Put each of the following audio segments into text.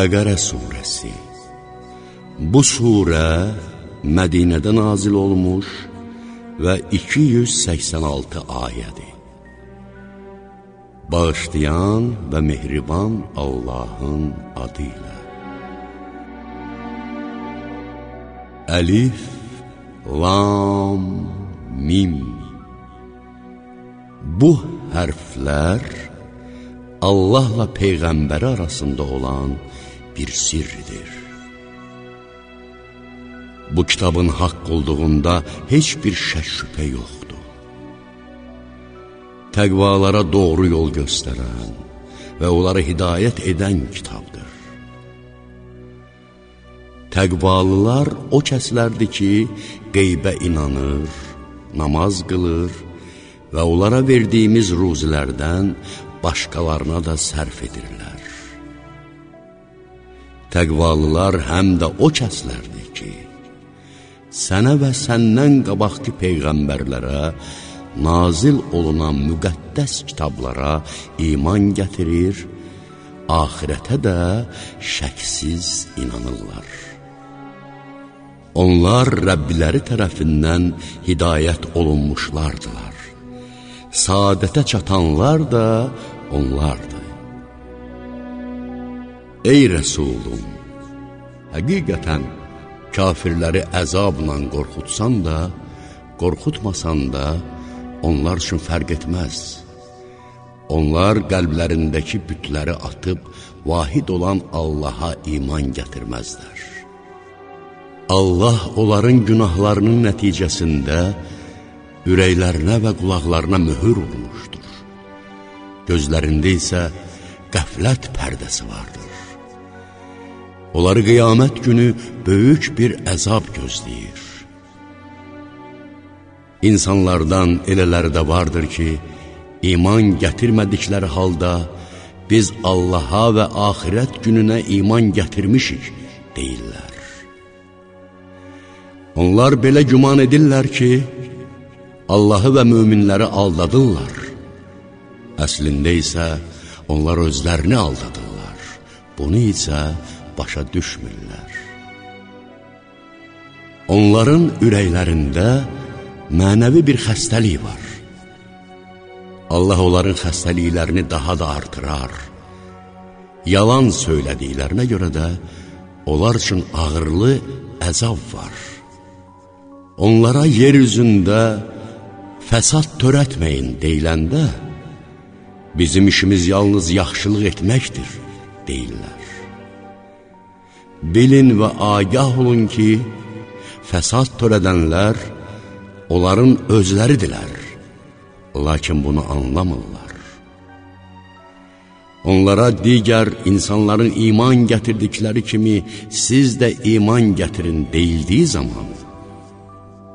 Bəqərə surəsi Bu surə Mədinədə nazil olmuş və 286 ayədir. Bağışlayan və mehriban Allahın adı ilə. Əlif, Lam, Mim Bu hərflər Allahla Peyğəmbəri arasında olan bir sirridir. Bu kitabın haqq olduğunda heç bir şək şübhə yoxdur. Təqvalara doğru yol göstərən və onları hidayət edən kitabdır. Təqvalılar o kəslərdir ki, qeybə inanır, namaz qılır və onlara verdiyimiz ruzilərdən başqalarına da sərf edirlər. Təqvalılar həm də o kəslərdir ki, sənə və səndən qabaqki peyğəmbərlərə nazil olunan müqəddəs kitablara iman gətirir, ahirətə də şəksiz inanırlar. Onlar Rəbbiləri tərəfindən hidayət olunmuşlardılar. Saadətə çatanlar da onlardır. Ey Rəsulum! Həqiqətən, kafirləri əzabla qorxutsan da, qorxutmasan da, onlar üçün fərq etməz. Onlar qəlblərindəki bütləri atıb, vahid olan Allaha iman gətirməzlər. Allah onların günahlarının nəticəsində ürəklərinə və qulaqlarına mühür olmuşdur. Gözlərində isə qəflət pərdəsi vardır. Onları qiyamət günü böyük bir əzab gözləyir. İnsanlardan elələri də vardır ki, iman gətirmədikləri halda biz Allaha və axirət gününə iman gətirmişik, deyirlər. Onlar belə güman edirlər ki, Allahı və müminləri aldadırlar. Əslində isə onlar özlərini aldadırlar. Bunu isə başa düşmürlər. Onların ürəklərində mənəvi bir xəstəlik var. Allah onların xəstəliklərini daha da artırar. Yalan söylədiklərinə görə də onlar üçün ağırlı əzab var. Onlara yer üzündə fəsad törətməyin deyiləndə, bizim işimiz yalnız yaxşılıq etməkdir, deyirlər. Bilin və agah olun ki, fəsad törədənlər onların özləridilər, lakin bunu anlamırlar. Onlara digər insanların iman gətirdikləri kimi siz də iman gətirin deyildiyi zaman,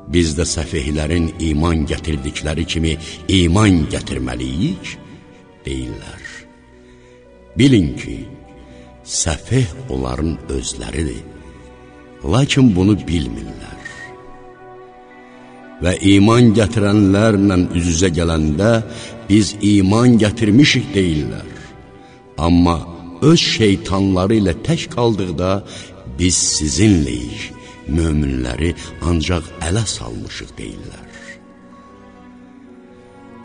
biz də səfihlərin iman gətirdikləri kimi iman gətirməliyik, deyirlər. Bilin ki, səfeh onların özləridir. Lakin bunu bilmirlər. Və iman gətirənlərlə üz-üzə gələndə biz iman gətirmişik deyirlər. Amma öz şeytanları ilə tək qaldıqda biz sizinləyik, möminləri ancaq ələ salmışıq deyirlər.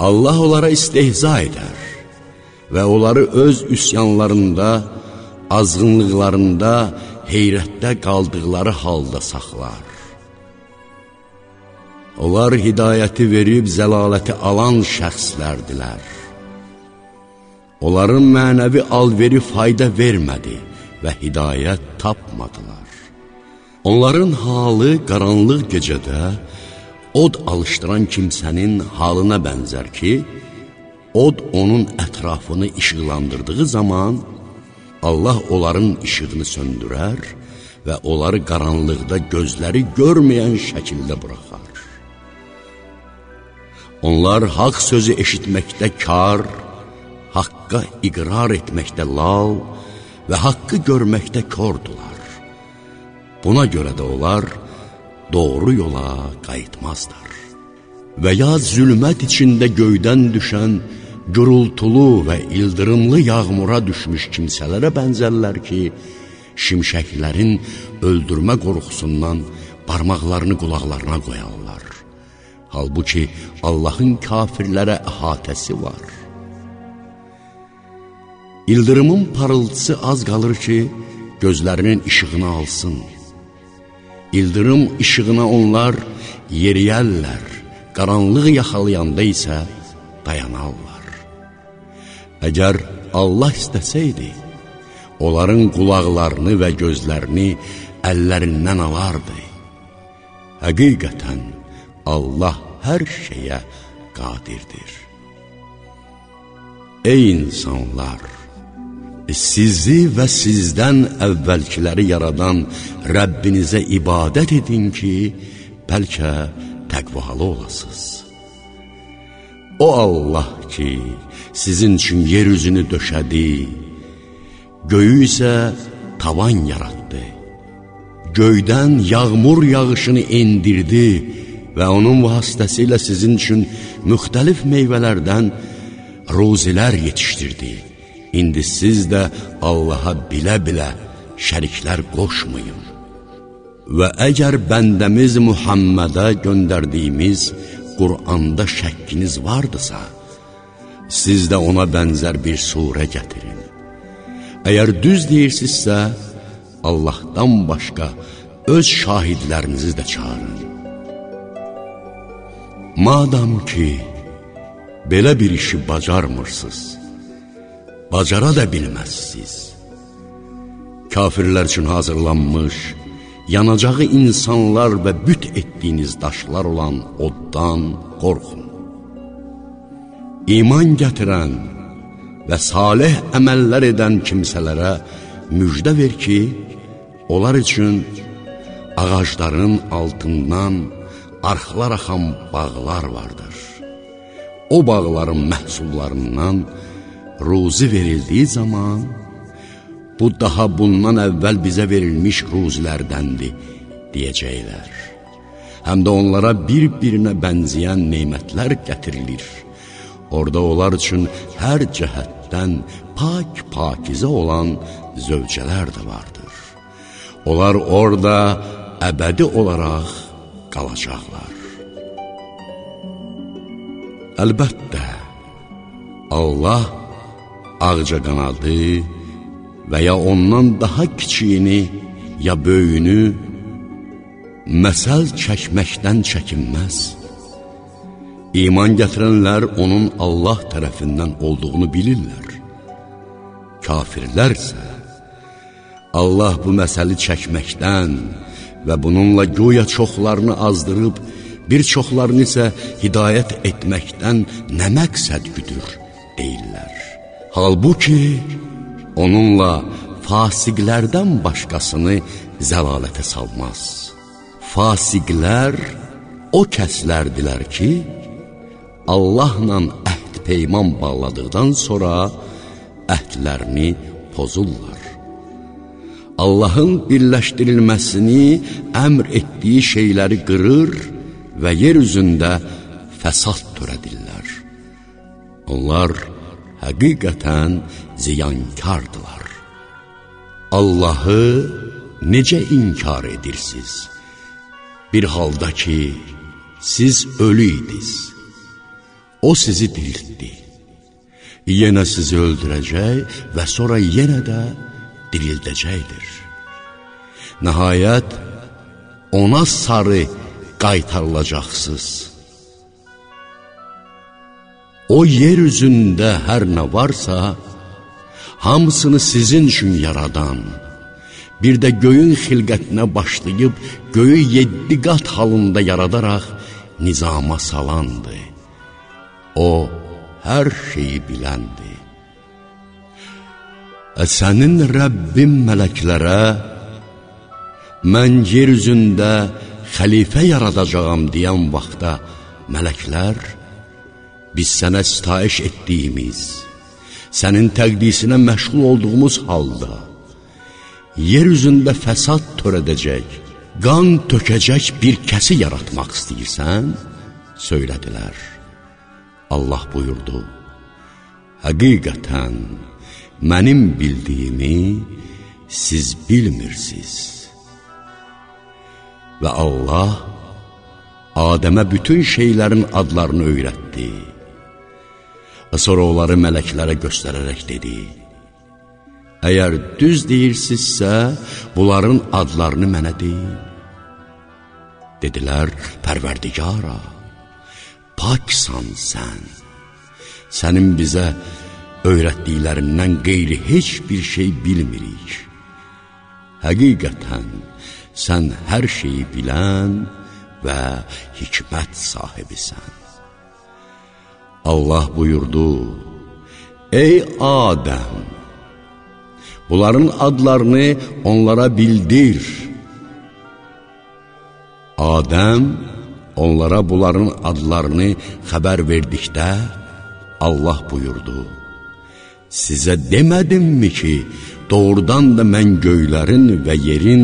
Allah onlara istehza edər və onları öz üsyanlarında azğınlıqlarında heyrətdə qaldıqları halda saxlar. Onlar hidayəti verib zəlaləti alan şəxslərdilər. Onların mənəvi alveri fayda vermədi və hidayət tapmadılar. Onların halı qaranlıq gecədə od alışdıran kimsənin halına bənzər ki, od onun ətrafını işıqlandırdığı zaman Allah onların işığını söndürər və onları qaranlıqda gözləri görməyən şəkildə buraxar. Onlar haqq sözü eşitməkdə kar, haqqa iqrar etməkdə lal və haqqı görməkdə kordular. Buna görə də onlar doğru yola qayıtmazlar. Və ya zülmət içində göydən düşən gürultulu və ildırımlı yağmura düşmüş kimsələrə bənzərlər ki, şimşəklərin öldürmə qorxusundan barmaqlarını qulaqlarına qoyarlar. Halbuki Allahın kafirlərə əhatəsi var. İldırımın parıltısı az qalır ki, gözlərinin işığını alsın. İldırım işığına onlar yeriyərlər, qaranlıq yaxalayanda isə dayanarlar. Əgər Allah istəsəydi, onların qulaqlarını və gözlərini əllərindən alardı. Həqiqətən, Allah hər şeyə qadirdir. Ey insanlar! Sizi və sizdən əvvəlkiləri yaradan Rəbbinizə ibadət edin ki, bəlkə təqvalı olasınız. O Allah ki, sizin üçün yer üzünü döşədi, göyü isə tavan yaratdı. Göydən yağmur yağışını endirdi və onun vasitəsilə sizin üçün müxtəlif meyvələrdən ruzilər yetişdirdi. İndi siz də Allaha bilə-bilə şəriklər qoşmayın. Və əgər bəndəmiz Muhammədə göndərdiyimiz Quranda şəkkiniz vardısa, siz də ona bənzər bir surə gətirin. Əgər düz deyirsinizsə, Allahdan başqa öz şahidlərinizi də çağırın. Madam ki, belə bir işi bacarmırsınız, bacara da bilməzsiniz. Kafirlər üçün hazırlanmış, yanacağı insanlar və büt etdiyiniz daşlar olan oddan qorxun. İman gətirən və salih əməllər edən kimsələrə müjdə ver ki, onlar üçün ağacların altından arxlar axan bağlar vardır. O bağların məhsullarından ruzi verildiyi zaman, bu daha bundan əvvəl bizə verilmiş ruzilərdəndir, deyəcəklər. Həm də onlara bir-birinə bənzəyən neymətlər gətirilir. Orada onlar üçün hər cəhətdən pak-pakizə olan zövcələr də vardır. Onlar orada əbədi olaraq qalacaqlar. Əlbəttə, Allah ağca qanadı, və ya ondan daha kiçiyini ya böyüyünü məsəl çəkməkdən çəkinməz. İman gətirənlər onun Allah tərəfindən olduğunu bilirlər. Kafirlərsə, Allah bu məsəli çəkməkdən və bununla güya çoxlarını azdırıb, bir çoxlarını isə hidayət etməkdən nə məqsəd güdür, deyirlər. Halbuki, onunla fasiqlərdən başqasını zəlalətə salmaz. Fasiqlər o kəslərdilər ki, Allahla əhd peyman bağladıqdan sonra əhdlərini pozurlar. Allahın birləşdirilməsini əmr etdiyi şeyləri qırır və yer üzündə fəsad törədirlər. Onlar həqiqətən ziyankardılar. Allahı necə inkar edirsiniz? Bir halda ki, siz ölü idiniz. O sizi diriltdi. Yenə sizi öldürəcək və sonra yenə də dirildəcəkdir. Nəhayət, ona sarı qaytarılacaqsınız. O yer üzündə hər nə varsa, hamısını sizin üçün yaradan, bir də göyün xilqətinə başlayıb, göyü yeddi qat halında yaradaraq nizama salandı. O, hər şeyi biləndir. E, sənin Rəbbin mələklərə, mən yer üzündə xəlifə yaradacağam deyən vaxtda mələklər, biz sənə sitayiş etdiyimiz, sənin təqdisinə məşğul olduğumuz halda, yer üzündə fəsad törədəcək, qan tökəcək bir kəsi yaratmaq istəyirsən, söylədilər. Allah buyurdu, həqiqətən mənim bildiyimi siz bilmirsiniz. Və Allah Adəmə bütün şeylərin adlarını öyrətdi. Və sonra onları mələklərə göstərərək dedi, Əgər düz deyirsinizsə, bunların adlarını mənə deyin. Dedilər, pərverdigara, paksan sən, sənin bizə öyrətdiklərindən qeyri heç bir şey bilmirik. Həqiqətən, sən hər şeyi bilən və hikmət sahibisən. Allah buyurdu, Ey Adəm, bunların adlarını onlara bildir. Adəm onlara bunların adlarını xəbər verdikdə Allah buyurdu, Sizə demədimmi ki, doğrudan da mən göylərin və yerin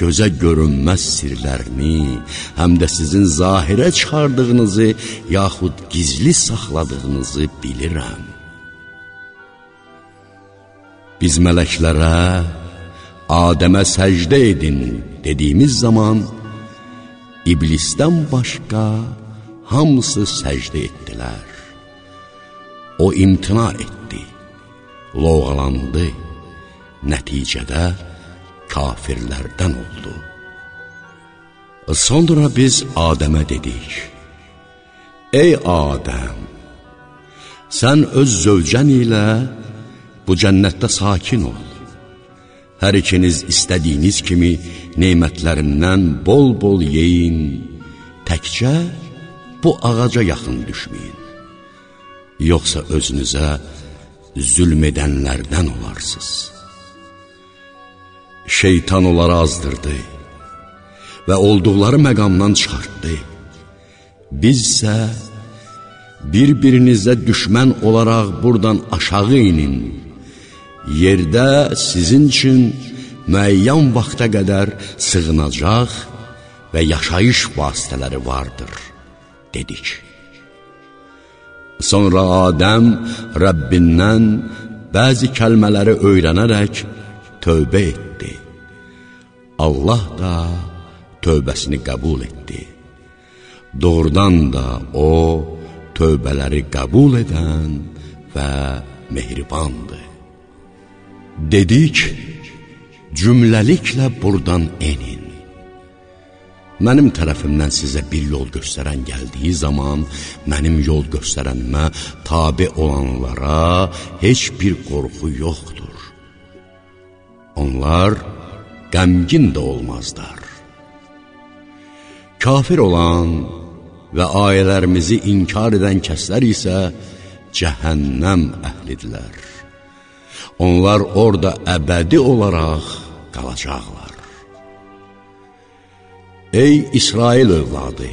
gözə görünməz sirlərini, həm də sizin zahirə çıxardığınızı, yaxud gizli saxladığınızı bilirəm. Biz mələklərə, Adəmə səcdə edin dediyimiz zaman, iblisdən başqa hamısı səcdə etdilər. O imtina etdi, loğalandı, nəticədə kafirlərdən oldu. Sonra biz Adəmə dedik, Ey Adəm, sən öz zövcən ilə bu cənnətdə sakin ol. Hər ikiniz istədiyiniz kimi neymətlərindən bol-bol yeyin, təkcə bu ağaca yaxın düşməyin. Yoxsa özünüzə zülm edənlərdən olarsınız. Şeytan onları azdırdı və olduqları məqamdan çıxartdı. Bizsə bir-birinizə düşmən olaraq buradan aşağı inin, yerdə sizin üçün müəyyən vaxta qədər sığınacaq və yaşayış vasitələri vardır, dedik. Sonra Adəm Rəbbindən bəzi kəlmələri öyrənərək tövbə etdi. Allah da tövbəsini qəbul etdi. Doğrudan da o, tövbələri qəbul edən və mehribandır. Dedik, cümləliklə buradan enin. Mənim tərəfimdən sizə bir yol göstərən gəldiyi zaman, mənim yol göstərənmə tabi olanlara heç bir qorxu yoxdur. Onlar qəmgin də olmazlar. Kafir olan və ayələrimizi inkar edən kəslər isə cəhənnəm əhlidirlər. Onlar orada əbədi olaraq qalacaqlar. Ey İsrail övladı!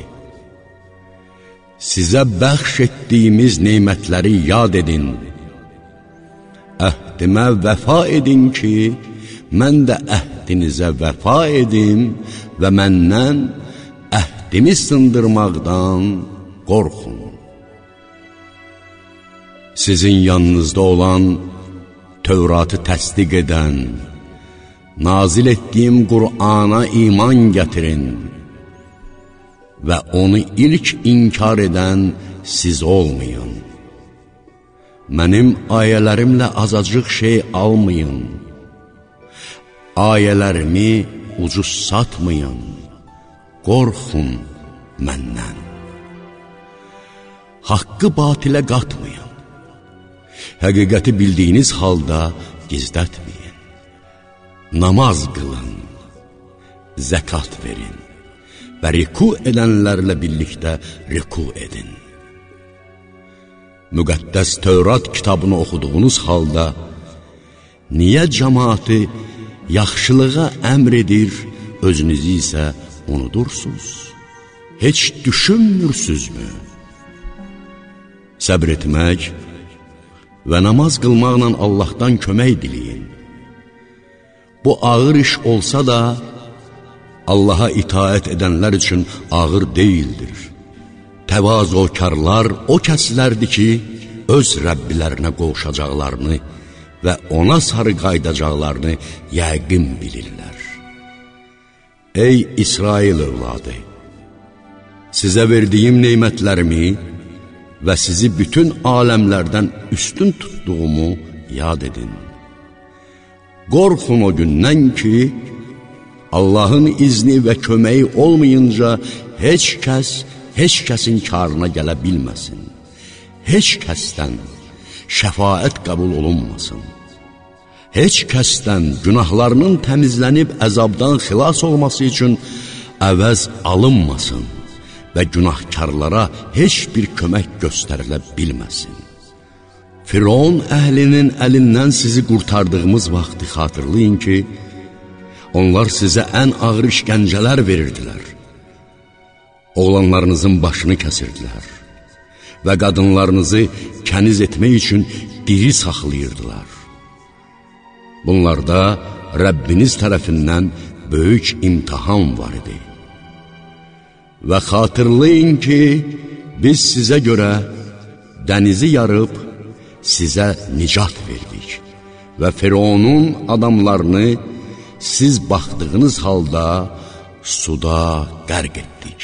Sizə bəxş etdiyimiz neymətləri yad edin. Əhdimə vəfa edin ki, mən də əhdinizə vəfa edim və məndən əhdimi sındırmaqdan qorxun. Sizin yanınızda olan Tövratı təsdiq edən, nazil etdiyim Qur'ana iman gətirin və onu ilk inkar edən siz olmayın. Mənim ayələrimlə azacıq şey almayın, ayələrimi ucuz satmayın qorxun məndən. Haqqı batilə qatmayın. Həqiqəti bildiyiniz halda gizlətməyin. Namaz qılın, zəkat verin və riku edənlərlə birlikdə riku edin. Müqəddəs Tövrat kitabını oxuduğunuz halda niyə cəmaatı yaxşılığa əmr edir, özünüzü isə unudursunuz. Heç düşünmürsünüzmü? Səbr etmək və namaz qılmaqla Allahdan kömək diləyin. Bu ağır iş olsa da, Allaha itaət edənlər üçün ağır deyildir. Təvazokarlar o kəslərdir ki, öz Rəbbilərinə qovuşacaqlarını və ona sarı qaydacaqlarını yəqin bilirlər. Ey İsrail övladı! Sizə verdiyim neymətlərimi və sizi bütün aləmlərdən üstün tutduğumu yad edin. Qorxun o gündən ki, Allahın izni və köməyi olmayınca heç kəs, heç kəsin karına gələ bilməsin. Heç kəsdən şəfaət qəbul olunmasın. Heç kəsdən günahlarının təmizlənib əzabdan xilas olması üçün əvəz alınmasın və günahkarlara heç bir kömək göstərilə bilməsin. Firon əhlinin əlindən sizi qurtardığımız vaxtı xatırlayın ki, onlar sizə ən ağır işgəncələr verirdilər. Oğlanlarınızın başını kəsirdilər və qadınlarınızı kəniz etmək üçün diri saxlayırdılar. Bunlarda Rəbbiniz tərəfindən böyük imtihan var idi. Və xatırlayın ki, biz sizə görə dənizi yarıb sizə nicat verdik və Fironun adamlarını siz baxdığınız halda suda qərq etdik.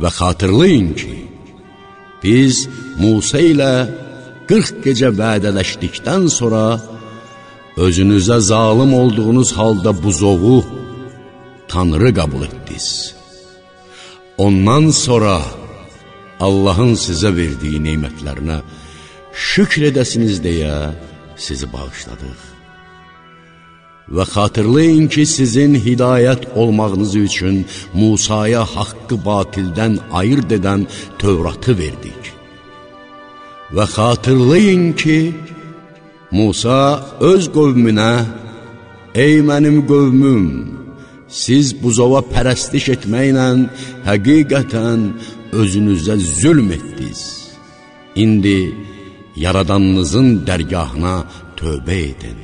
Və xatırlayın ki, biz Musa ilə 40 gecə vədələşdikdən sonra özünüzə zalim olduğunuz halda buzovu Tanrı qəbul etdiniz. Ondan sonra Allahın sizə verdiyi neymətlərinə şükr edəsiniz deyə sizi bağışladıq. Və xatırlayın ki, sizin hidayət olmağınız üçün Musaya haqqı batildən ayırt edən Tövratı verdik. Və xatırlayın ki, Musa öz qövmünə, Ey mənim qövmüm, siz buzova pərəstiş etməklə həqiqətən özünüzə zülm etdiniz. İndi yaradanınızın dərgahına tövbə edin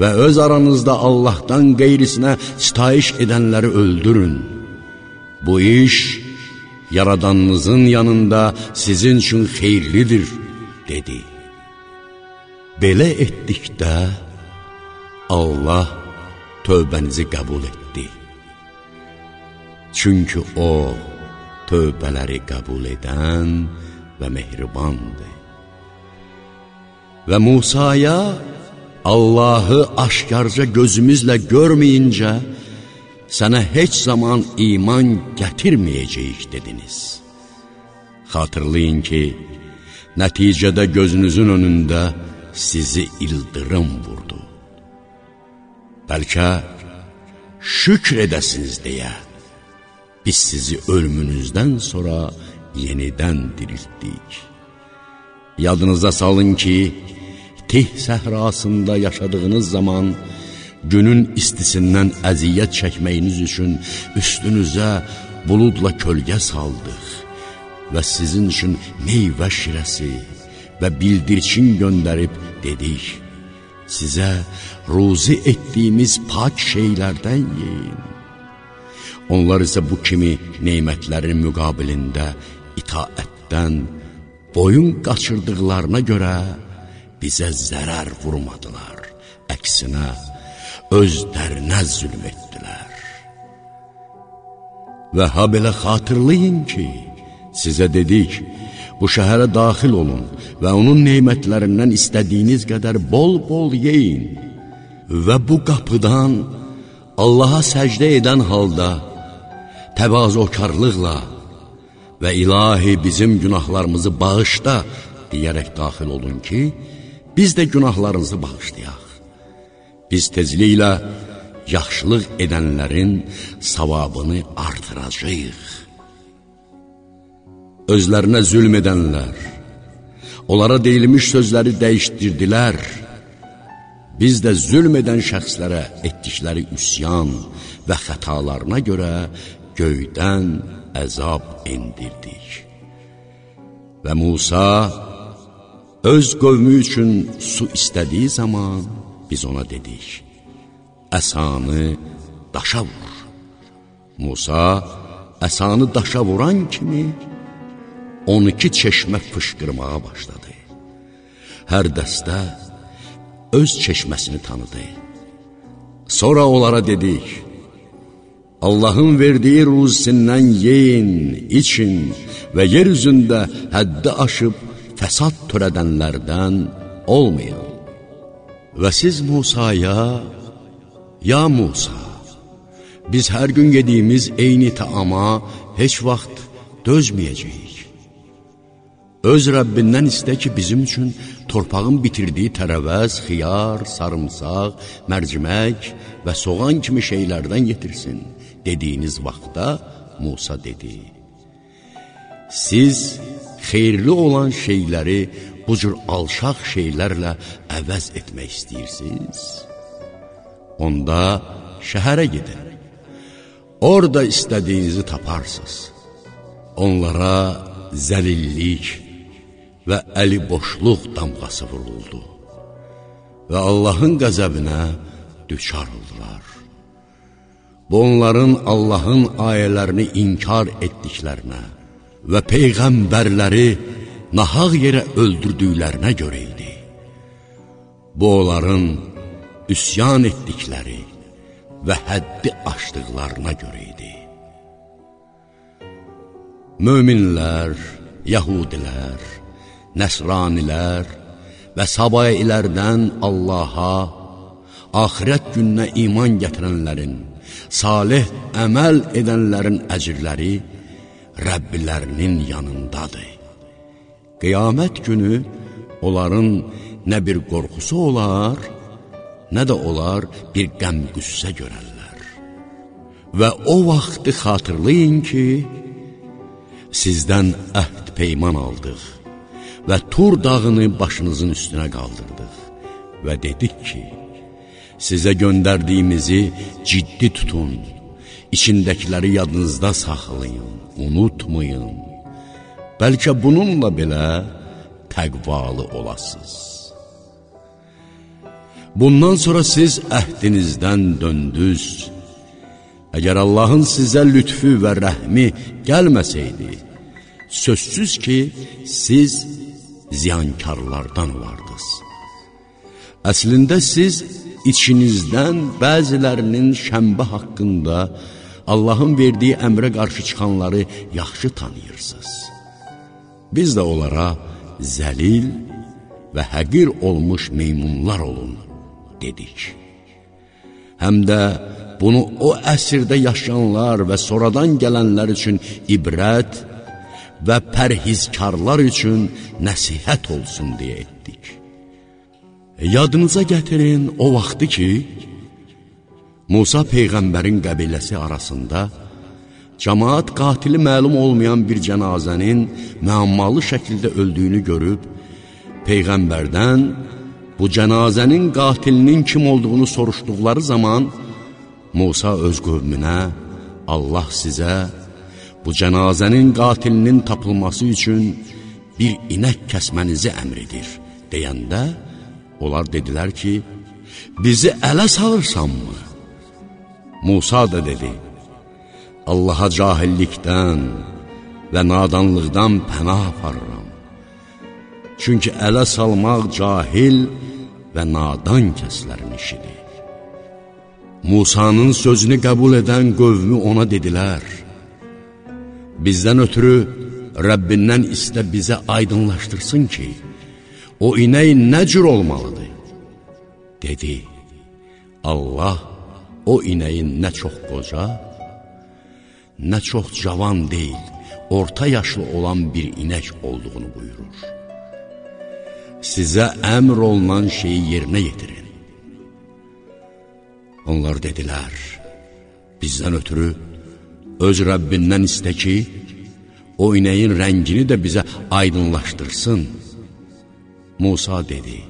və öz aranızda Allahdan qeyrisinə sitayiş edənləri öldürün. Bu iş yaradanınızın yanında sizin üçün xeyirlidir, dedi. Belə etdikdə Allah tövbənizi qəbul etdi. Çünki O, tövbələri qəbul edən və mehribandır. Və Musaya Allahı aşkarca gözümüzlə görməyincə, sənə heç zaman iman gətirməyəcəyik dediniz. Xatırlayın ki, nəticədə gözünüzün önündə sizi ildırım vurdu. Bəlkə şükr edəsiniz deyə, biz sizi ölümünüzdən sonra yenidən diriltdik. Yadınıza salın ki, Tih səhrasında yaşadığınız zaman günün istisindən əziyyət çəkməyiniz üçün üstünüzə buludla kölgə saldıq və sizin üçün meyvə şirəsi və bildirçin göndərib dedik, sizə ruzi etdiyimiz pak şeylərdən yiyin. Onlar isə bu kimi neymətlərin müqabilində itaətdən boyun qaçırdıqlarına görə bizə zərər vurmadılar. Əksinə, özlərinə zülm etdilər. Və ha belə xatırlayın ki, sizə dedik, bu şəhərə daxil olun və onun neymətlərindən istədiyiniz qədər bol-bol yeyin və bu qapıdan Allaha səcdə edən halda təvazökarlıqla və ilahi bizim günahlarımızı bağışda deyərək daxil olun ki, biz də günahlarınızı bağışlayaq. Biz tezliklə yaxşılıq edənlərin savabını artıracaq. Özlərinə zülm edənlər, onlara deyilmiş sözləri dəyişdirdilər. Biz də zülm edən şəxslərə etdikləri üsyan və xətalarına görə göydən əzab endirdik. Və Musa öz qövmü üçün su istədiyi zaman biz ona dedik, əsanı daşa vur. Musa əsanı daşa vuran kimi 12 çeşmə fışqırmağa başladı. Hər dəstə öz çeşməsini tanıdı. Sonra onlara dedik, Allahın verdiyi ruzisindən yeyin, için və yer üzündə həddi aşıb fəsad törədənlərdən olmayın. Və siz Musaya, Ya Musa, biz hər gün yediyimiz eyni taama heç vaxt dözməyəcəyik. Öz Rəbbindən istə ki, bizim üçün torpağın bitirdiyi tərəvəz, xiyar, sarımsaq, mərcimək və soğan kimi şeylərdən yetirsin, dediyiniz vaxtda Musa dedi. Siz xeyirli olan şeyləri bu cür alçaq şeylərlə əvəz etmək istəyirsiniz? Onda şəhərə gedin. Orada istədiyinizi taparsınız. Onlara zəlillik və əli boşluq damğası vuruldu və Allahın qəzəbinə düçar oldular. Bu onların Allahın ayələrini inkar etdiklərinə və Peyğəmbərləri nahaq yerə öldürdüklərinə görə idi. Bu onların üsyan etdikləri və həddi aşdıqlarına görə idi. Möminlər, Yəhudilər, Nəsranilər və Sabayilərdən Allaha, axirət gününə iman gətirənlərin, salih əməl edənlərin əcirləri Rəbbilərinin yanındadır. Qiyamət günü onların nə bir qorxusu olar, nə də onlar bir qəm-qüssə görərlər. Və o vaxtı xatırlayın ki, sizdən əhd peyman aldıq və Tur dağını başınızın üstünə qaldırdıq və dedik ki, sizə göndərdiyimizi ciddi tutun, içindəkiləri yadınızda saxlayın, unutmayın. Bəlkə bununla belə təqvalı olasınız. Bundan sonra siz əhdinizdən döndüz. Əgər Allahın sizə lütfü və rəhmi gəlməsəydi, sözsüz ki, siz ziyankarlardan olardınız. Əslində siz içinizdən bəzilərinin şəmbə haqqında Allahın verdiyi əmrə qarşı çıxanları yaxşı tanıyırsınız. Biz də onlara zəlil və həqir olmuş meymunlar olun, dedik. Həm də bunu o əsrdə yaşayanlar və sonradan gələnlər üçün ibrət və pərhizkarlar üçün nəsihət olsun deyə etdik. Yadınıza gətirin o vaxtı ki, Musa Peyğəmbərin qəbiləsi arasında cəmaat qatili məlum olmayan bir cənazənin müəmmalı şəkildə öldüyünü görüb, Peyğəmbərdən bu cənazənin qatilinin kim olduğunu soruşduqları zaman Musa öz qövmünə Allah sizə bu cənazənin qatilinin tapılması üçün bir inək kəsmənizi əmr edir. deyəndə, onlar dedilər ki, bizi ələ salırsanmı? Musa da dedi, Allaha cahillikdən və nadanlıqdan pənah aparıram. Çünki ələ salmaq cahil və nadan kəslərin işidir. Musanın sözünü qəbul edən qövmü ona dedilər, Bizdən ötürü Rəbbindən istə bizə aydınlaşdırsın ki, o inək nə cür olmalıdır? Dedi, Allah o inəyin nə çox qoca, nə çox cavan deyil, orta yaşlı olan bir inək olduğunu buyurur. Sizə əmr olunan şeyi yerinə yetirin. Onlar dedilər, bizdən ötürü öz Rəbbindən istə ki, o inəyin rəngini də bizə aydınlaşdırsın. Musa dedi,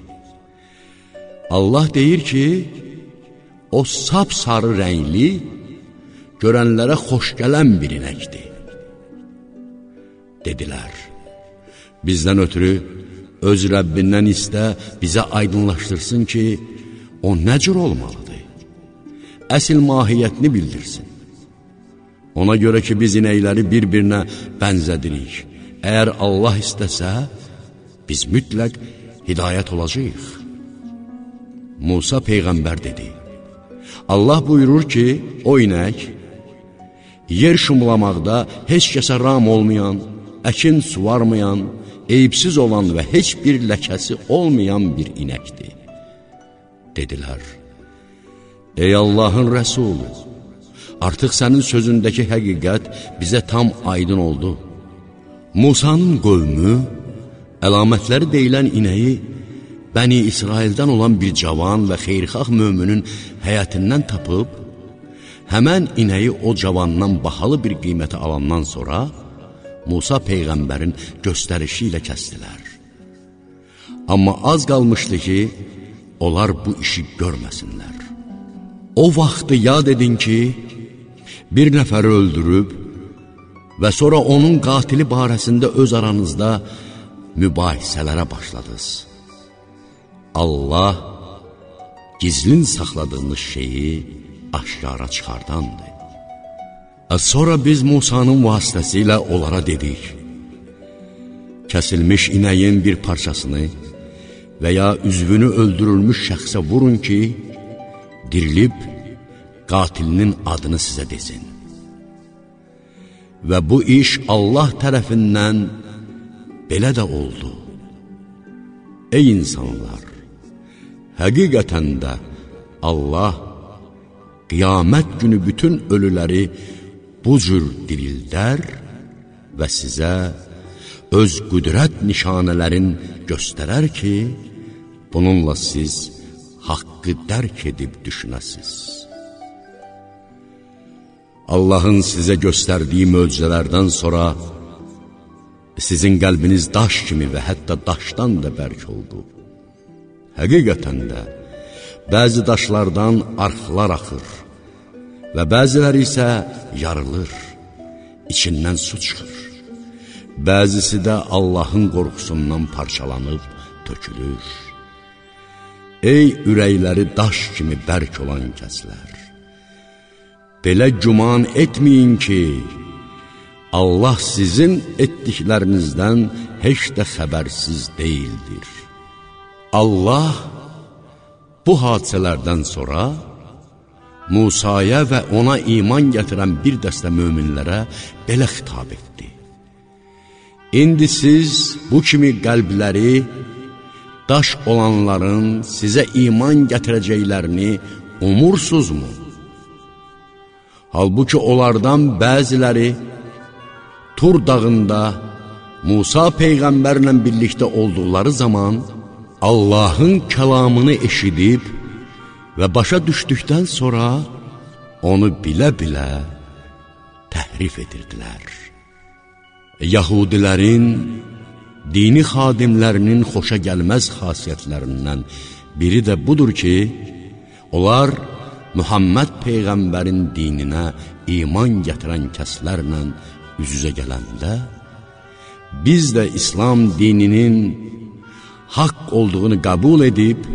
Allah deyir ki, o sap-sarı rəngli, görənlərə xoş gələn bir inəkdir. Dedilər, bizdən ötürü öz Rəbbindən istə, bizə aydınlaşdırsın ki, o nə cür olmalıdır? Əsil mahiyyətini bildirsin. Ona görə ki, biz inəkləri bir-birinə bənzədirik. Əgər Allah istəsə, biz mütləq hidayət olacaq. Musa Peyğəmbər dedi, Allah buyurur ki, o inək, yer şumlamaqda heç kəsə ram olmayan, əkin suvarmayan, eyibsiz olan və heç bir ləkəsi olmayan bir inəkdir. Dedilər, ey Allahın rəsulu, artıq sənin sözündəki həqiqət bizə tam aydın oldu. Musanın qövmü, əlamətləri deyilən inəyi, Bəni İsraildən olan bir cavan və xeyrxax möminin həyətindən tapıb, həmən inəyi o cavandan bahalı bir qiymətə alandan sonra, Musa Peyğəmbərin göstərişi ilə kəstilər. Amma az qalmışdı ki, onlar bu işi görməsinlər. O vaxtı yad edin ki, bir nəfəri öldürüb və sonra onun qatili barəsində öz aranızda mübahisələrə başladınız. Allah gizlin saxladığınız şeyi aşkara çıxardandır. Sonra biz Musanın vasitəsilə onlara dedik, kəsilmiş inəyin bir parçasını və ya üzvünü öldürülmüş şəxsə vurun ki, dirilib qatilinin adını sizə desin. Və bu iş Allah tərəfindən belə də oldu. Ey insanlar! Həqiqətən də Allah qiyamət günü bütün ölüləri bu cür dirildər və sizə öz qüdrət nişanələrin göstərər ki, bununla siz haqqı dərk edib düşünəsiz. Allahın sizə göstərdiyi möcüzələrdən sonra sizin qəlbiniz daş kimi və hətta daşdan da bərk oldu. Həqiqətən də bəzi daşlardan arxlar axır və bəziləri isə yarılır, içindən su çıxır. Bəzisi də Allahın qorxusundan parçalanıb tökülür. Ey ürəkləri daş kimi bərk olan kəslər! Belə güman etməyin ki, Allah sizin etdiklərinizdən heç də xəbərsiz deyildir. Allah bu hadisələrdən sonra Musaya və ona iman gətirən bir dəstə möminlərə belə xitab etdi. İndi siz bu kimi qəlbləri daş olanların sizə iman gətirəcəklərini umursuzmu? Halbuki onlardan bəziləri Tur dağında Musa Peyğəmbərlə birlikdə olduqları zaman Allahın kəlamını eşidib və başa düşdükdən sonra onu bilə-bilə təhrif edirdilər. Yahudilərin dini xadimlərinin xoşa gəlməz xasiyyətlərindən biri də budur ki, onlar Muhammed Peyğəmbərin dininə iman gətirən kəslərlə üz-üzə gələndə, biz də İslam dininin haqq olduğunu qəbul edib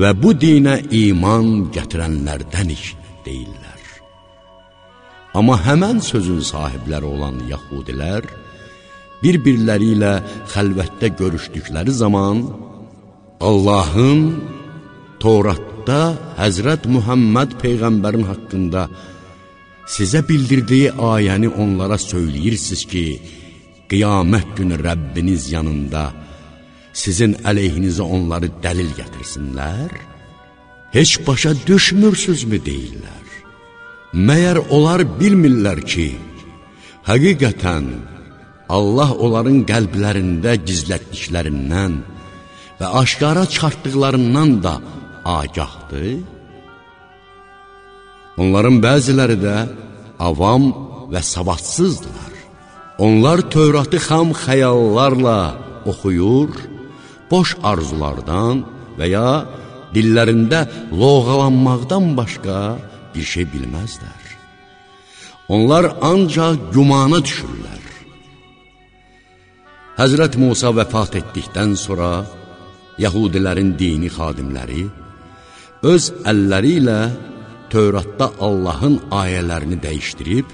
və bu dinə iman gətirənlərdənik deyirlər. Amma həmən sözün sahibləri olan yahudilər bir-birləri ilə xəlvətdə görüşdükləri zaman Allahın Toratda Həzrət Muhammed Peyğəmbərin haqqında sizə bildirdiyi ayəni onlara söyləyirsiniz ki, qiyamət günü Rəbbiniz yanında sizin əleyhinizə onları dəlil gətirsinlər? Heç başa düşmürsüzmü deyirlər? Məyər onlar bilmirlər ki, həqiqətən Allah onların qəlblərində gizlətdiklərindən və aşkara çıxartdıqlarından da agahdır? Onların bəziləri də avam və savadsızdılar. Onlar Tövratı xam xəyallarla oxuyur, boş arzulardan və ya dillərində loğalanmaqdan başqa bir şey bilməzlər. Onlar ancaq gümana düşürlər. Həzrət Musa vəfat etdikdən sonra Yahudilərin dini xadimləri öz əlləri ilə Tövratda Allahın ayələrini dəyişdirib,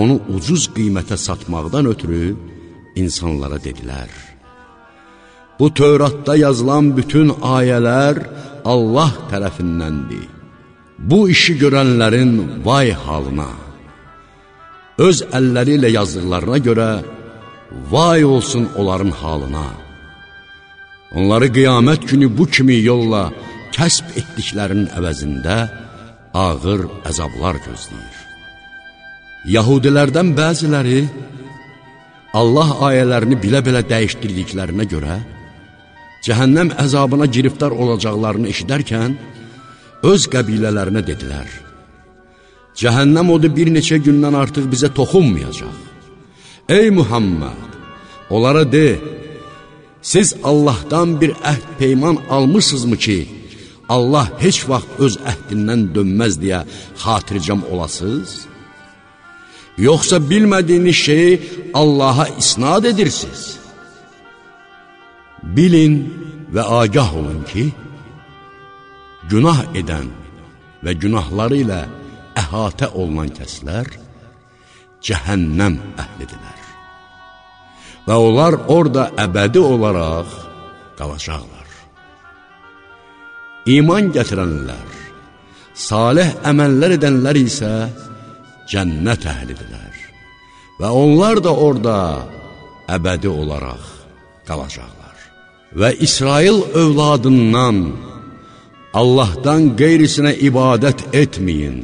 onu ucuz qiymətə satmaqdan ötürü insanlara dedilər, Bu Tövratda yazılan bütün ayələr Allah tərəfindəndir. Bu işi görənlərin vay halına, öz əlləri ilə yazdıqlarına görə vay olsun onların halına. Onları qiyamət günü bu kimi yolla kəsb etdiklərinin əvəzində ağır əzablar gözləyir. Yahudilərdən bəziləri Allah ayələrini bilə-bilə dəyişdirdiklərinə görə cəhənnəm əzabına giriftar olacaqlarını eşidərkən öz qəbilələrinə dedilər, Cəhənnəm odu bir neçə gündən artıq bizə toxunmayacaq. Ey Muhammed, onlara de, siz Allahdan bir əhd peyman almışsınızmı ki, Allah heç vaxt öz əhdindən dönməz deyə xatircəm olasınız? Yoxsa bilmədiyiniz şeyi Allaha isnad edirsiniz? Bilin və agah olun ki, günah edən və günahları ilə əhatə olunan kəslər cəhənnəm əhlidirlər. Və onlar orada əbədi olaraq qalacaqlar. İman gətirənlər, salih əməllər edənlər isə cənnət əhlidirlər. Və onlar da orada əbədi olaraq qalacaqlar. Və İsrail övladından Allahdan qeyrisinə ibadət etməyin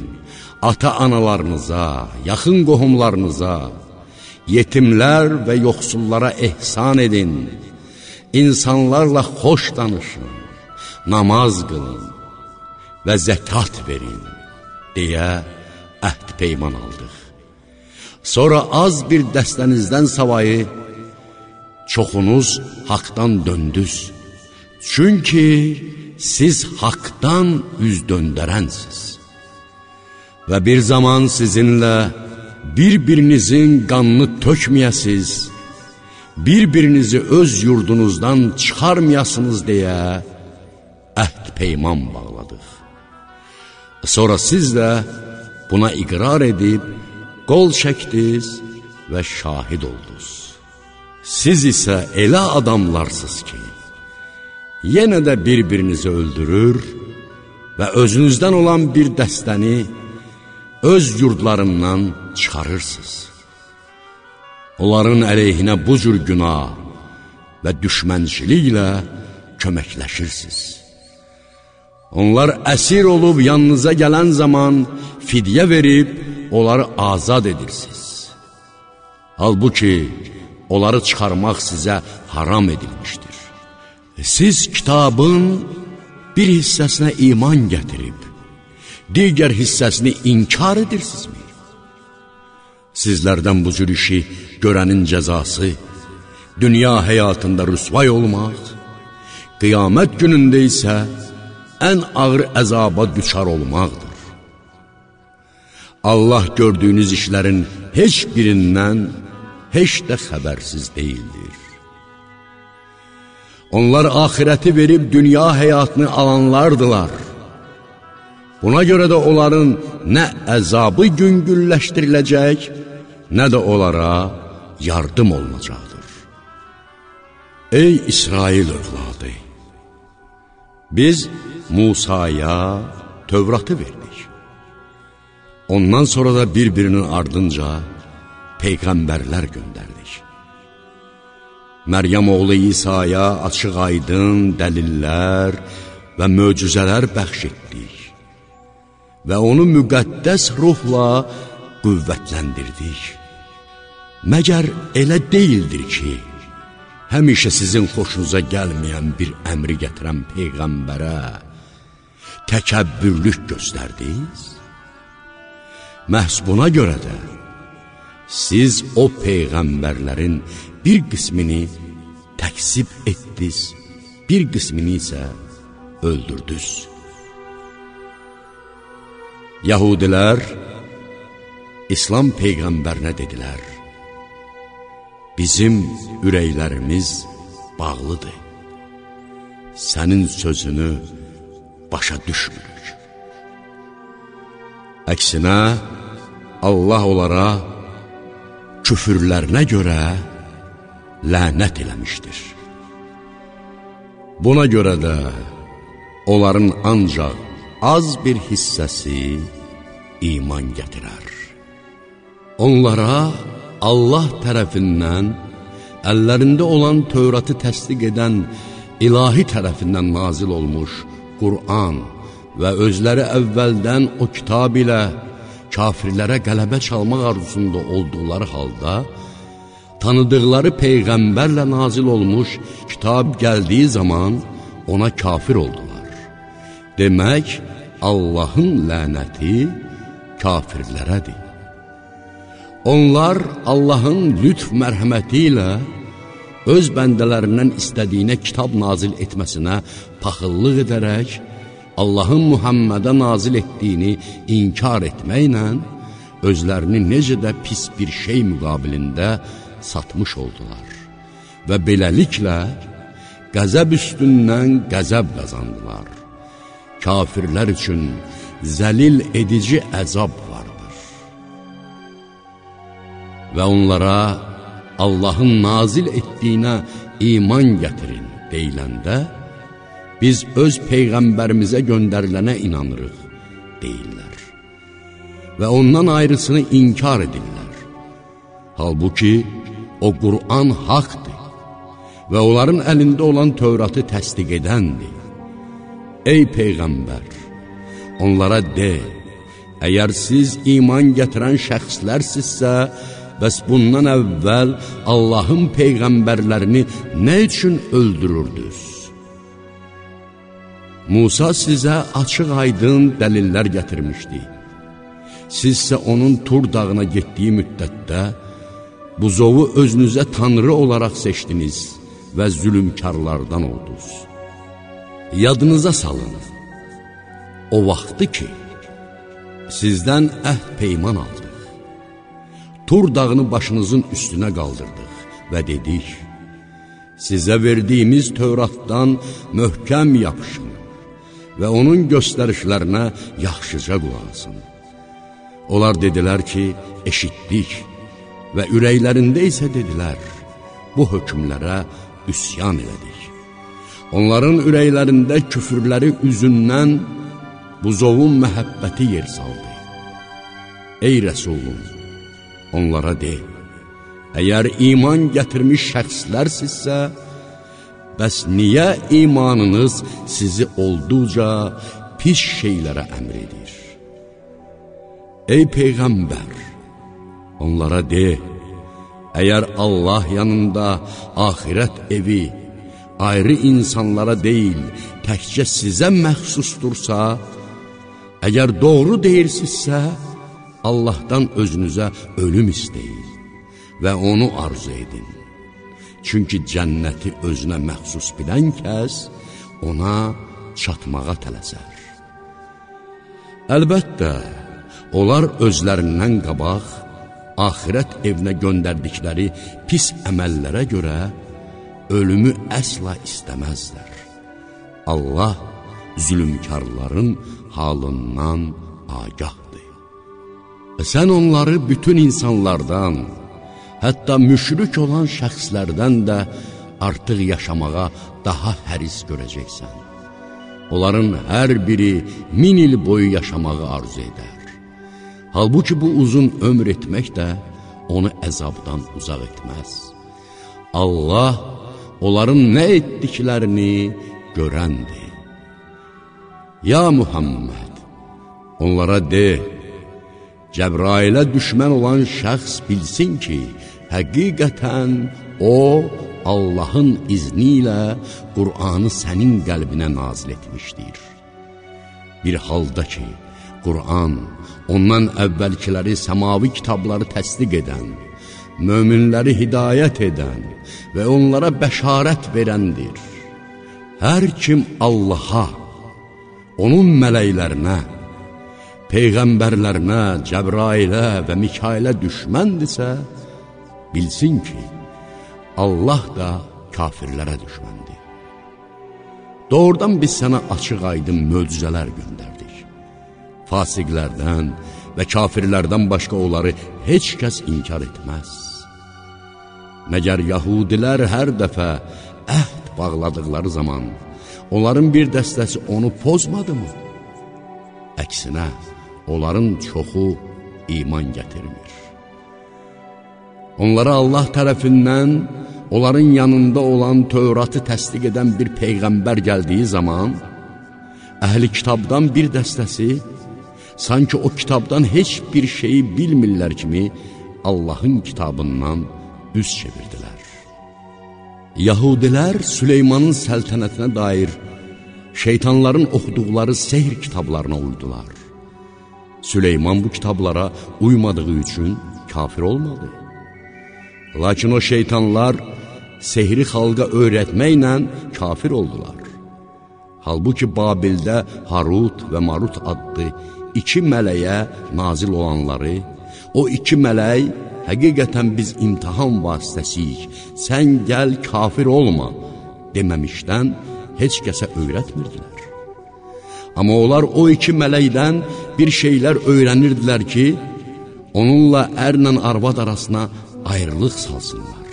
ata-analarınıza, yaxın qohumlarınıza, yetimlər və yoxsullara ehsan edin, insanlarla xoş danışın, namaz qılın və zəkat verin, deyə əhd peyman aldıq. Sonra az bir dəstənizdən savayı, çoxunuz haqdan döndüz. Çünki siz haqdan üz döndərənsiz. Və bir zaman sizinlə bir-birinizin qanını tökməyəsiz, bir-birinizi öz yurdunuzdan çıxarmayasınız deyə peyman bağladıq. Sonra siz də buna iqrar edib, qol çəkdiniz və şahid oldunuz. Siz isə elə adamlarsınız ki, yenə də bir-birinizi öldürür və özünüzdən olan bir dəstəni öz yurdlarından çıxarırsınız. Onların əleyhinə bu cür günah və düşmənçiliklə köməkləşirsiniz. Onlar əsir olub yanınıza gələn zaman fidyə verib onları azad edirsiniz. Halbuki onları çıxarmaq sizə haram edilmişdir. Siz kitabın bir hissəsinə iman gətirib, digər hissəsini inkar edirsinizmi? Sizlərdən bu cür işi görənin cəzası, dünya həyatında rüsvay olmaq, qiyamət günündə isə ən ağır əzaba düçar olmaqdır. Allah gördüyünüz işlərin heç birindən heç də xəbərsiz deyildir. Onlar ahirəti verib dünya həyatını alanlardılar. Buna görə də onların nə əzabı güngülləşdiriləcək, nə də onlara yardım olunacaqdır. Ey İsrail övladı! Biz Musaya Tövratı verdik. Ondan sonra da bir-birinin ardınca Peyğəmbərlər göndərdik. Məryəm oğlu İsa'ya açıq aydın dəlillər və möcüzələr bəxş etdik və onu müqəddəs ruhla qüvvətləndirdik. Məgər elə deyildir ki, həmişə sizin xoşunuza gəlməyən bir əmri gətirən Peyğəmbərə təkəbbürlük göstərdiniz? Məhz buna görə də siz o Peyğəmbərlərin bir qismini təksib etdiniz, bir qismini isə öldürdünüz. Yahudilər İslam Peyğəmbərinə dedilər, Bizim ürəklərimiz bağlıdır, sənin sözünü başa düşmürük. Əksinə, Allah onlara küfürlərinə görə lənət eləmişdir. Buna görə də onların ancaq az bir hissəsi iman gətirər. Onlara Allah tərəfindən əllərində olan Tövratı təsdiq edən ilahi tərəfindən nazil olmuş Qur'an və özləri əvvəldən o kitab ilə kafirlərə qələbə çalmaq arzusunda olduqları halda, tanıdıqları Peyğəmbərlə nazil olmuş kitab gəldiyi zaman ona kafir oldular. Demək, Allahın lənəti kafirlərədir. Onlar Allahın lütf mərhəməti ilə öz bəndələrindən istədiyinə kitab nazil etməsinə paxıllıq edərək, Allahın Muhammədə nazil etdiyini inkar etməklə, özlərini necə də pis bir şey müqabilində satmış oldular. Və beləliklə, qəzəb üstündən qəzəb qazandılar. Kafirlər üçün zəlil edici əzab vardır. Və onlara, Allahın nazil etdiyinə iman gətirin deyiləndə, biz öz Peyğəmbərimizə göndərilənə inanırıq, deyirlər. Və ondan ayrısını inkar edirlər. Halbuki, o Qur'an haqdır və onların əlində olan Tövratı təsdiq edəndir. Ey Peyğəmbər, onlara de, əgər siz iman gətirən şəxslərsinizsə, Bəs bundan əvvəl Allahın peyğəmbərlərini nə üçün öldürürdünüz? Musa sizə açıq aydın dəlillər gətirmişdi. Sizsə onun Tur dağına getdiyi müddətdə buzovu özünüzə tanrı olaraq seçdiniz və zülümkarlardan oldunuz. Yadınıza salın, o vaxtı ki, sizdən əhd peyman aldı. Tur dağını başınızın üstünə qaldırdıq və dedik, sizə verdiyimiz Tövratdan möhkəm yapışın və onun göstərişlərinə yaxşıca qulaqsın. Onlar dedilər ki, eşitdik və ürəklərində isə dedilər, bu hökmlərə üsyan elədik. Onların ürəklərində küfürləri üzündən buzovun məhəbbəti yer saldı. Ey Rəsulum! onlara de, əgər iman gətirmiş şəxslərsinizsə, bəs niyə imanınız sizi olduqca pis şeylərə əmr edir? Ey Peyğəmbər, onlara de, əgər Allah yanında axirət evi, ayrı insanlara deyil, təkcə sizə məxsusdursa, əgər doğru deyirsinizsə, Allahdan özünüzə ölüm istəyin və onu arzu edin. Çünki cənnəti özünə məxsus bilən kəs ona çatmağa tələsər. Əlbəttə, onlar özlərindən qabaq, axirət evinə göndərdikləri pis əməllərə görə ölümü əsla istəməzlər. Allah zülümkarların halından agah. Sən onları bütün insanlardan, hətta müşrik olan şəxslərdən də artıq yaşamağa daha həris görəcəksən. Onların hər biri min il boyu yaşamağı arzu edər. Halbuki bu uzun ömr etmək də onu əzabdan uzaq etməz. Allah onların nə etdiklərini görəndir. Ya Muhammed, onlara de, Cəbrailə düşmən olan şəxs bilsin ki, həqiqətən o, Allahın izni ilə Qur'anı sənin qəlbinə nazil etmişdir. Bir halda ki, Qur'an ondan əvvəlkiləri səmavi kitabları təsdiq edən, möminləri hidayət edən və onlara bəşarət verəndir. Hər kim Allaha, onun mələklərinə, Peyğəmbərlərinə, Cəbrailə və Mikailə düşməndirsə, bilsin ki, Allah da kafirlərə düşməndir. Doğrudan biz sənə açıq aydın möcüzələr göndərdik. Fasiqlərdən və kafirlərdən başqa onları heç kəs inkar etməz. Məgər yahudilər hər dəfə əhd bağladıqları zaman onların bir dəstəsi onu pozmadımı? Əksinə, onların çoxu iman gətirmir. Onlara Allah tərəfindən onların yanında olan Tövratı təsdiq edən bir peyğəmbər gəldiyi zaman, əhli kitabdan bir dəstəsi, sanki o kitabdan heç bir şeyi bilmirlər kimi Allahın kitabından üz çevirdilər. Yahudilər Süleymanın səltənətinə dair şeytanların oxuduqları sehr kitablarına uydular. Süleyman bu kitablara uymadığı üçün kafir olmadı. Lakin o şeytanlar sehri xalqa öyrətməklə kafir oldular. Halbuki Babildə Harut və Marut adlı iki mələyə nazil olanları, o iki mələk həqiqətən biz imtihan vasitəsiyik, sən gəl kafir olma deməmişdən heç kəsə öyrətmirdilər. Amma onlar o iki mələkdən bir şeylər öyrənirdilər ki, onunla ərlə arvad arasına ayrılıq salsınlar.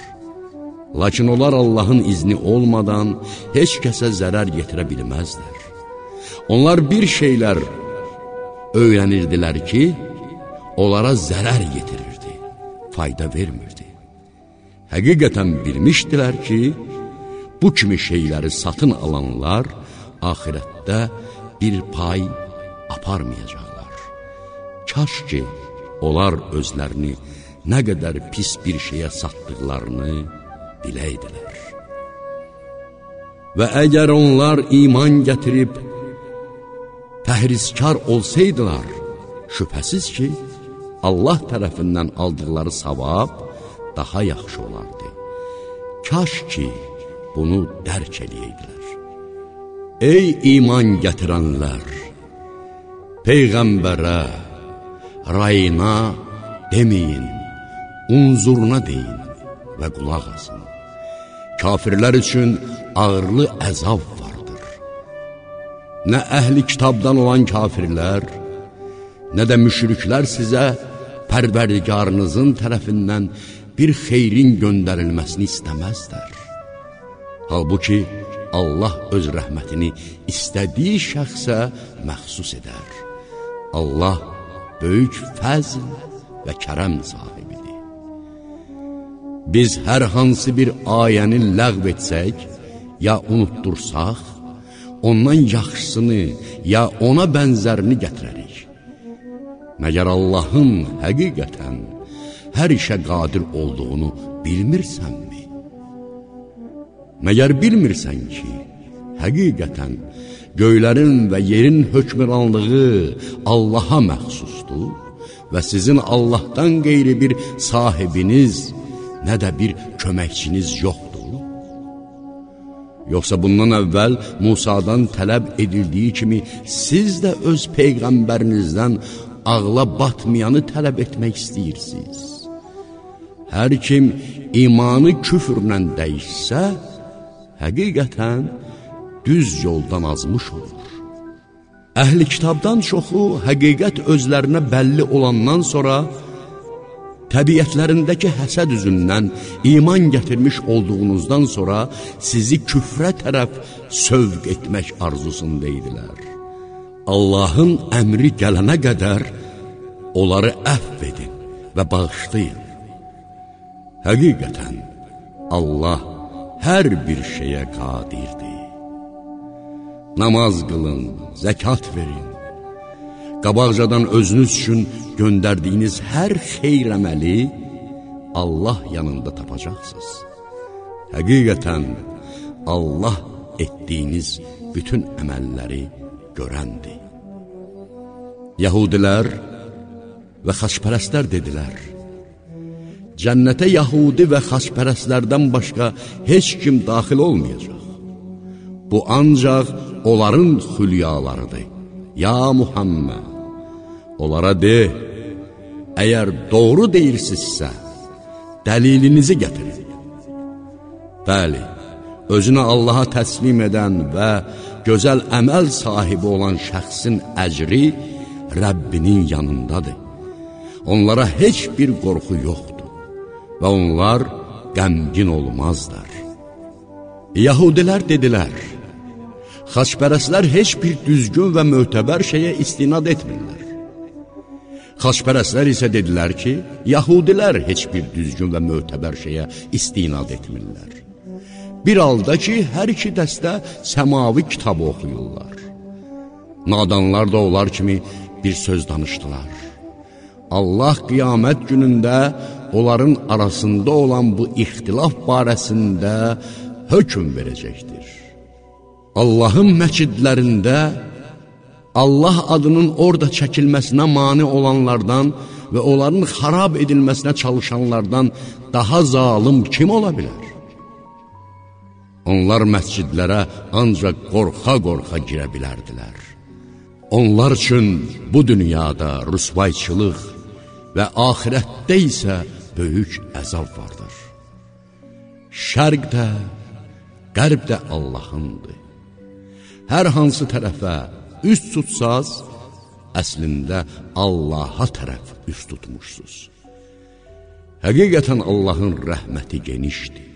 Lakin onlar Allahın izni olmadan heç kəsə zərər yetirə bilməzlər. Onlar bir şeylər öyrənirdilər ki, onlara zərər yetirirdi, fayda vermirdi. Həqiqətən bilmişdilər ki, bu kimi şeyləri satın alanlar axirətdə bir pay aparmayacaqlar. Kaş ki, onlar özlərini nə qədər pis bir şeyə satdıqlarını biləydilər. Və əgər onlar iman gətirib, təhriskar olsaydılar, şübhəsiz ki, Allah tərəfindən aldıqları savab daha yaxşı olardı. Kaş ki, bunu dərk eləyəydilər. Ey iman gətirənlər! Peyğəmbərə, rayına deməyin, unzuruna deyin və qulaq asın. Kafirlər üçün ağırlı əzab vardır. Nə əhli kitabdan olan kafirlər, nə də müşriklər sizə pərverdigarınızın tərəfindən bir xeyrin göndərilməsini istəməzlər. Halbuki Allah öz rəhmətini istədiyi şəxsə məxsus edər. Allah böyük fəzl və kərəm sahibidir. Biz hər hansı bir ayəni ləğv etsək, ya unutdursaq, ondan yaxşısını, ya ona bənzərini gətirərik. Məgər Allahın həqiqətən hər işə qadir olduğunu bilmirsənmi? Məgər bilmirsən ki, həqiqətən göylərin və yerin hökmranlığı Allaha məxsusdur və sizin Allahdan qeyri bir sahibiniz, nə də bir köməkçiniz yoxdur? Yoxsa bundan əvvəl Musadan tələb edildiyi kimi siz də öz peyğəmbərinizdən ağla batmayanı tələb etmək istəyirsiniz? Hər kim imanı küfrlə dəyişsə, həqiqətən düz yoldan azmış olur. Əhli kitabdan çoxu həqiqət özlərinə bəlli olandan sonra təbiətlərindəki həsəd üzündən iman gətirmiş olduğunuzdan sonra sizi küfrə tərəf sövq etmək arzusunda idilər. Allahın əmri gələnə qədər onları əhv edin və bağışlayın. Həqiqətən Allah hər bir şeyə qadirdir. Namaz qılın, zəkat verin. Qabaqcadan özünüz üçün göndərdiyiniz hər xeyr əməli Allah yanında tapacaqsınız. Həqiqətən Allah etdiyiniz bütün əməlləri görəndir. Yahudilər və xaçpərəstlər dedilər, Cənnətə Yahudi və xaçpərəstlərdən başqa heç kim daxil olmayacaq. Bu ancaq onların xülyalarıdır. Ya Muhammed, onlara de, əgər doğru deyirsinizsə, dəlilinizi gətirin. Bəli, özünə Allaha təslim edən və gözəl əməl sahibi olan şəxsin əcri Rəbbinin yanındadır. Onlara heç bir qorxu yoxdur və onlar qəmgin olmazlar. Yahudilər dedilər, xaçpərəslər heç bir düzgün və mötəbər şeyə istinad etmirlər. Xaçpərəslər isə dedilər ki, Yahudilər heç bir düzgün və mötəbər şeyə istinad etmirlər. Bir halda ki, hər iki dəstə səmavi kitabı oxuyurlar. Nadanlar da onlar kimi bir söz danışdılar. Allah qiyamət günündə onların arasında olan bu ixtilaf barəsində hökm verəcəkdir. Allahın məcidlərində Allah adının orada çəkilməsinə mani olanlardan və onların xarab edilməsinə çalışanlardan daha zalım kim ola bilər? Onlar məscidlərə ancaq qorxa-qorxa girə bilərdilər. Onlar üçün bu dünyada rüsvayçılıq və axirətdə isə böyük əzab vardır. Şərq də, qərb də Allahındır. Hər hansı tərəfə üst tutsaz, əslində Allaha tərəf üst tutmuşsuz. Həqiqətən Allahın rəhməti genişdir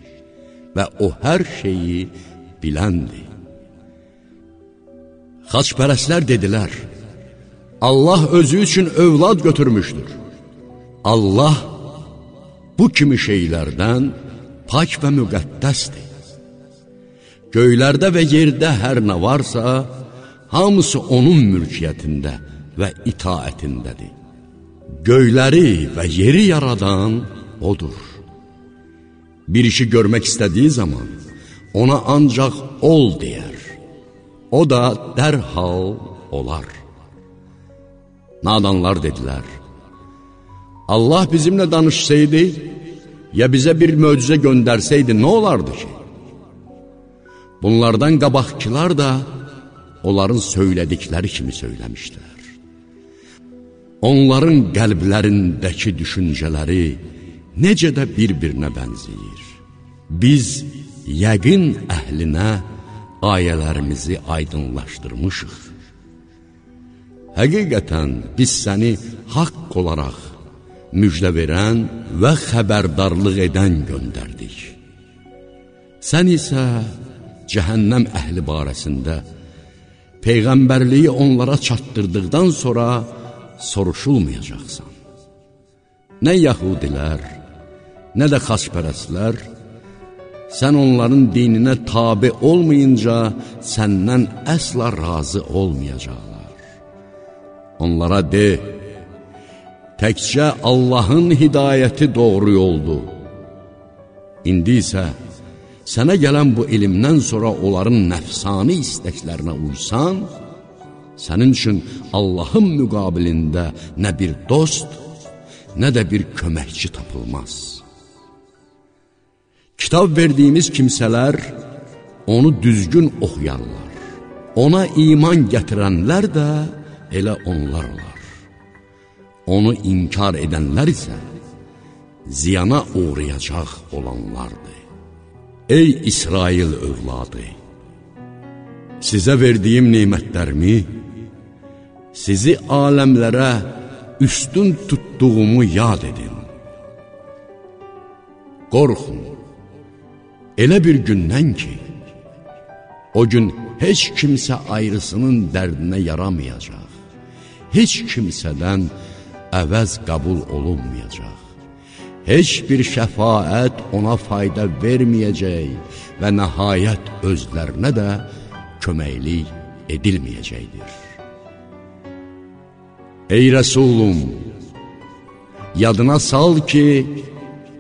və o hər şeyi biləndir. Xaçpərəslər dedilər, Allah özü üçün övlad götürmüşdür. Allah bu kimi şeylərdən pak və müqəddəsdir. Göylərdə və yerdə hər nə varsa, hamısı onun mülkiyyətində və itaətindədir. Göyləri və yeri yaradan odur. Bir işi görmək istədiyi zaman ona ancaq ol deyər. O da dərhal olar. Nadanlar dedilər, Allah bizimlə danışsaydı, ya bizə bir möcüzə göndərsəydi, nə olardı ki? Bunlardan qabaqçılar da onların söylədikləri kimi söyləmişdilər. Onların qəlblərindəki düşüncələri necə də bir-birinə bənziyir. Biz yəqin əhlinə ayələrimizi aydınlaşdırmışıq. Həqiqətən biz səni haqq olaraq müjdə verən və xəbərdarlıq edən göndərdik. Sən isə cəhənnəm əhli barəsində Peyğəmbərliyi onlara çatdırdıqdan sonra soruşulmayacaqsan. Nə yəhudilər, nə də xaçpərəslər, sən onların dininə tabi olmayınca səndən əsla razı olmayacaqlar. Onlara de, təkcə Allahın hidayəti doğru yoldur. İndi isə, sənə gələn bu elmdən sonra onların nəfsani istəklərinə uysan, sənin üçün Allahın müqabilində nə bir dost, nə də bir köməkçi tapılmaz. Kitab verdiyimiz kimsələr onu düzgün oxuyanlar, ona iman gətirənlər də elə onlar olar. Onu inkar edənlər isə ziyana uğrayacaq olanlardır. Ey İsrail övladı! Sizə verdiyim neymətlərimi, sizi aləmlərə üstün tutduğumu yad edin. Qorxun, elə bir gündən ki, o gün heç kimsə ayrısının dərdinə yaramayacaq, heç kimsədən əvəz qəbul olunmayacaq heç bir şəfaət ona fayda verməyəcək və nəhayət özlərinə də köməklik edilməyəcəkdir. Ey Rəsulum, yadına sal ki,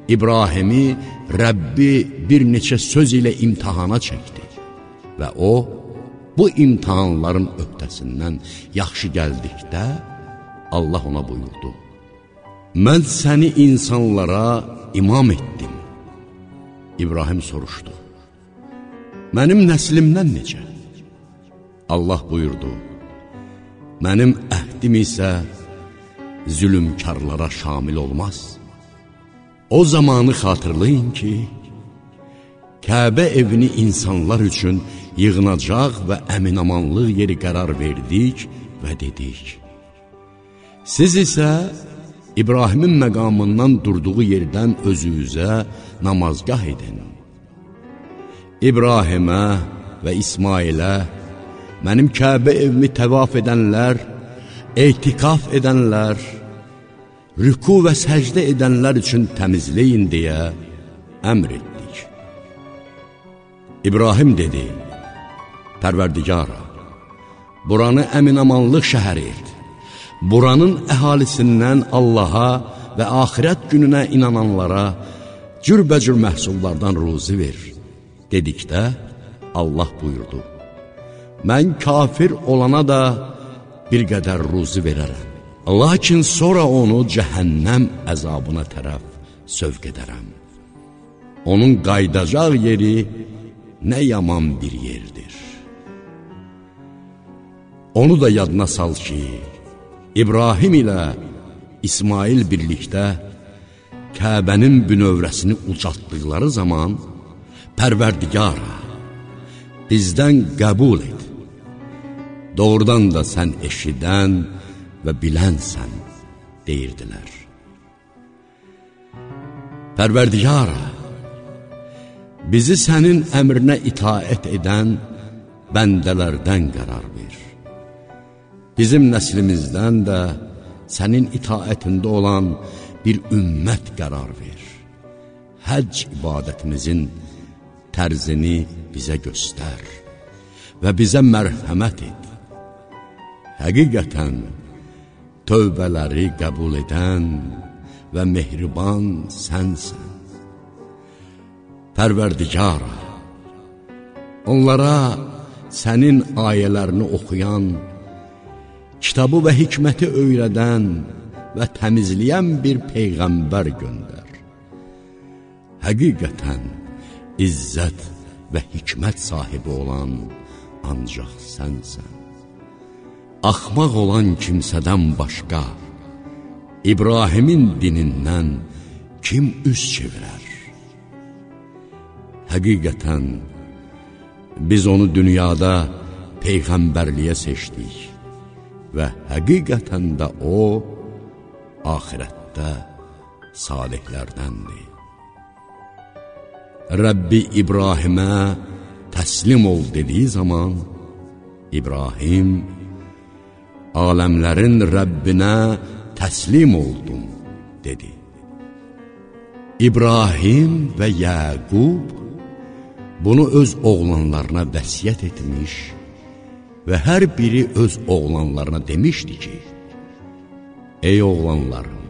İbrahimi Rəbbi bir neçə söz ilə imtihana çəkdi və o, bu imtihanların öhdəsindən yaxşı gəldikdə Allah ona buyurdu. Mən səni insanlara imam etdim. İbrahim soruşdu. Mənim nəslimdən necə? Allah buyurdu. Mənim əhdim isə zülümkarlara şamil olmaz. O zamanı xatırlayın ki, Kəbə evini insanlar üçün yığınacaq və əminamanlıq yeri qərar verdik və dedik. Siz isə İbrahimin məqamından durduğu yerdən özünüzə namazgah edin. İbrahimə və İsmailə mənim Kəbə evimi təvaf edənlər, eytikaf edənlər, rüku və səcdə edənlər üçün təmizləyin deyə əmr etdik. İbrahim dedi, Pərverdigara, buranı əminamanlıq şəhəri et. Buranın əhalisindən Allaha və axirət gününə inananlara cürbəcür məhsullardan ruzi ver. Dedikdə Allah buyurdu, mən kafir olana da bir qədər ruzi verərəm. Lakin sonra onu cəhənnəm əzabına tərəf sövq edərəm. Onun qaydacaq yeri nə yaman bir yerdir. Onu da yadına sal ki, İbrahim ilə İsmail birlikdə Kəbənin bünövrəsini ucatdıqları zaman Pərverdigara, bizdən qəbul et. Doğrudan da sən eşidən və bilənsən, deyirdilər. Pərverdigara, bizi sənin əmrinə itaət edən bəndələrdən qərar ver. Bizim nəslimizdən də sənin itaətində olan bir ümmət qərar ver. Həcc ibadətimizin tərzini bizə göstər və bizə mərhəmət et. Həqiqətən, tövbələri qəbul edən və mehriban sənsən. Pərverdigara, onlara sənin ayələrini oxuyan, kitabı və hikməti öyrədən və təmizləyən bir peyğəmbər göndər. Həqiqətən, izzət və hikmət sahibi olan ancaq sənsən. Axmaq olan kimsədən başqa, İbrahimin dinindən kim üz çevirər? Həqiqətən, biz onu dünyada peyğəmbərliyə seçdik və həqiqətən də o, axirətdə salihlərdəndir. Rəbbi İbrahimə təslim ol dediyi zaman, İbrahim, aləmlərin Rəbbinə təslim oldum, dedi. İbrahim və Yəqub bunu öz oğlanlarına vəsiyyət etmiş və hər biri öz oğlanlarına demişdi ki, Ey oğlanlarım,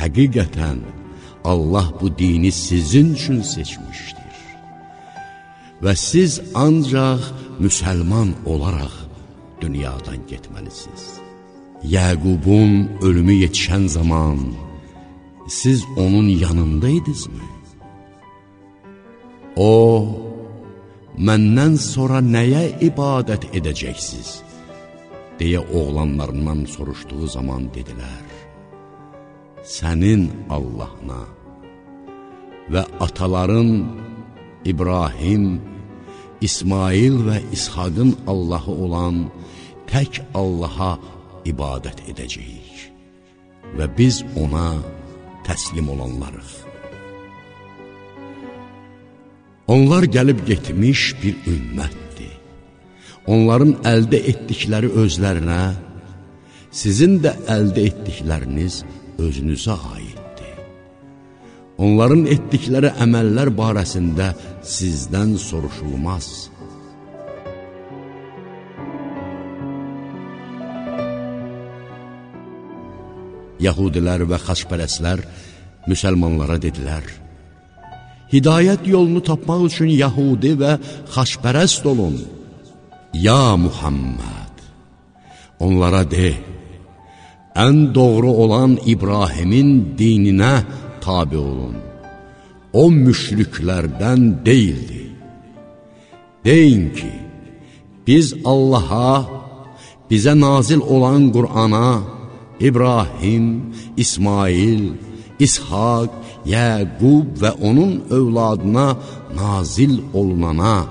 həqiqətən Allah bu dini sizin üçün seçmişdir. Və siz ancaq müsəlman olaraq dünyadan getməlisiniz. Yəqubun ölümü yetişən zaman siz onun yanındaydınızmı? O, məndən sonra nəyə ibadət edəcəksiniz? deyə oğlanlarından soruşduğu zaman dedilər, sənin Allahına və ataların İbrahim, İsmail və İshaqın Allahı olan tək Allaha ibadət edəcəyik və biz ona təslim olanlarıq. Onlar gəlib getmiş bir ümmət onların əldə etdikləri özlərinə, sizin də əldə etdikləriniz özünüzə aiddir. Onların etdikləri əməllər barəsində sizdən soruşulmaz. Yahudilər və xaçpərəslər müsəlmanlara dedilər, Hidayət yolunu tapmaq üçün Yahudi və xaçpərəst olun. Ya Muhammed, onlara de, ən doğru olan İbrahimin dininə tabi olun. O müşriklərdən deyildi. Deyin ki, biz Allaha, bizə nazil olan Qur'ana, İbrahim, İsmail, İshak, Yəqub və onun övladına nazil olunana,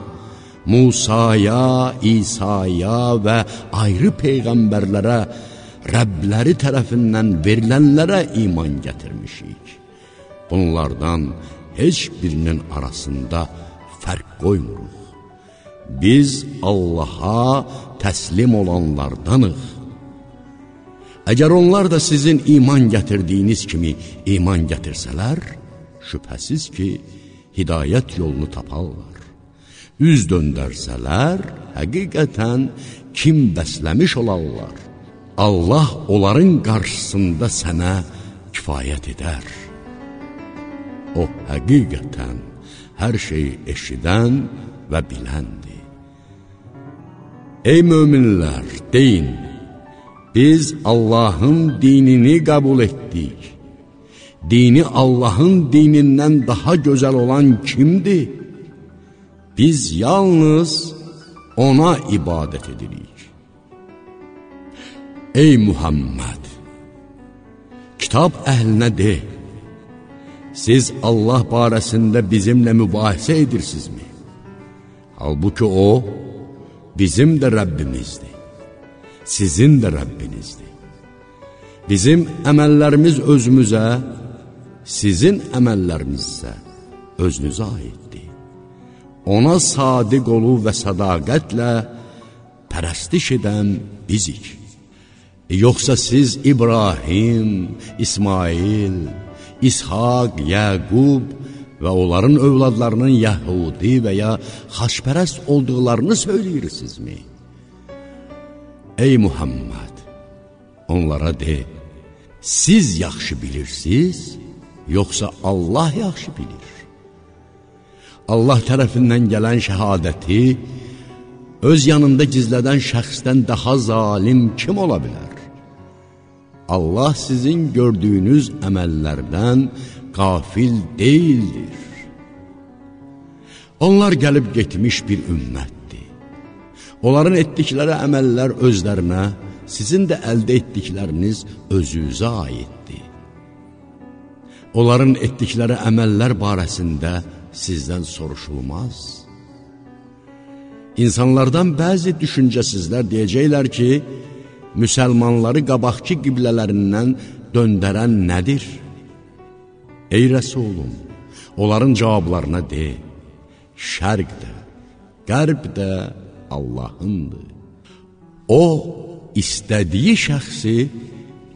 Musaya, İsaya və ayrı peyğəmbərlərə, Rəbləri tərəfindən verilənlərə iman gətirmişik. Bunlardan heç birinin arasında fərq qoymuruq. biz Allaha təslim olanlardanıq. Əgər onlar da sizin iman gətirdiyiniz kimi iman gətirsələr, şübhəsiz ki, hidayət yolunu taparlar. Üz döndərsələr, həqiqətən kim bəsləmiş olarlar. Allah onların qarşısında sənə kifayət edər. O həqiqətən hər şeyi eşidən və biləndir. Ey möminlər, deyin, biz Allahın dinini qəbul etdik. Dini Allahın dinindən daha gözəl olan kimdir? Biz yalnız ona ibadət edirik. Ey Muhammed! Kitab əhlinə de, siz Allah barəsində bizimlə mübahisə edirsinizmi? Halbuki O, bizim də Rəbbimizdir, sizin də Rəbbinizdir. Bizim əməllərimiz özümüzə, sizin əməlləriniz isə özünüzə aiddir. Ona sadiq olu və sədaqətlə pərəstiş edən bizik. Yoxsa siz İbrahim, İsmail, İshaq, Yəqub və onların övladlarının Yəhudi və ya xaşpərəst olduqlarını söyləyirsinizmi? Ey Muhammed, onlara de, siz yaxşı bilirsiniz, yoxsa Allah yaxşı bilir? Allah tərəfindən gələn şəhadəti öz yanında gizlədən şəxsdən daha zalim kim ola bilər? Allah sizin gördüyünüz əməllərdən qafil deyildir. Onlar gəlib getmiş bir ümmətdir. Onların etdikləri əməllər özlərinə, sizin də əldə etdikləriniz özünüzə aiddir. Onların etdikləri əməllər barəsində sizdən soruşulmaz. İnsanlardan bəzi düşüncəsizlər deyəcəklər ki, müsəlmanları qabaqki qiblələrindən döndərən nədir? Ey Rəsulum, onların cavablarına de, şərq də, qərb də Allahındır. O, istədiyi şəxsi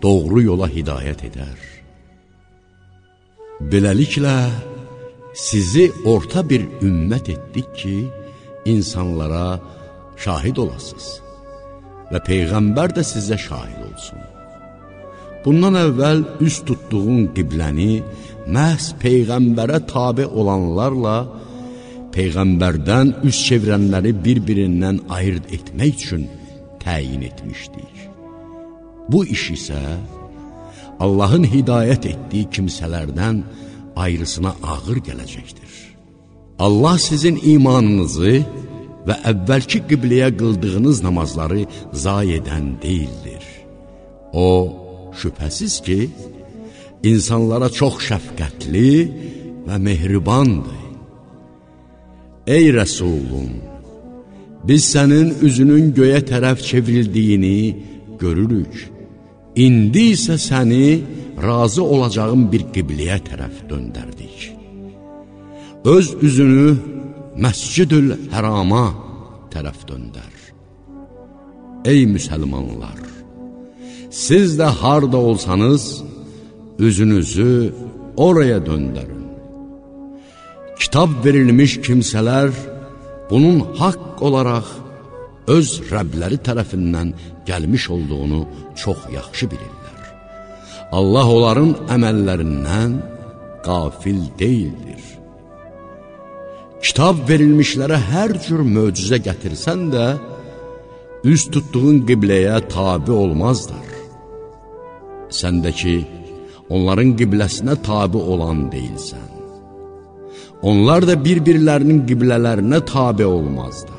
doğru yola hidayət edər. Beləliklə, sizi orta bir ümmət etdik ki, insanlara şahid olasınız və Peyğəmbər də sizə şahid olsun. Bundan əvvəl üz tutduğun qibləni məhz Peyğəmbərə tabi olanlarla Peyğəmbərdən üz çevirənləri bir-birindən ayırt etmək üçün təyin etmişdik. Bu iş isə Allahın hidayət etdiyi kimsələrdən ayrısına ağır gələcəkdir. Allah sizin imanınızı və əvvəlki qibləyə qıldığınız namazları zay edən deyildir. O, şübhəsiz ki, insanlara çox şəfqətli və mehribandır. Ey Rəsulum, biz sənin üzünün göyə tərəf çevrildiyini görürük. İndi isə səni razı olacağın bir qibləyə tərəf döndərdik. Öz üzünü Məscidül Hərama tərəf döndər. Ey müsəlmanlar! Siz də harda olsanız, üzünüzü oraya döndərün. Kitab verilmiş kimsələr bunun haqq olaraq öz Rəbləri tərəfindən gəlmiş olduğunu çox yaxşı bilirlər. Allah onların əməllərindən qafil deyildir. Kitab verilmişlərə hər cür möcüzə gətirsən də, üz tutduğun qibləyə tabi olmazlar. Səndəki onların qibləsinə tabi olan deyilsən. Onlar da bir-birlərinin qiblələrinə tabi olmazlar.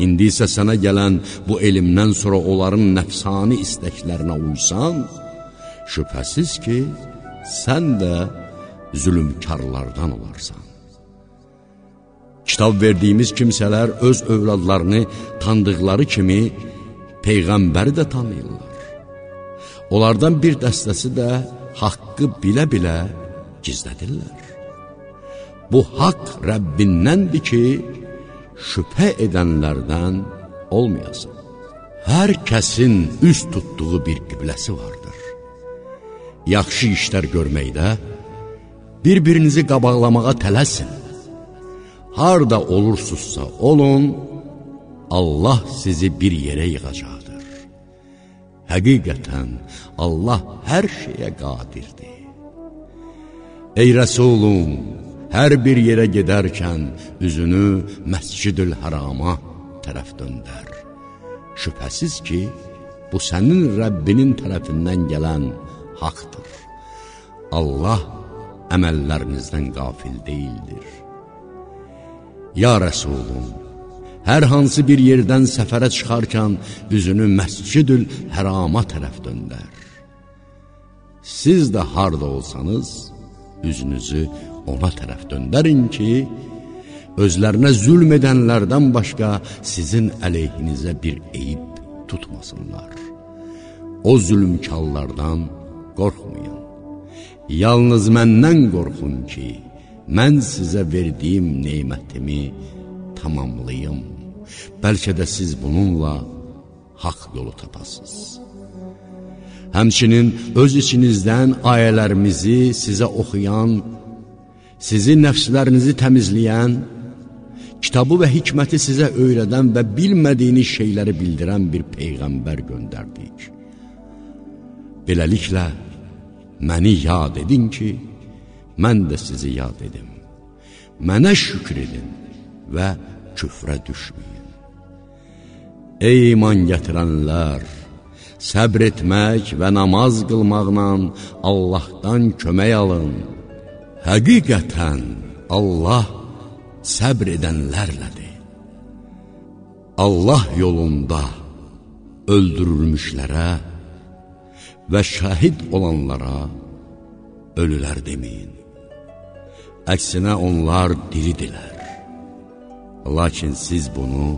İndi isə sənə gələn bu elmdən sonra onların nəfsani istəklərinə uysan, şübhəsiz ki, sən də zülümkarlardan olarsan. Kitab verdiyimiz kimsələr öz övladlarını tanıdıqları kimi Peyğəmbəri də tanıyırlar. Onlardan bir dəstəsi də haqqı bilə-bilə gizlədirlər. Bu haqq Rəbbindəndir ki, şübhə edənlərdən olmayasın. Hər kəsin üz tutduğu bir qibləsi vardır. Yaxşı işlər görməkdə bir-birinizi qabaqlamağa tələsin. Harda olursunuzsa olun, Allah sizi bir yerə yığacaqdır. Həqiqətən Allah hər şeyə qadirdir. Ey Rəsulum, hər bir yerə gedərkən üzünü Məscidül Hərama tərəf döndər. Şübhəsiz ki, bu sənin Rəbbinin tərəfindən gələn haqdır. Allah əməllərinizdən qafil deyildir. Ya Rəsulum, hər hansı bir yerdən səfərə çıxarkən üzünü Məscidül Hərama tərəf döndər. Siz də harda olsanız, üzünüzü ona tərəf döndərin ki, özlərinə zülm edənlərdən başqa sizin əleyhinizə bir eyib tutmasınlar. O zülmkallardan qorxmayın. Yalnız məndən qorxun ki, mən sizə verdiyim neymətimi tamamlayım. Bəlkə də siz bununla haqq yolu tapasınız. Həmçinin öz içinizdən ayələrimizi sizə oxuyan, sizi nəfslərinizi təmizləyən, kitabı və hikməti sizə öyrədən və bilmədiyiniz şeyləri bildirən bir Peyğəmbər göndərdik. Beləliklə, məni yad edin ki, mən də sizi yad edim. Mənə şükür edin və küfrə düşməyin. Ey iman gətirənlər! Səbr etmək və namaz qılmaqla Allahdan kömək alın. Həqiqətən Allah səbr edənlərlədir. Allah yolunda öldürülmüşlərə və şəhid olanlara ölülər deməyin. Əksinə onlar diridirlər. Lakin siz bunu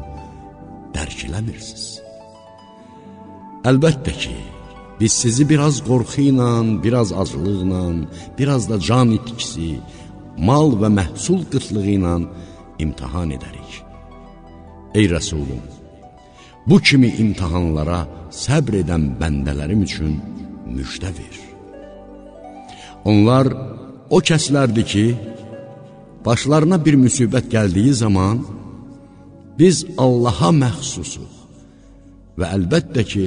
dərk eləmirsiniz. Əlbəttə ki, biz sizi biraz qorxu ilə, biraz acılıqla, biraz da can itkisi, mal və məhsul qıtlığı ilə imtihan edərik. Ey Rəsulum, bu kimi imtihanlara səbr edən bəndələrim üçün müjdə ver. Onlar o kəslərdir ki, başlarına bir müsibət gəldiyi zaman biz Allaha məxsusuq və əlbəttə ki,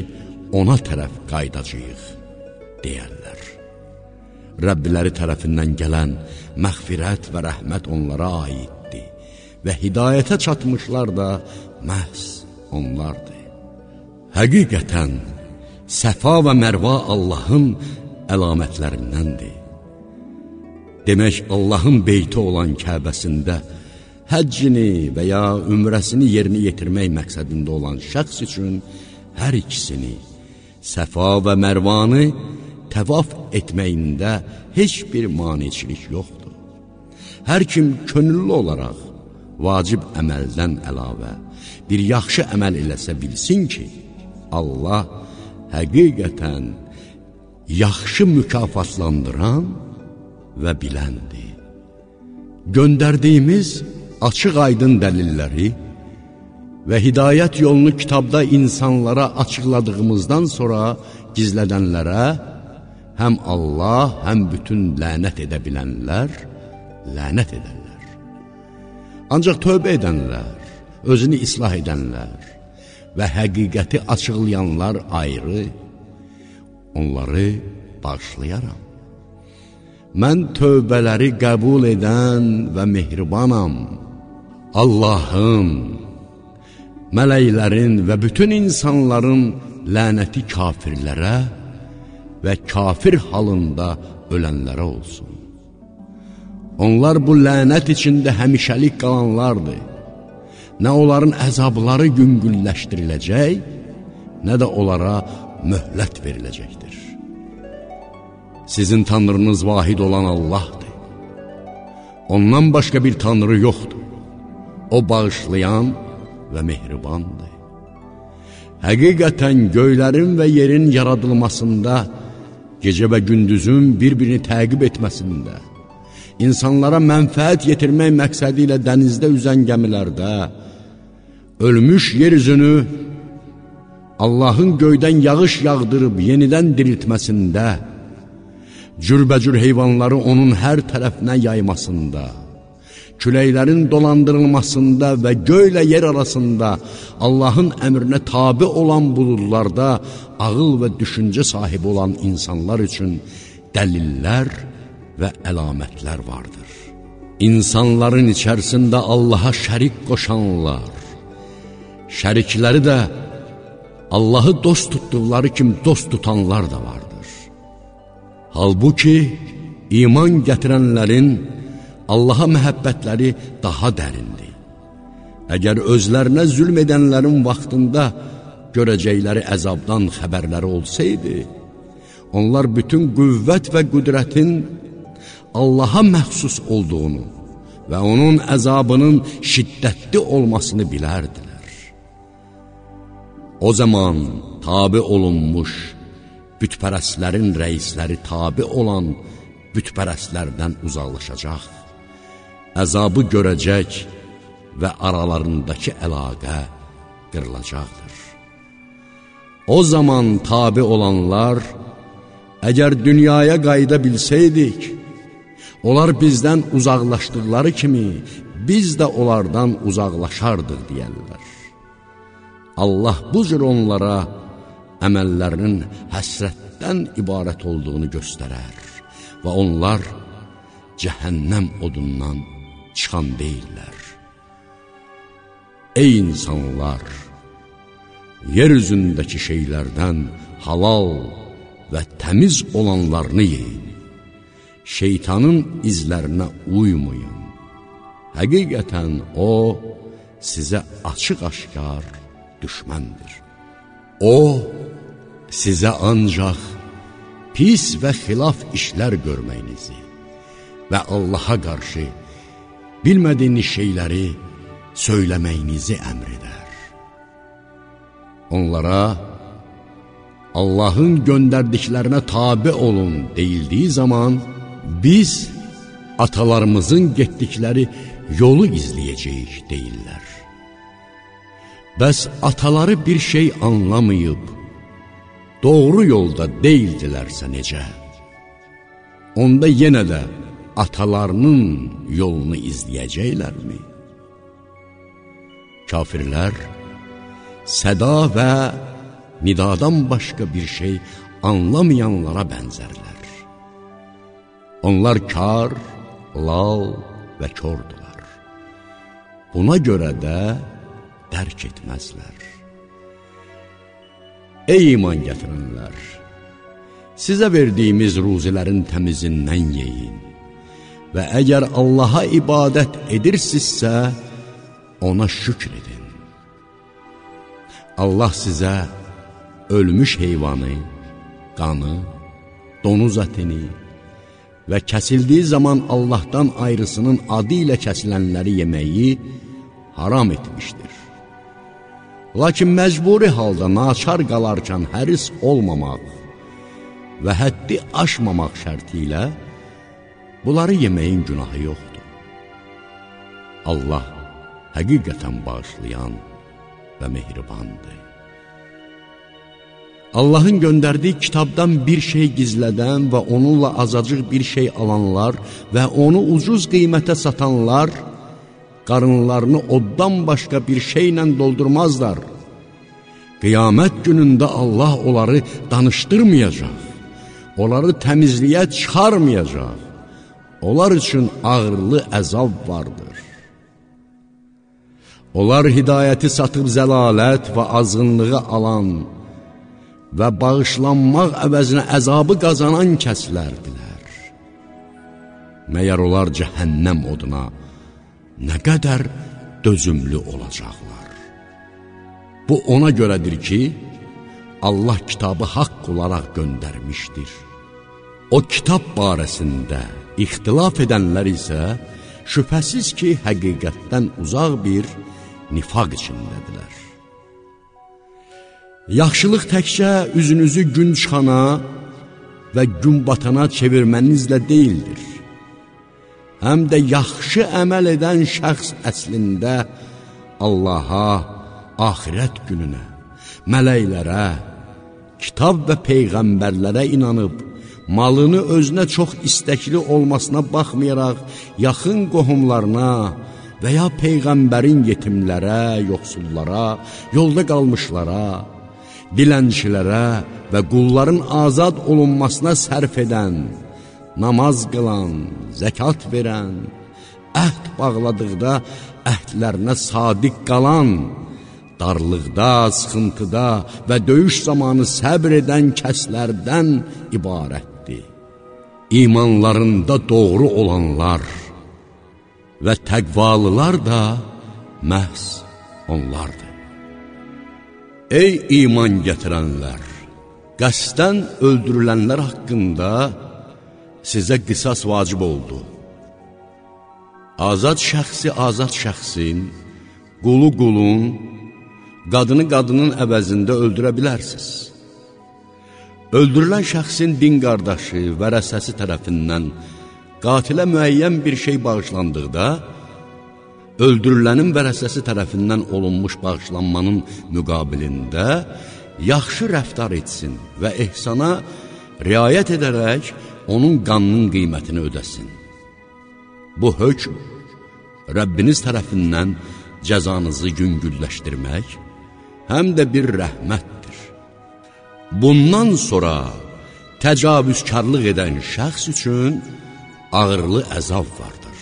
ona tərəf qaydacıyıq, deyərlər. Rəbbiləri tərəfindən gələn məxfirət və rəhmət onlara aiddir və hidayətə çatmışlar da məhz onlardır. Həqiqətən, Səfa və Mərva Allahın əlamətlərindəndir. Demək, Allahın beyti olan Kəbəsində həccini və ya ümrəsini yerinə yetirmək məqsədində olan şəxs üçün hər ikisini, Səfa və Mərvanı təvaf etməyində heç bir maniçilik yoxdur. Hər kim könüllü olaraq vacib əməldən əlavə bir yaxşı əməl eləsə bilsin ki, Allah həqiqətən yaxşı mükafatlandıran və biləndir. Göndərdiyimiz açıq aydın dəlilləri və hidayət yolunu kitabda insanlara açıqladığımızdan sonra gizlədənlərə həm Allah, həm bütün lənət edə bilənlər lənət edərlər. Ancaq tövbə edənlər, özünü islah edənlər və həqiqəti açıqlayanlar ayrı, onları bağışlayaram. Mən tövbələri qəbul edən və mehribanam. Allahın, mələklərin və bütün insanların lənəti kafirlərə və kafir halında ölənlərə olsun. Onlar bu lənət içində həmişəlik qalanlardır. Nə onların əzabları yüngülləşdiriləcək, nə də onlara möhlət veriləcəkdir. Sizin tanrınız vahid olan Allahdır. Ondan başqa bir tanrı yoxdur. O bağışlayan və mehribandır. Həqiqətən göylərin və yerin yaradılmasında, gecə və gündüzün bir-birini təqib etməsində, insanlara mənfəət yetirmək məqsədi ilə dənizdə üzən gəmilərdə, ölmüş yeryüzünü Allahın göydən yağış yağdırıb yenidən diriltməsində, cürbəcür heyvanları onun hər tərəfinə yaymasında, küləklərin dolandırılmasında və göylə yer arasında Allahın əmrinə tabi olan buludlarda ağıl və düşüncə sahibi olan insanlar üçün dəlillər və əlamətlər vardır. İnsanların içərisində Allaha şərik qoşanlar, şərikləri də Allahı dost tutduqları kimi dost tutanlar da vardır. Halbuki, iman gətirənlərin Allaha məhəbbətləri daha dərindir. Əgər özlərinə zülm edənlərin vaxtında görəcəkləri əzabdan xəbərləri olsaydı, onlar bütün qüvvət və qüdrətin Allaha məxsus olduğunu və onun əzabının şiddətli olmasını bilərdilər. O zaman tabi olunmuş, bütpərəslərin rəisləri tabi olan bütpərəslərdən uzaqlaşacaq, əzabı görəcək və aralarındakı əlaqə qırılacaqdır. O zaman tabi olanlar, əgər dünyaya qayda bilsəydik, onlar bizdən uzaqlaşdıqları kimi, biz də onlardan uzaqlaşardıq deyərlər. Allah bu cür onlara əməllərinin həsrətdən ibarət olduğunu göstərər və onlar cəhənnəm odundan çıxan deyirlər. Ey insanlar! Yer üzündəki şeylərdən halal və təmiz olanlarını yiyin. Şeytanın izlərinə uymayın. Həqiqətən o, sizə açıq-aşkar düşməndir. O, sizə ancaq pis və xilaf işlər görməyinizi və Allaha qarşı bilmədiyiniz şeyləri söyləməyinizi əmr edər. Onlara Allahın göndərdiklərinə tabi olun deyildiyi zaman biz atalarımızın getdikləri yolu izləyəcəyik deyirlər. Bəs ataları bir şey anlamayıb, doğru yolda deyildilərsə necə? Onda yenə də atalarının yolunu izləyəcəklərmi? Kafirlər səda və nidadan başqa bir şey anlamayanlara bənzərlər. Onlar kar, lal və kordular. Buna görə də dərk etməzlər. Ey iman gətirənlər! Sizə verdiyimiz ruzilərin təmizindən yeyin və əgər Allaha ibadət edirsinizsə, ona şükr edin. Allah sizə ölmüş heyvanı, qanı, donuz ətini və kəsildiyi zaman Allahdan ayrısının adı ilə kəsilənləri yeməyi haram etmişdir. Lakin məcburi halda naçar qalarkən həris olmamaq və həddi aşmamaq şərti ilə bunları yeməyin günahı yoxdur. Allah həqiqətən bağışlayan və mehribandır. Allahın göndərdiyi kitabdan bir şey gizlədən və onunla azacıq bir şey alanlar və onu ucuz qiymətə satanlar, qarınlarını oddan başqa bir şeylə doldurmazlar. Qiyamət günündə Allah onları danışdırmayacaq, onları təmizliyə çıxarmayacaq. Onlar üçün ağırlı əzab vardır. Onlar hidayəti satıb zəlalət və azğınlığı alan və bağışlanmaq əvəzinə əzabı qazanan kəslərdilər. Məyər onlar cəhənnəm oduna nə qədər dözümlü olacaqlar. Bu ona görədir ki, Allah kitabı haqq olaraq göndərmişdir. O kitab barəsində ixtilaf edənlər isə şübhəsiz ki, həqiqətdən uzaq bir nifaq içindədirlər. Yaxşılıq təkcə üzünüzü gün çıxana və gün batana çevirmənizlə deyildir. Həm də yaxşı əməl edən şəxs əslində Allaha axirət gününə, mələklərə, kitab və peyğəmbərlərə inanıb, malını özünə çox istəkli olmasına baxmayaraq, yaxın qohumlarına və ya peyğəmbərin yetimlərə, yoxsullara, yolda qalmışlara, dilənçilərə və qulların azad olunmasına sərf edən, namaz qılan, zəkat verən, əhd bağladıqda əhdlərinə sadiq qalan, darlıqda, sıxıntıda və döyüş zamanı səbr edən kəslərdən ibarətdir. İmanlarında doğru olanlar və təqvalılar da məhz onlardır. Ey iman gətirənlər! Qəsdən öldürülənlər haqqında sizə qisas vacib oldu. Azad şəxsi azad şəxsin, qulu qulun, qadını qadının əvəzində öldürə bilərsiniz. Öldürülən şəxsin din qardaşı, vərəsəsi tərəfindən qatilə müəyyən bir şey bağışlandıqda, öldürülənin vərəsəsi tərəfindən olunmuş bağışlanmanın müqabilində yaxşı rəftar etsin və ehsana riayət edərək onun qanının qiymətini ödəsin. Bu hökm Rəbbiniz tərəfindən cəzanızı yüngülləşdirmək, həm də bir rəhmətdir. Bundan sonra təcavüzkarlıq edən şəxs üçün ağırlı əzab vardır.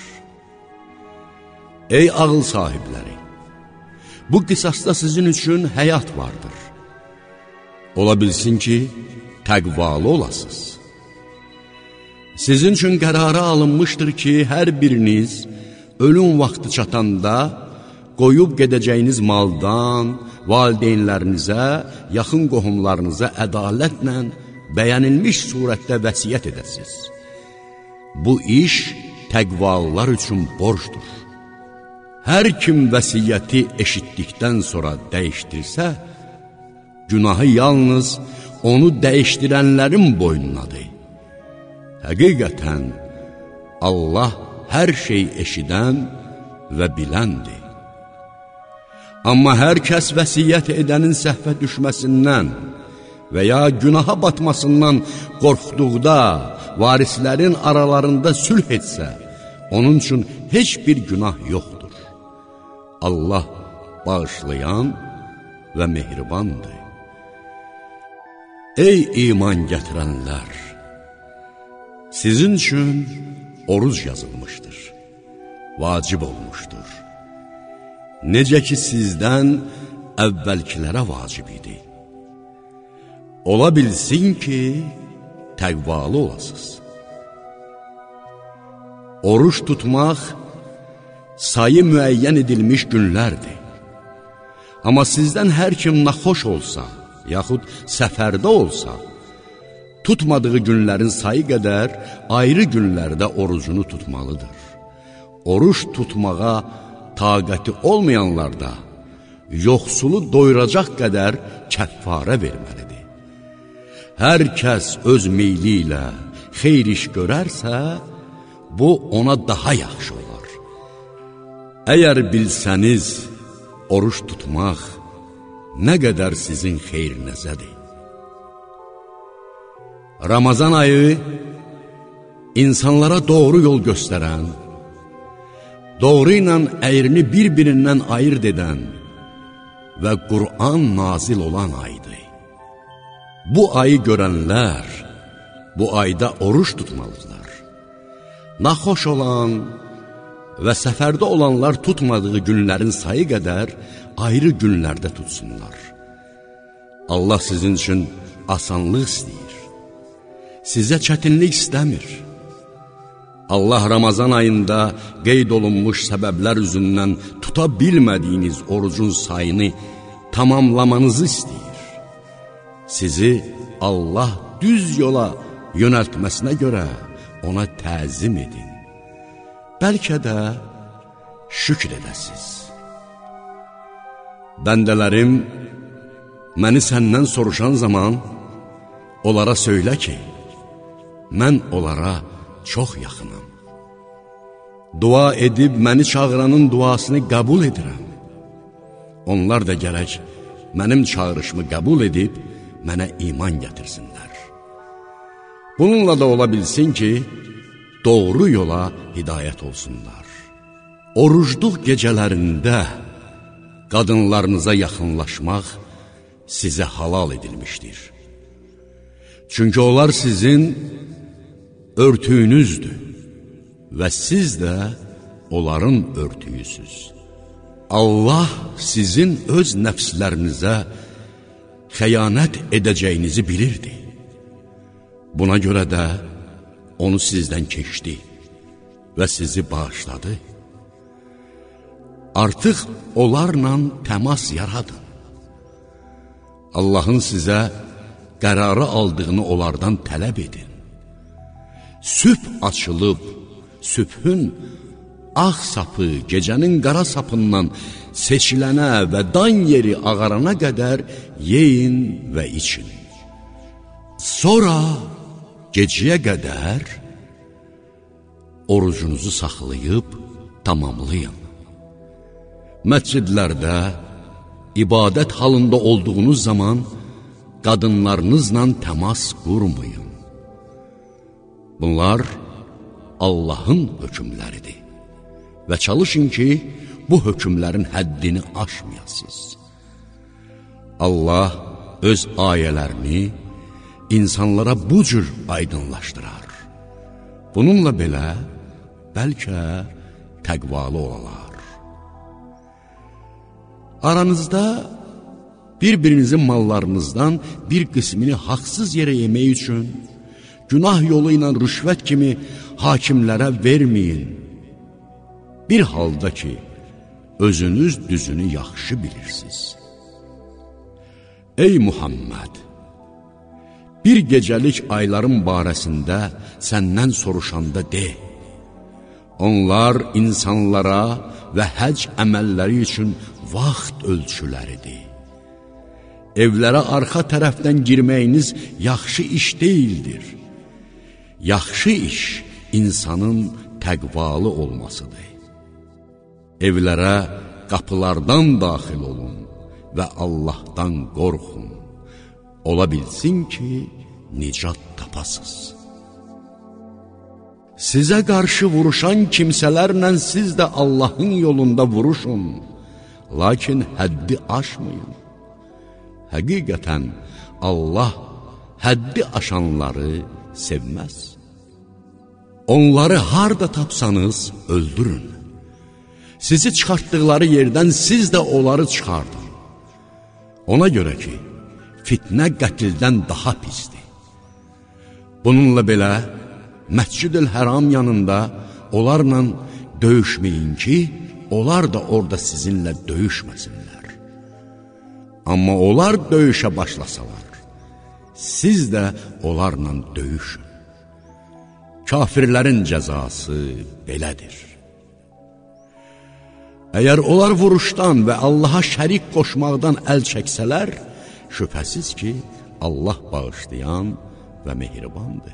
Ey ağıl sahibləri! Bu qisasda sizin üçün həyat vardır. Ola bilsin ki, təqvalı olasınız. Sizin üçün qərara alınmışdır ki, hər biriniz ölüm vaxtı çatanda qoyub gedəcəyiniz maldan, valideynlərinizə, yaxın qohumlarınıza ədalətlə bəyənilmiş surətdə vəsiyyət edəsiniz. Bu iş təqvalılar üçün borcdur. Hər kim vəsiyyəti eşitdikdən sonra dəyişdirsə, günahı yalnız onu dəyişdirənlərin boynunadır. Həqiqətən, Allah hər şey eşidən və biləndir. Amma hər kəs vəsiyyət edənin səhvə düşməsindən və ya günaha batmasından qorxduqda varislərin aralarında sülh etsə, onun üçün heç bir günah yoxdur. Allah bağışlayan və mehribandır. Ey iman gətirənlər! Sizin üçün oruz yazılmışdır, vacib olmuşdur. Necə ki sizdən əvvəlkilərə vacib idi. Ola bilsin ki, təqvalı olasınız. Oruç tutmaq sayı müəyyən edilmiş günlərdir. Amma sizdən hər kim naxoş olsa, yaxud səfərdə olsa, tutmadığı günlərin sayı qədər ayrı günlərdə orucunu tutmalıdır. Oruç tutmağa taqəti olmayanlar da yoxsulu doyuracaq qədər kəffarə verməlidir. Hər kəs öz meyli ilə xeyr iş görərsə, bu ona daha yaxşı olar. Əgər bilsəniz, oruç tutmaq nə qədər sizin xeyrinəzədir. Ramazan ayı insanlara doğru yol göstərən, doğru ilə əyrini bir-birindən ayırt edən və Qur'an nazil olan aydır. Bu ayı görənlər bu ayda oruç tutmalıdırlar. Naxoş olan və səfərdə olanlar tutmadığı günlərin sayı qədər ayrı günlərdə tutsunlar. Allah sizin üçün asanlıq istəyir. Sizə çətinlik istəmir. Allah Ramazan ayında qeyd olunmuş səbəblər üzündən tuta bilmədiyiniz orucun sayını tamamlamanızı istəyir. Sizi Allah düz yola yönəltməsinə görə ona təzim edin. Bəlkə də şükr edəsiz. Bəndələrim məni səndən soruşan zaman onlara söylə ki, mən onlara çox yaxınam. Dua edib məni çağıranın duasını qəbul edirəm. Onlar da gərək mənim çağırışımı qəbul edib, mənə iman gətirsinlər. Bununla da ola bilsin ki, doğru yola hidayət olsunlar. Orucluq gecələrində qadınlarınıza yaxınlaşmaq sizə halal edilmişdir. Çünki onlar sizin örtüyünüzdür və siz də onların örtüyüsüz. Allah sizin öz nəfslərinizə xəyanət edəcəyinizi bilirdi. Buna görə də onu sizdən keçdi və sizi bağışladı. Artıq onlarla təmas yaradın. Allahın sizə qərarı aldığını onlardan tələb edin. Sübh açılıb, sübhün ağ sapı gecənin qara sapından seçilənə və dan yeri ağarana qədər yeyin və için. Sonra gecəyə qədər orucunuzu saxlayıb tamamlayın. Məscidlərdə ibadət halında olduğunuz zaman qadınlarınızla təmas qurmayın. Bunlar Allahın hökmləridir və çalışın ki, bu hökmlərin həddini aşmayasınız. Allah öz ayələrini insanlara bu cür aydınlaşdırar. Bununla belə, bəlkə təqvalı olalar. Aranızda bir-birinizin mallarınızdan bir qismini haqsız yerə yemək üçün günah yolu ilə rüşvət kimi hakimlərə verməyin. Bir halda ki, özünüz düzünü yaxşı bilirsiniz. Ey Muhammed! Bir gecəlik ayların barəsində səndən soruşanda de, onlar insanlara və həc əməlləri üçün vaxt ölçüləridir. Evlərə arxa tərəfdən girməyiniz yaxşı iş deyildir. Yaxşı iş insanın təqvalı olmasıdır. Evlərə qapılardan daxil olun və Allahdan qorxun. Ola bilsin ki, nicat tapasız. Sizə qarşı vuruşan kimsələrlə siz də Allahın yolunda vuruşun, lakin həddi aşmayın. Həqiqətən Allah həddi aşanları sevməz. Onları harda tapsanız öldürün. Sizi çıxartdıqları yerdən siz də onları çıxardın. Ona görə ki, fitnə qətildən daha pisdir. Bununla belə, Məscid-ül Həram yanında onlarla döyüşməyin ki, onlar da orada sizinlə döyüşməsinlər. Amma onlar döyüşə başlasalar, siz də onlarla döyüşün. Kafirlərin cəzası belədir. Əgər onlar vuruşdan və Allaha şərik qoşmaqdan əl çəksələr, şübhəsiz ki, Allah bağışlayan və mehribandır.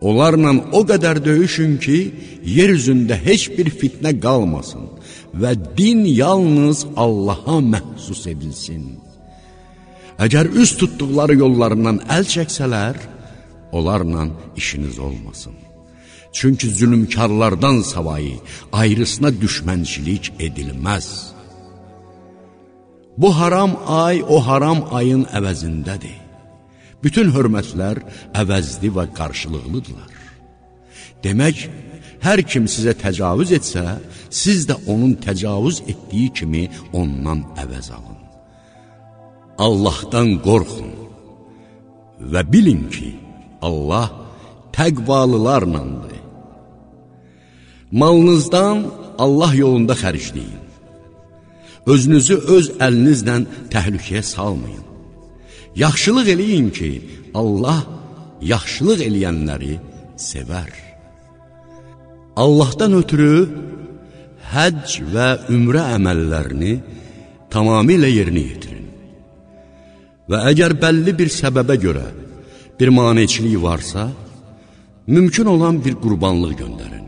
Onlarla o qədər döyüşün ki, yer üzündə heç bir fitnə qalmasın və din yalnız Allaha məhsus edilsin. Əgər üz tutduqları yollarından əl çəksələr, onlarla işiniz olmasın. Çünki zülümkarlardan savayı ayrısına düşmənçilik edilməz. Bu haram ay o haram ayın əvəzindədir. Bütün hörmətlər əvəzli və qarşılıqlıdırlar. Demək, hər kim sizə təcavüz etsə, siz də onun təcavüz etdiyi kimi ondan əvəz alın. Allahdan qorxun və bilin ki, Allah təqvalılarlandır. Malınızdan Allah yolunda xərcləyin. Özünüzü öz əlinizlə təhlükəyə salmayın. Yaxşılıq eləyin ki, Allah yaxşılıq eləyənləri sevər. Allahdan ötürü həcc və ümrə əməllərini tamamilə yerinə yetirin. Və əgər bəlli bir səbəbə görə bir maneçilik varsa, mümkün olan bir qurbanlıq göndərin.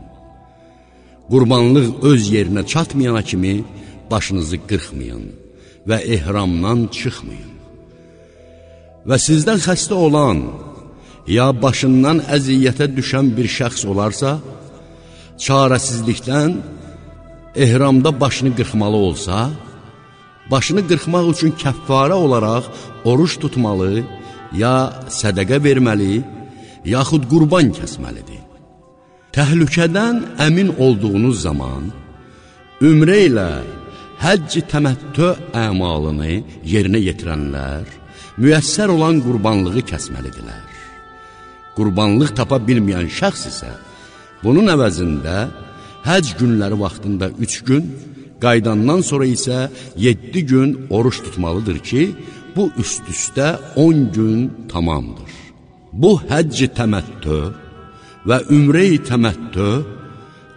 Qurbanlıq öz yerinə çatmayana kimi başınızı qırxmayın və ehramdan çıxmayın. Və sizdən xəstə olan, ya başından əziyyətə düşən bir şəxs olarsa, çarəsizlikdən ehramda başını qırxmalı olsa, başını qırxmaq üçün kəffarə olaraq oruç tutmalı, ya sədəqə verməli, yaxud qurban kəsməlidir. Təhlükədən əmin olduğunuz zaman, ümrə ilə həcc təməttü əmalını yerinə yetirənlər, müəssər olan qurbanlığı kəsməlidirlər. Qurbanlıq tapa bilməyən şəxs isə, bunun əvəzində həcc günləri vaxtında üç gün, qaydandan sonra isə 7 gün oruç tutmalıdır ki, bu üst-üstə 10 gün tamamdır. Bu həcc təməttü və ümrə-i təməttü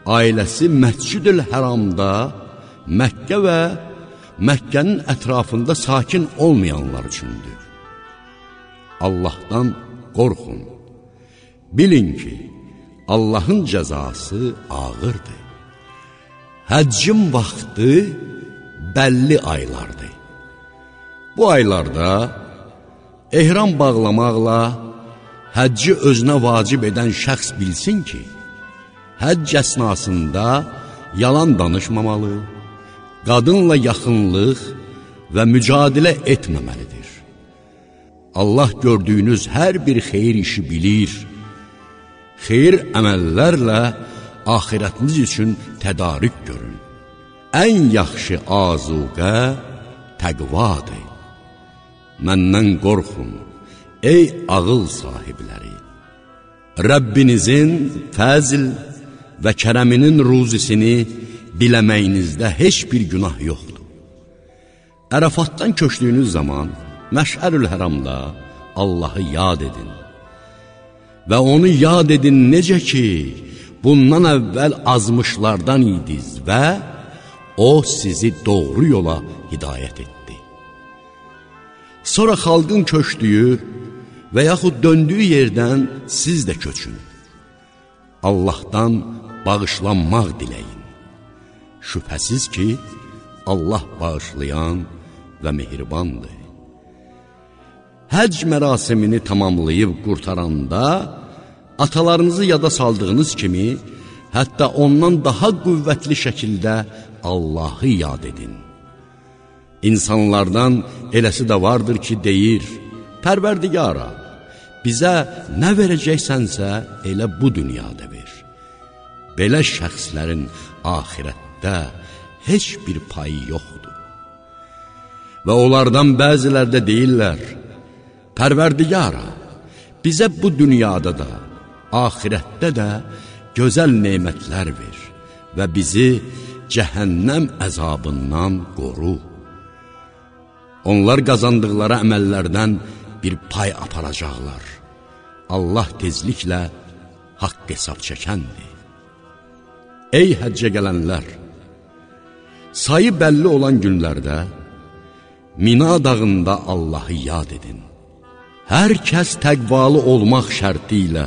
ailəsi Məscid-ül Həramda, Məkkə və Məkkənin ətrafında sakin olmayanlar üçündür. Allahdan qorxun. Bilin ki, Allahın cəzası ağırdır. Həccin vaxtı bəlli aylardır. Bu aylarda ehram bağlamaqla həcci özünə vacib edən şəxs bilsin ki, həcc əsnasında yalan danışmamalı, qadınla yaxınlıq və mücadilə etməməlidir. Allah gördüyünüz hər bir xeyir işi bilir, xeyir əməllərlə axirətiniz üçün tədarik görün. Ən yaxşı azuqə təqvadır. Məndən qorxun, ey ağıl sahibləri. Rəbbinizin fəzl və kərəminin ruzisini biləməyinizdə heç bir günah yoxdur. Ərəfatdan köçdüyünüz zaman Məşərül Həramda Allahı yad edin. Və onu yad edin necə ki, bundan əvvəl azmışlardan idiniz və o sizi doğru yola hidayət etdi. Sonra xalqın köçdüyü və yaxud döndüyü yerdən siz də köçün. Allahdan bağışlanmaq diləyin. Şübhəsiz ki, Allah bağışlayan və mehribandır. Həcc mərasimini tamamlayıb qurtaranda, atalarınızı yada saldığınız kimi, hətta ondan daha qüvvətli şəkildə Allahı yad edin. İnsanlardan eləsi də vardır ki, deyir, Pərverdigara, bizə nə verəcəksənsə, elə bu dünyada ver. Belə şəxslərin ahirətdə heç bir payı yoxdur. Və onlardan bəzilər də deyirlər, Pərverdigara, bizə bu dünyada da, ahirətdə də gözəl neymətlər ver və bizi cəhənnəm əzabından qoru. Onlar qazandıqları əməllərdən bir pay aparacaqlar. Allah tezliklə haqq hesab çəkəndir. Ey həccə gələnlər! Sayı bəlli olan günlərdə Mina dağında Allahı yad edin. Hər kəs təqvalı olmaq şərti ilə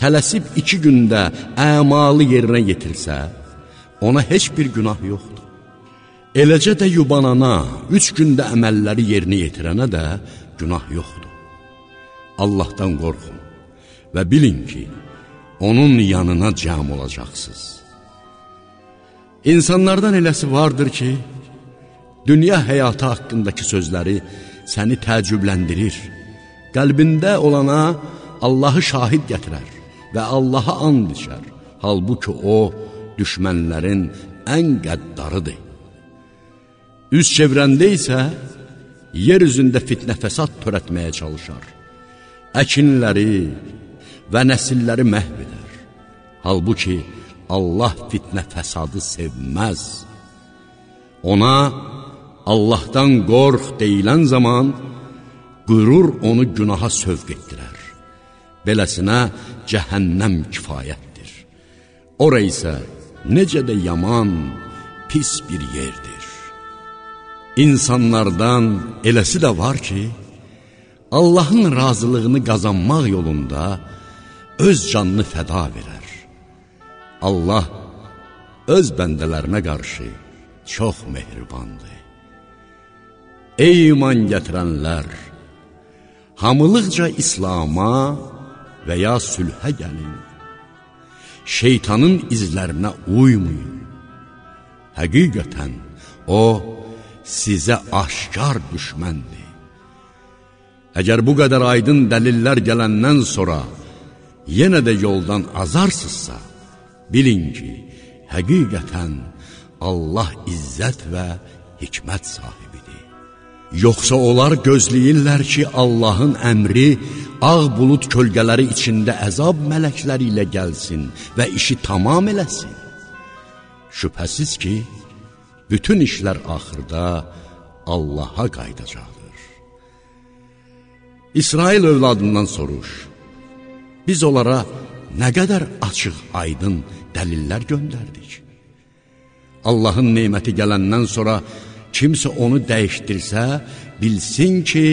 tələsib iki gündə əmalı yerinə yetirsə, ona heç bir günah yoxdur. Eləcə də yubanana, üç gündə əməlləri yerinə yetirənə də günah yoxdur. Allahdan qorxun və bilin ki, onun yanına cəm olacaqsınız. İnsanlardan eləsi vardır ki, dünya həyatı haqqındakı sözləri səni təəccübləndirir. Qəlbində olana Allahı şahid gətirər və Allaha and içər. Halbuki o, düşmənlərin ən qəddarıdır. Üz çevrəndə isə yer üzündə fitnə fəsad törətməyə çalışar. Əkinləri və nəsilləri məhv edər. Halbuki Allah fitnə fəsadı sevməz. Ona Allahdan qorx deyilən zaman qürur onu günaha sövq etdirər. Beləsinə cəhənnəm kifayətdir. Ora isə necə də yaman, pis bir yerdir. İnsanlardan eləsi də var ki, Allahın razılığını qazanmaq yolunda öz canını fəda verər. Allah öz bəndələrinə qarşı çox mehribandır. Ey iman gətirənlər, hamılıqca İslama və ya sülhə gəlin. Şeytanın izlərinə uymayın. Həqiqətən, o, sizə aşkar düşməndir. Əgər bu qədər aydın dəlillər gələndən sonra yenə də yoldan azarsızsa, bilin ki, həqiqətən Allah izzət və hikmət sahibidir. Yoxsa onlar gözləyirlər ki, Allahın əmri ağ bulud kölgələri içində əzab mələkləri ilə gəlsin və işi tamam eləsin. Şübhəsiz ki, bütün işlər axırda Allaha qaydacaqdır. İsrail övladından soruş, biz onlara nə qədər açıq, aydın dəlillər göndərdik. Allahın neyməti gələndən sonra kimsə onu dəyişdirsə, bilsin ki,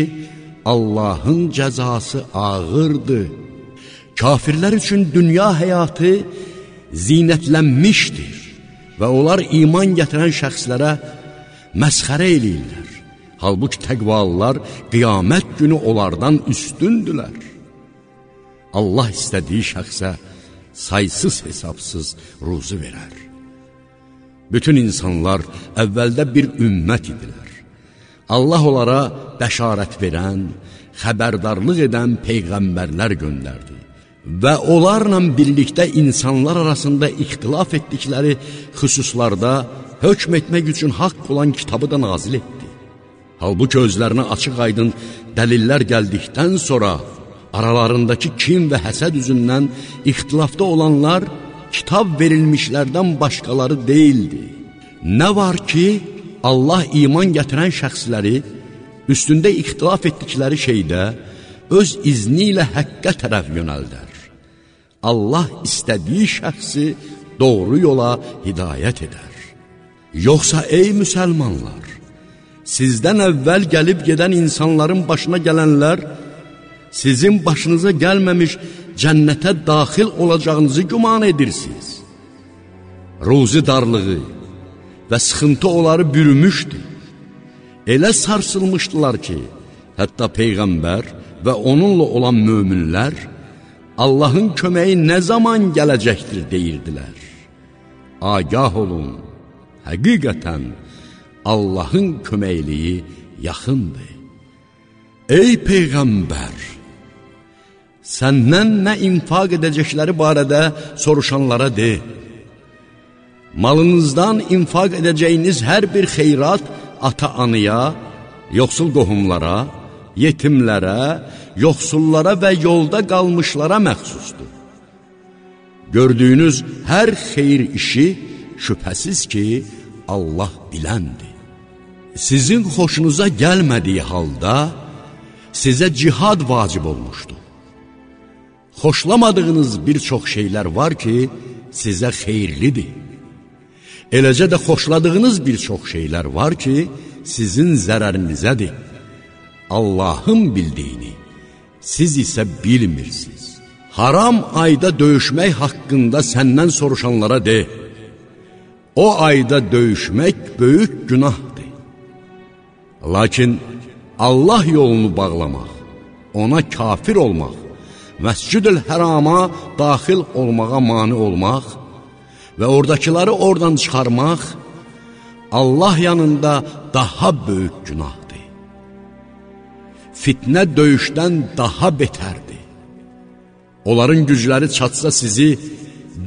Allahın cəzası ağırdır. Kafirlər üçün dünya həyatı zinətlənmişdir və onlar iman gətirən şəxslərə məsxərə eləyirlər. Halbuki təqvalılar qiyamət günü onlardan üstündülər. Allah istədiyi şəxsə saysız hesabsız ruzu verər. Bütün insanlar əvvəldə bir ümmət idilər. Allah onlara bəşarət verən, xəbərdarlıq edən peyğəmbərlər göndərdi və onlarla birlikdə insanlar arasında ixtilaf etdikləri xüsuslarda hökm etmək üçün haqq olan kitabı da nazil etdi. Halbuki özlərinə açıq aydın dəlillər gəldikdən sonra aralarındakı kim və həsəd üzündən ixtilafda olanlar kitab verilmişlərdən başqaları deyildi. Nə var ki, Allah iman gətirən şəxsləri üstündə ixtilaf etdikləri şeydə öz izni ilə həqqə tərəf yönəldər. Allah istədiyi şəxsi doğru yola hidayət edər. Yoxsa ey müsəlmanlar, sizdən əvvəl gəlib gedən insanların başına gələnlər, sizin başınıza gəlməmiş cənnətə daxil olacağınızı güman edirsiniz. Ruzi darlığı və sıxıntı onları bürümüşdü. Elə sarsılmışdılar ki, hətta Peyğəmbər və onunla olan möminlər Allahın köməyi nə zaman gələcəkdir deyirdilər. Agah olun, həqiqətən Allahın köməkliyi yaxındır. Ey Peyğəmbər! Səndən nə infaq edəcəkləri barədə soruşanlara de. Malınızdan infaq edəcəyiniz hər bir xeyrat ata-anıya, yoxsul qohumlara, yetimlərə, yoxsullara və yolda qalmışlara məxsusdur. Gördüyünüz hər xeyir işi şübhəsiz ki, Allah biləndir. Sizin xoşunuza gəlmədiyi halda sizə cihad vacib olmuşdur. Xoşlamadığınız bir çox şeylər var ki, sizə xeyirlidir. Eləcə də xoşladığınız bir çox şeylər var ki, sizin zərərinizədir. Allahın bildiyini siz isə bilmirsiniz. Haram ayda döyüşmək haqqında səndən soruşanlara de, o ayda döyüşmək böyük günahdır. Lakin Allah yolunu bağlamaq, ona kafir olmaq, məscid-ül hərama daxil olmağa mani olmaq və oradakiləri oradan çıxarmaq Allah yanında daha böyük günahdır fitnə döyüşdən daha betərdir. Onların gücləri çatsa sizi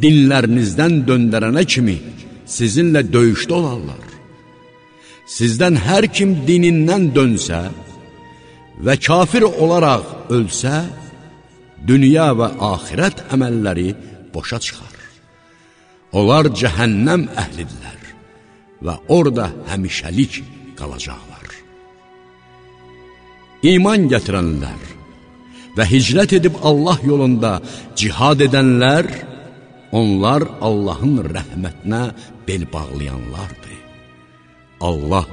dinlərinizdən döndərənə kimi sizinlə döyüşdə olarlar. Sizdən hər kim dinindən dönsə və kafir olaraq ölsə, dünya və axirət əməlləri boşa çıxar. Onlar cəhənnəm əhlidirlər və orada həmişəlik qalacaqlar. İman gətirənlər və hicrət edib Allah yolunda cihad edənlər, onlar Allahın rəhmətinə bel bağlayanlardır. Allah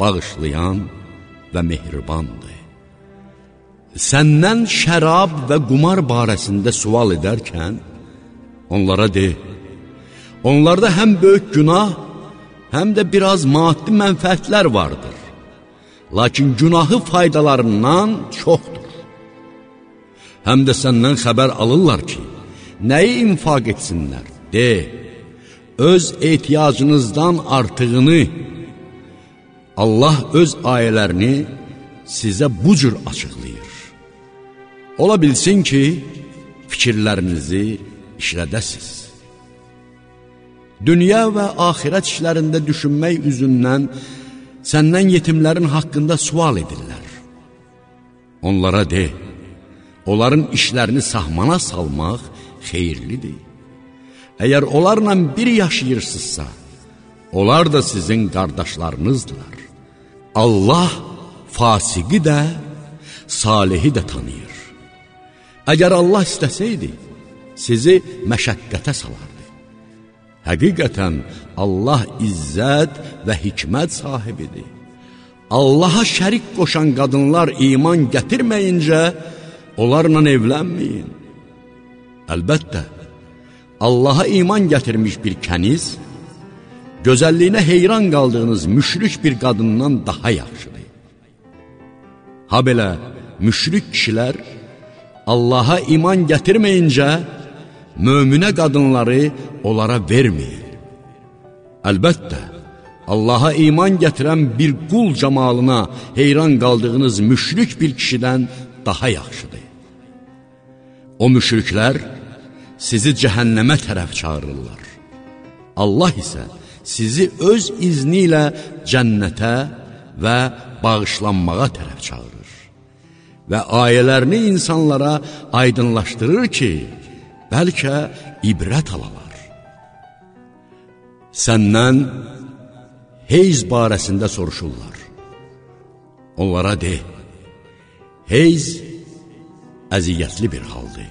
bağışlayan və mehribandır. Səndən şərab və qumar barəsində sual edərkən, onlara de, onlarda həm böyük günah, həm də biraz maddi mənfəətlər vardır. Lakin günahı faydalarından çoxdur. Həm də səndən xəbər alırlar ki, nəyi infaq etsinlər? De, öz ehtiyacınızdan artığını, Allah öz ayələrini sizə bu cür açıqlayır. Ola bilsin ki, fikirlərinizi işlədəsiz. Dünya və axirət işlərində düşünmək üzündən səndən yetimlərin haqqında sual edirlər. Onlara de, onların işlərini sahmana salmaq xeyirlidir. Əgər onlarla bir yaşayırsınızsa, onlar da sizin qardaşlarınızdılar. Allah fasiqi də, salihi də tanıyır. Əgər Allah istəsəydi, sizi məşəqqətə salardı. Həqiqətən Allah izzət və hikmət sahibidir. Allaha şərik qoşan qadınlar iman gətirməyincə, onlarla evlənməyin. Əlbəttə, Allaha iman gətirmiş bir kəniz, gözəlliyinə heyran qaldığınız müşrik bir qadından daha yaxşıdır. Ha belə, müşrik kişilər Allaha iman gətirməyincə, möminə qadınları onlara verməyin. Əlbəttə, Allaha iman gətirən bir qul camalına heyran qaldığınız müşrik bir kişidən daha yaxşıdır. O müşriklər sizi cəhənnəmə tərəf çağırırlar. Allah isə sizi öz izni ilə cənnətə və bağışlanmağa tərəf çağırır. Və ayələrini insanlara aydınlaşdırır ki, bəlkə ibrət alalar. Səndən heyz barəsində soruşurlar. Onlara de, heyz əziyyətli bir haldır.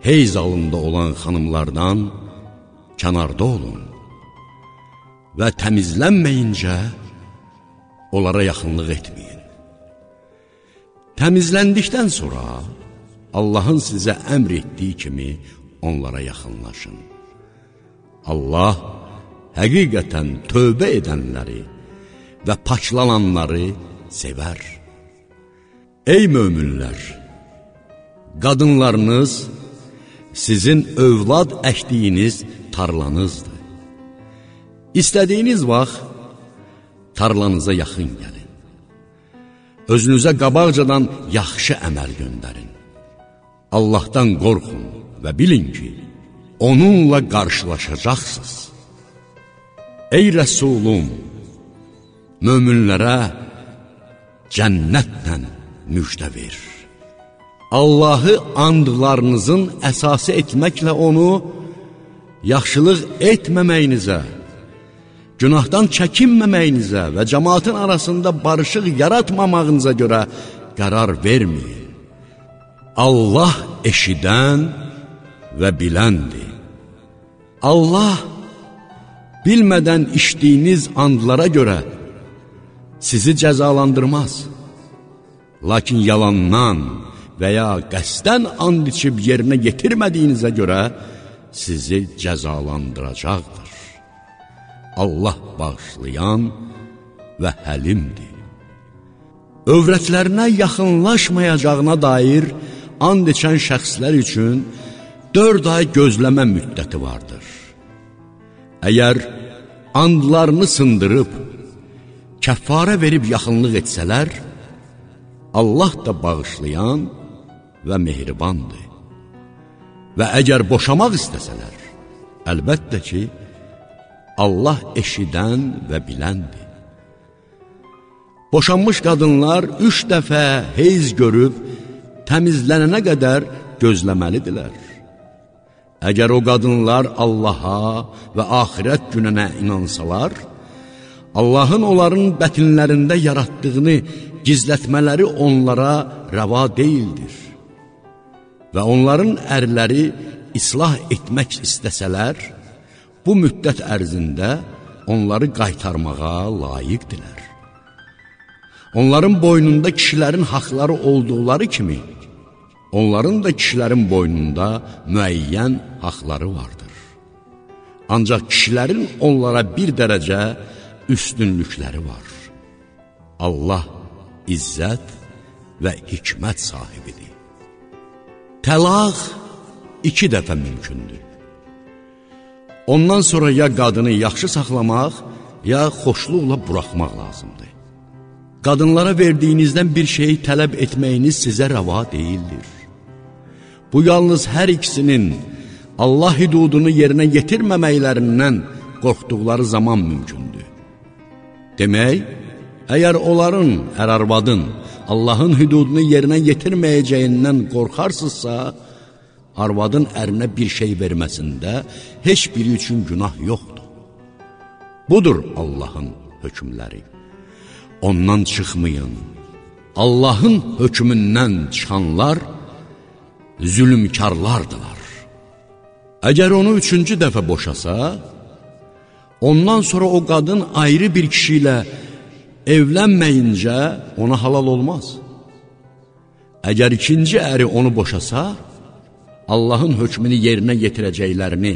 Heyz alında olan xanımlardan kənarda olun və təmizlənməyincə onlara yaxınlıq etməyin. Təmizləndikdən sonra Allahın sizə əmr etdiyi kimi onlara yaxınlaşın. Allah həqiqətən tövbə edənləri və paklananları sevər. Ey möminlər! Qadınlarınız sizin övlad əkdiyiniz tarlanızdır. İstədiyiniz vaxt tarlanıza yaxın gəlin. Özünüzə qabaqcadan yaxşı əməl göndərin. Allahdan qorxun və bilin ki, onunla qarşılaşacaqsınız. Ey Rəsulum, möminlərə cənnətlə müjdə ver. Allahı andlarınızın əsası etməklə onu yaxşılıq etməməyinizə, günahdan çəkinməməyinizə və cəmatın arasında barışıq yaratmamağınıza görə qərar verməyin. Allah eşidən və biləndir. Allah bilmədən işdiyiniz andlara görə sizi cəzalandırmaz. Lakin yalandan və ya qəsdən and içib yerinə yetirmədiyinizə görə sizi cəzalandıracaqdır. Allah bağışlayan və həlimdir. Övrətlərinə yaxınlaşmayacağına dair and içən şəxslər üçün dörd ay gözləmə müddəti vardır. Əgər andlarını sındırıb, kəffarə verib yaxınlıq etsələr, Allah da bağışlayan və mehribandır. Və əgər boşamaq istəsələr, əlbəttə ki, Allah eşidən və biləndir. Boşanmış qadınlar üç dəfə heyz görüb, təmizlənənə qədər gözləməlidirlər. Əgər o qadınlar Allaha və axirət günənə inansalar, Allahın onların bətinlərində yaratdığını gizlətmələri onlara rəva deyildir. Və onların ərləri islah etmək istəsələr, bu müddət ərzində onları qaytarmağa layiqdilər. Onların boynunda kişilərin haqları olduqları kimi, onların da kişilərin boynunda müəyyən haqları vardır. Ancaq kişilərin onlara bir dərəcə üstünlükləri var. Allah izzət və hikmət sahibidir. Təlaq iki dəfə mümkündür. Ondan sonra ya qadını yaxşı saxlamaq, ya xoşluqla buraxmaq lazımdır. Qadınlara verdiyinizdən bir şeyi tələb etməyiniz sizə rəva deyildir. Bu yalnız hər ikisinin Allah hüdudunu yerinə yetirməməklərindən qorxduqları zaman mümkündür. Demək, əgər onların, ər-arvadın Allahın hüdudunu yerinə yetirməyəcəyindən qorxarsınızsa, arvadın ərinə bir şey verməsində heç biri üçün günah yoxdur. Budur Allahın hökmləri. Ondan çıxmayın. Allahın hökmündən çıxanlar zülümkarlardılar. Əgər onu üçüncü dəfə boşasa, ondan sonra o qadın ayrı bir kişi ilə evlənməyincə ona halal olmaz. Əgər ikinci əri onu boşasa, Allahın hökmünü yerinə yetirəcəklərini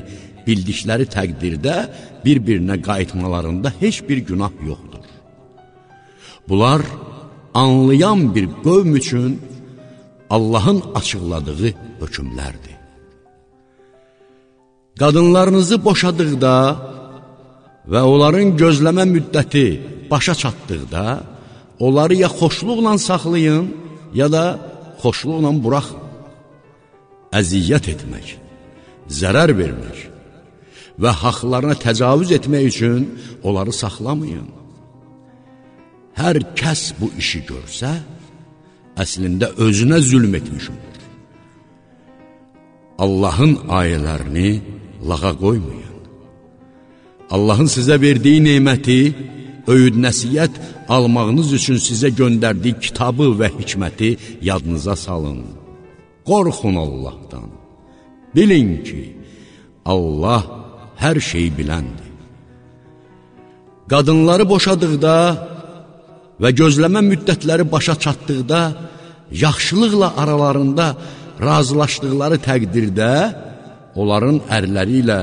bildikləri təqdirdə bir-birinə qayıtmalarında heç bir günah yoxdur. Bunlar anlayan bir qövm üçün Allahın açıqladığı hökmlərdir. Qadınlarınızı boşadıqda və onların gözləmə müddəti başa çatdıqda, onları ya xoşluqla saxlayın, ya da xoşluqla buraxın. Əziyyət etmək, zərər vermək və haqlarına təcavüz etmək üçün onları saxlamayın. Hər kəs bu işi görsə, əslində özünə zülm etmiş olur. Allahın ayələrini lağa qoymayın. Allahın sizə verdiyi neməti, öyüd nəsiyyət almağınız üçün sizə göndərdiyi kitabı və hikməti yadınıza salın. Qorxun Allahdan. Bilin ki, Allah hər şeyi biləndir. Qadınları boşadıqda və gözləmə müddətləri başa çatdıqda, yaxşılıqla aralarında razılaşdıqları təqdirdə, onların ərləri ilə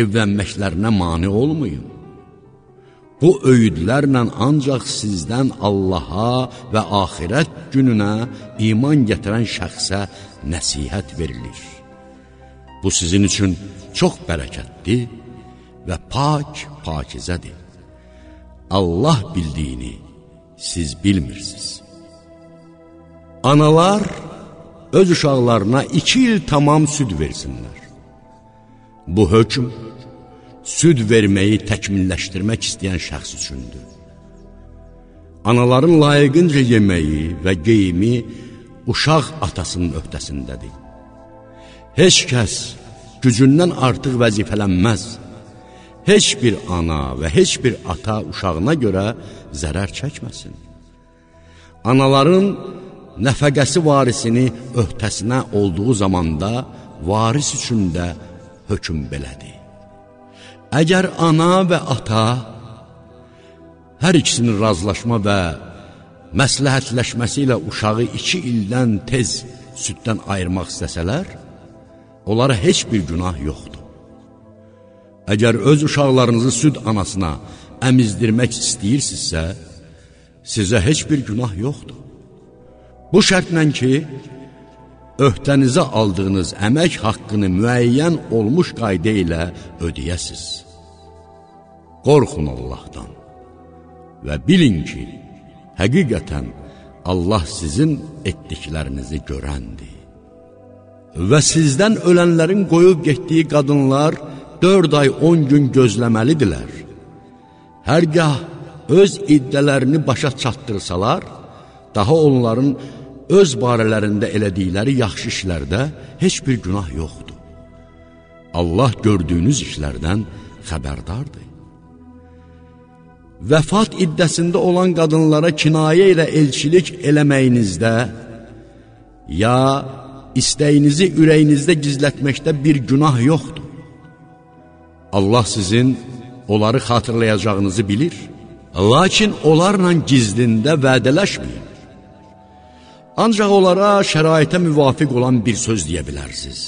evlənməklərinə mani olmayın. Bu öyüdlərlə ancaq sizdən Allaha və axirət gününə iman gətirən şəxsə nəsihət verilir. Bu sizin üçün çox bərəkətli və pak pakizədir. Allah bildiyini siz bilmirsiniz. Analar öz uşaqlarına iki il tamam süd versinlər. Bu hökm süd verməyi təkmilləşdirmək istəyən şəxs üçündür. Anaların layiqincə yeməyi və geyimi uşaq atasının öhdəsindədir. Heç kəs gücündən artıq vəzifələnməz. Heç bir ana və heç bir ata uşağına görə zərər çəkməsin. Anaların nəfəqəsi varisini öhdəsinə olduğu zamanda varis üçün də hökm belədir. Əgər ana və ata hər ikisinin razılaşma və məsləhətləşməsi ilə uşağı iki ildən tez süddən ayırmaq istəsələr, onlara heç bir günah yoxdur. Əgər öz uşaqlarınızı süd anasına əmizdirmək istəyirsinizsə, sizə heç bir günah yoxdur. Bu şərtlə ki, öhdənizə aldığınız əmək haqqını müəyyən olmuş qayda ilə ödəyəsiz. Qorxun Allahdan və bilin ki, həqiqətən Allah sizin etdiklərinizi görəndir. Və sizdən ölənlərin qoyub getdiyi qadınlar dörd ay on gün gözləməlidirlər. Hərgah öz iddələrini başa çatdırsalar, daha onların öz barələrində elədikləri yaxşı işlərdə heç bir günah yoxdur. Allah gördüyünüz işlərdən xəbərdardır. Vəfat iddəsində olan qadınlara kinayə ilə elçilik eləməyinizdə ya istəyinizi ürəyinizdə gizlətməkdə bir günah yoxdur. Allah sizin onları xatırlayacağınızı bilir, lakin onlarla gizlində vədələşməyin. Ancaq onlara şəraitə müvafiq olan bir söz deyə bilərsiniz.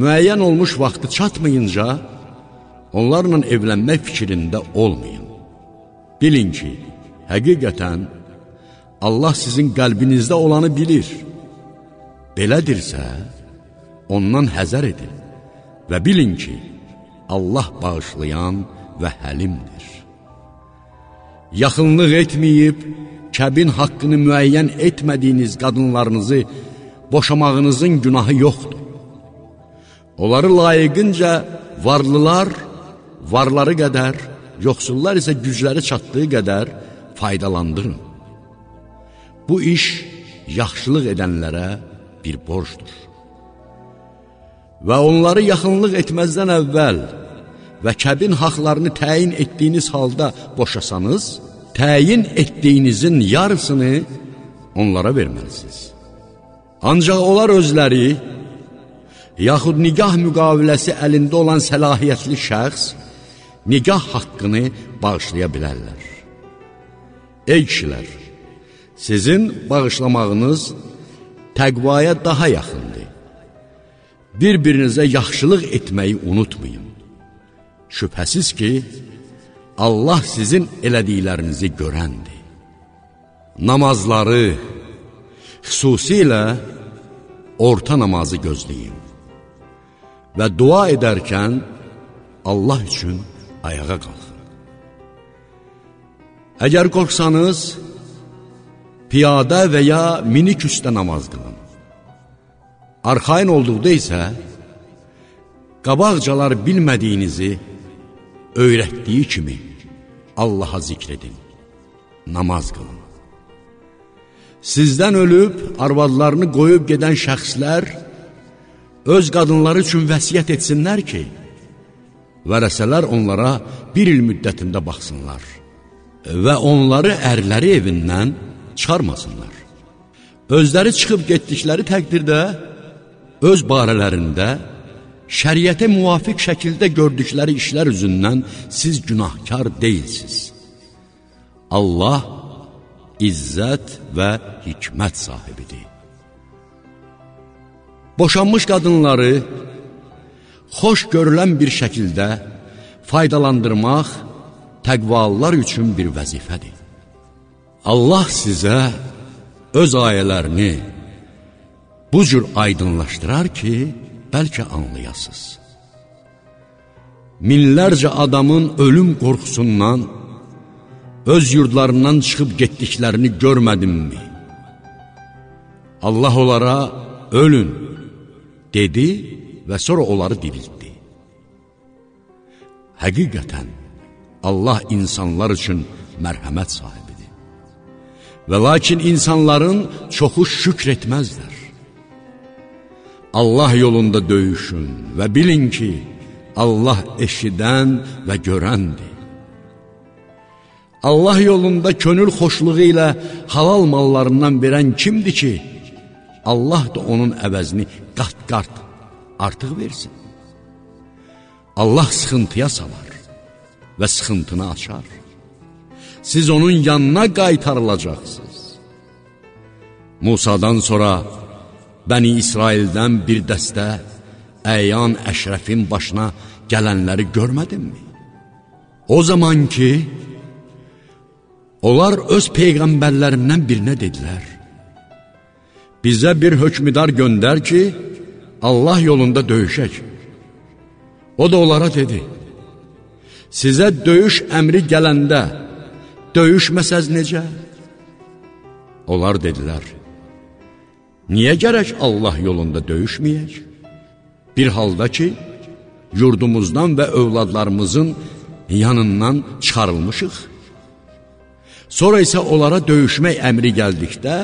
Müəyyən olmuş vaxtı çatmayınca, onlarla evlənmək fikrində olmayın. Bilin ki, həqiqətən Allah sizin qəlbinizdə olanı bilir. Belədirsə, ondan həzər edin və bilin ki, Allah bağışlayan və həlimdir. Yaxınlıq etməyib, kəbin haqqını müəyyən etmədiyiniz qadınlarınızı boşamağınızın günahı yoxdur. Onları layiqincə varlılar, varları qədər, yoxsullar isə gücləri çatdığı qədər faydalandırın. Bu iş yaxşılıq edənlərə bir borcdur. Və onları yaxınlıq etməzdən əvvəl və kəbin haqlarını təyin etdiyiniz halda boşasanız, təyin etdiyinizin yarısını onlara verməlisiniz. Ancaq onlar özləri, yaxud nigah müqaviləsi əlində olan səlahiyyətli şəxs, nigah haqqını bağışlaya bilərlər. Ey kişilər, sizin bağışlamağınız təqvaya daha yaxındır. Bir-birinizə yaxşılıq etməyi unutmayın. Şübhəsiz ki, Allah sizin elədiklərinizi görəndir. Namazları, xüsusilə orta namazı gözləyin və dua edərkən Allah üçün ayağa qalxın. Əgər qorxsanız, piyada və ya minik üstə namaz qılın. Arxain olduqda isə, qabaqcalar bilmədiyinizi öyrətdiyi kimi Allaha zikr edin, namaz qılın. Sizdən ölüb, arvadlarını qoyub gedən şəxslər öz qadınları üçün vəsiyyət etsinlər ki, vərəsələr onlara bir il müddətində baxsınlar və onları ərləri evindən çıxarmasınlar. Özləri çıxıb getdikləri təqdirdə öz barələrində şəriətə müvafiq şəkildə gördükləri işlər üzündən siz günahkar deyilsiniz. Allah izzət və hikmət sahibidir. Boşanmış qadınları xoş görülən bir şəkildə faydalandırmaq təqvalılar üçün bir vəzifədir. Allah sizə öz ayələrini bu cür aydınlaşdırar ki, bəlkə anlayasız. Minlərcə adamın ölüm qorxusundan, öz yurdlarından çıxıb getdiklərini görmədimmi? Allah onlara ölün dedi və sonra onları diriltdi. Həqiqətən, Allah insanlar üçün mərhəmət sahibidir. Və lakin insanların çoxu şükr etməzlər. Allah yolunda döyüşün və bilin ki, Allah eşidən və görəndir. Allah yolunda könül xoşluğu ilə halal mallarından verən kimdir ki, Allah da onun əvəzini qat-qart artıq versin. Allah sıxıntıya salar və sıxıntını açar. Siz onun yanına qaytarılacaqsınız. Musadan sonra Bəni İsraildən bir dəstə əyan əşrəfin başına gələnləri görmədinmi? O zaman ki, onlar öz peyğəmbərlərindən birinə dedilər, bizə bir hökmüdar göndər ki, Allah yolunda döyüşək. O da onlara dedi, sizə döyüş əmri gələndə döyüşməsəz necə? Onlar dedilər, Niyə gərək Allah yolunda döyüşməyək? Bir halda ki, yurdumuzdan və övladlarımızın yanından çıxarılmışıq. Sonra isə onlara döyüşmək əmri gəldikdə,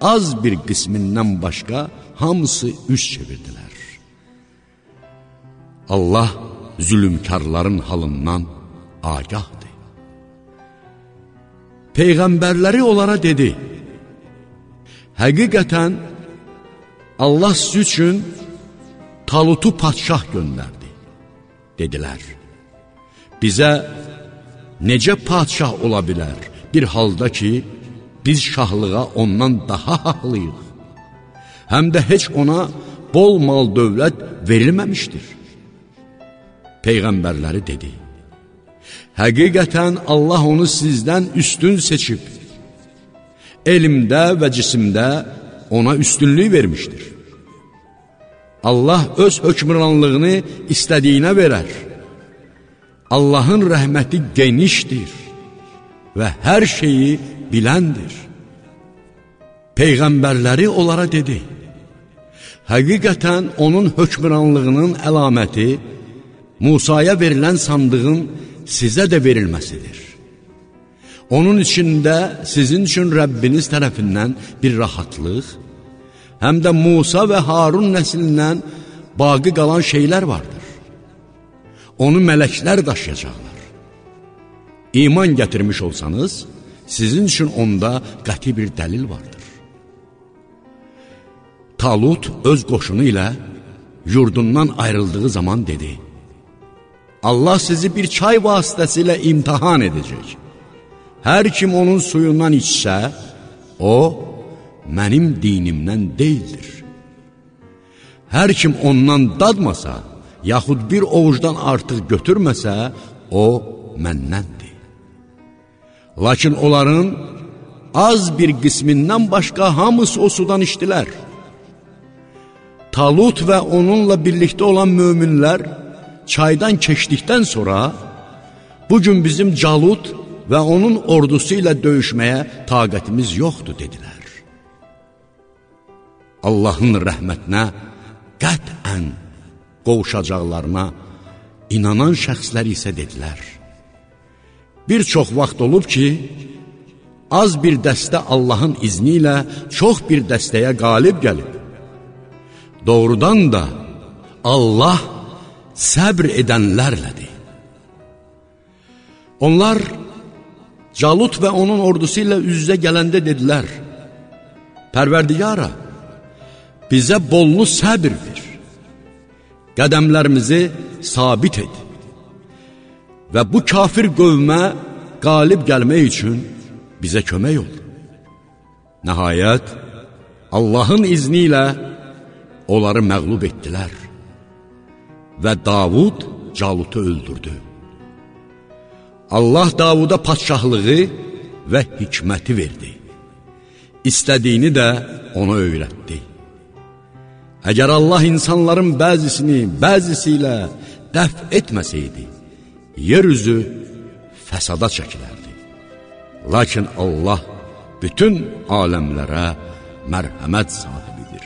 az bir qismindən başqa hamısı üz çevirdilər. Allah zülümkarların halından agahdır. Peyğəmbərləri onlara dedi, Həqiqətən, Allah siz üçün Talutu patşah göndərdi, dedilər. Bizə necə patşah ola bilər bir halda ki, biz şahlığa ondan daha haqlıyıq. Həm də heç ona bol mal dövlət verilməmişdir. peyğəmbərləri dedi, Həqiqətən Allah onu sizdən üstün seçib, elmdə və cisimdə ona üstünlük vermişdir. Allah öz hökmranlığını istədiyinə verər. Allahın rəhməti genişdir və hər şeyi biləndir. Peyğəmbərləri onlara dedi, Həqiqətən onun hökmranlığının əlaməti Musaya verilən sandığın sizə də verilməsidir. Onun içində sizin üçün Rəbbiniz tərəfindən bir rahatlıq, həm də Musa və Harun nəslindən baqi qalan şeylər vardır. Onu mələklər daşıyacaqlar. İman gətirmiş olsanız, sizin üçün onda qəti bir dəlil vardır. Talut öz qoşunu ilə yurdundan ayrıldığı zaman dedi, Allah sizi bir çay vasitəsilə imtihan edəcək. Hər kim onun suyundan içsə, o, mənim dinimdən deyildir. Hər kim ondan dadmasa, yaxud bir ovucdan artıq götürməsə, o, məndəndir. Lakin onların az bir qismindən başqa hamısı o sudan içdilər. Talut və onunla birlikdə olan möminlər çaydan keçdikdən sonra, bugün bizim Calut və onun ordusu ilə döyüşməyə taqətimiz yoxdur, dedilər. Allahın rəhmətinə qətən qovuşacaqlarına inanan şəxslər isə dedilər. Bir çox vaxt olub ki, az bir dəstə Allahın izni ilə çox bir dəstəyə qalib gəlib. Doğrudan da Allah səbr edənlərlədir. Onlar Calut və onun ordusu ilə üz-üzə gələndə dedilər, Pərverdigara, bizə bollu səbir ver, qədəmlərimizi sabit et və bu kafir qövmə qalib gəlmək üçün bizə kömək ol. Nəhayət, Allahın izni ilə onları məqlub etdilər və Davud Calutu öldürdü. Allah Davuda patşahlığı və hikməti verdi. İstədiyini də ona öyrətdi. Əgər Allah insanların bəzisini bəzisi ilə dəf etməsəydi, yer üzü fəsada çəkilərdi. Lakin Allah bütün aləmlərə mərhəmət sahibidir.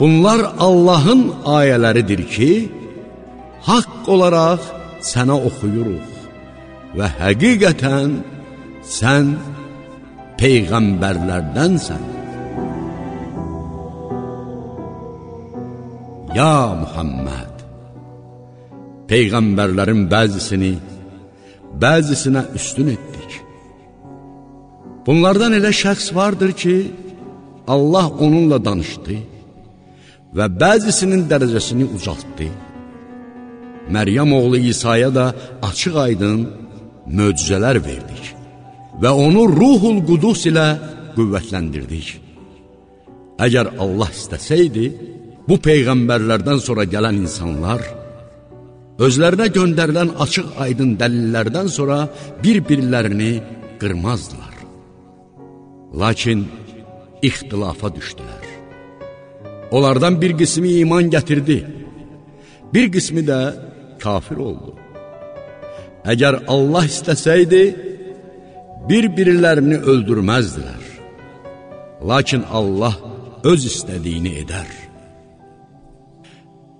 Bunlar Allahın ayələridir ki, haqq olaraq sənə oxuyuruq və həqiqətən sən peyğəmbərlərdənsən. Ya Muhammed, peyğəmbərlərin bəzisini, bəzisinə üstün etdik. Bunlardan elə şəxs vardır ki, Allah onunla danışdı və bəzisinin dərəcəsini ucaltdı. Məryəm oğlu İsa'ya da açıq aydın möcüzələr verdik və onu ruhul qudus ilə qüvvətləndirdik. Əgər Allah istəsəydi, bu peyğəmbərlərdən sonra gələn insanlar özlərinə göndərilən açıq aydın dəlillərdən sonra bir-birlərini qırmazdılar. Lakin ixtilafa düşdülər. Onlardan bir qismi iman gətirdi, bir qismi də kafir oldu. Əgər Allah istəsəydi, bir-birlərini öldürməzdilər. Lakin Allah öz istədiyini edər.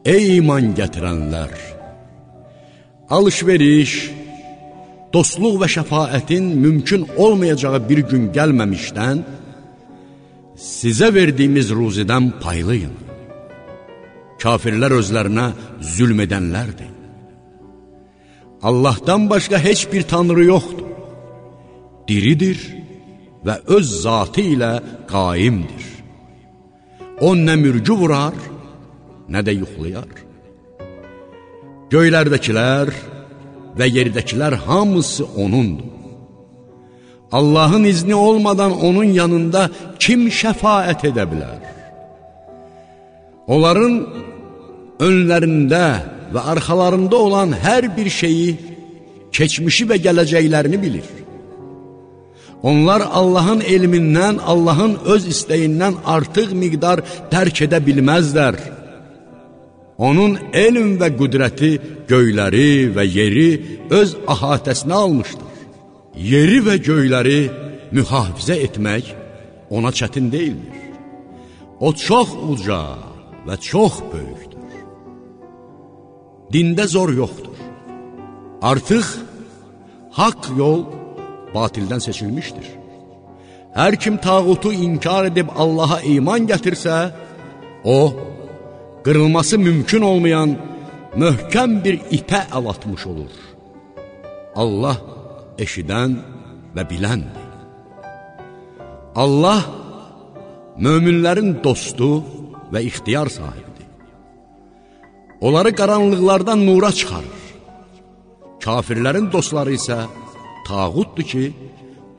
Ey iman gətirənlər! Alışveriş, dostluq və şəfayətin mümkün olmayacağı bir gün gəlməmişdən, sizə verdiyimiz ruzidən paylayın. Kafirlər özlərinə zülm edənlərdir. Allahdan başqa heç bir tanrı yoxdur. Diridir və öz zatı ilə qaimdir. O nə mürgü vurar, nə də yuxlayar. Göylərdəkilər və yerdəkilər hamısı O'nundur. Allahın izni olmadan onun yanında kim şəfaət edə bilər? Onların önlərində və arxalarında olan hər bir şeyi, keçmişi və gələcəklərini bilir. Onlar Allahın elmindən, Allahın öz istəyindən artıq miqdar dərk edə bilməzlər. Onun elm və qüdrəti göyləri və yeri öz əhatəsinə almışdır. Yeri və göyləri mühafizə etmək ona çətin deyildir. O çox uca və çox böyükdür. Dində zor yoxdur. Artıq haqq yol batildən seçilmişdir. Hər kim tağutu inkar edib Allaha iman gətirsə, o, qırılması mümkün olmayan möhkəm bir ipə əl atmış olur. Allah eşidən və biləndir. Allah möminlərin dostu və ixtiyar sahibidir. Onları qaranlıqlardan nura çıxarır. Kafirlərin dostları isə tağutdur ki,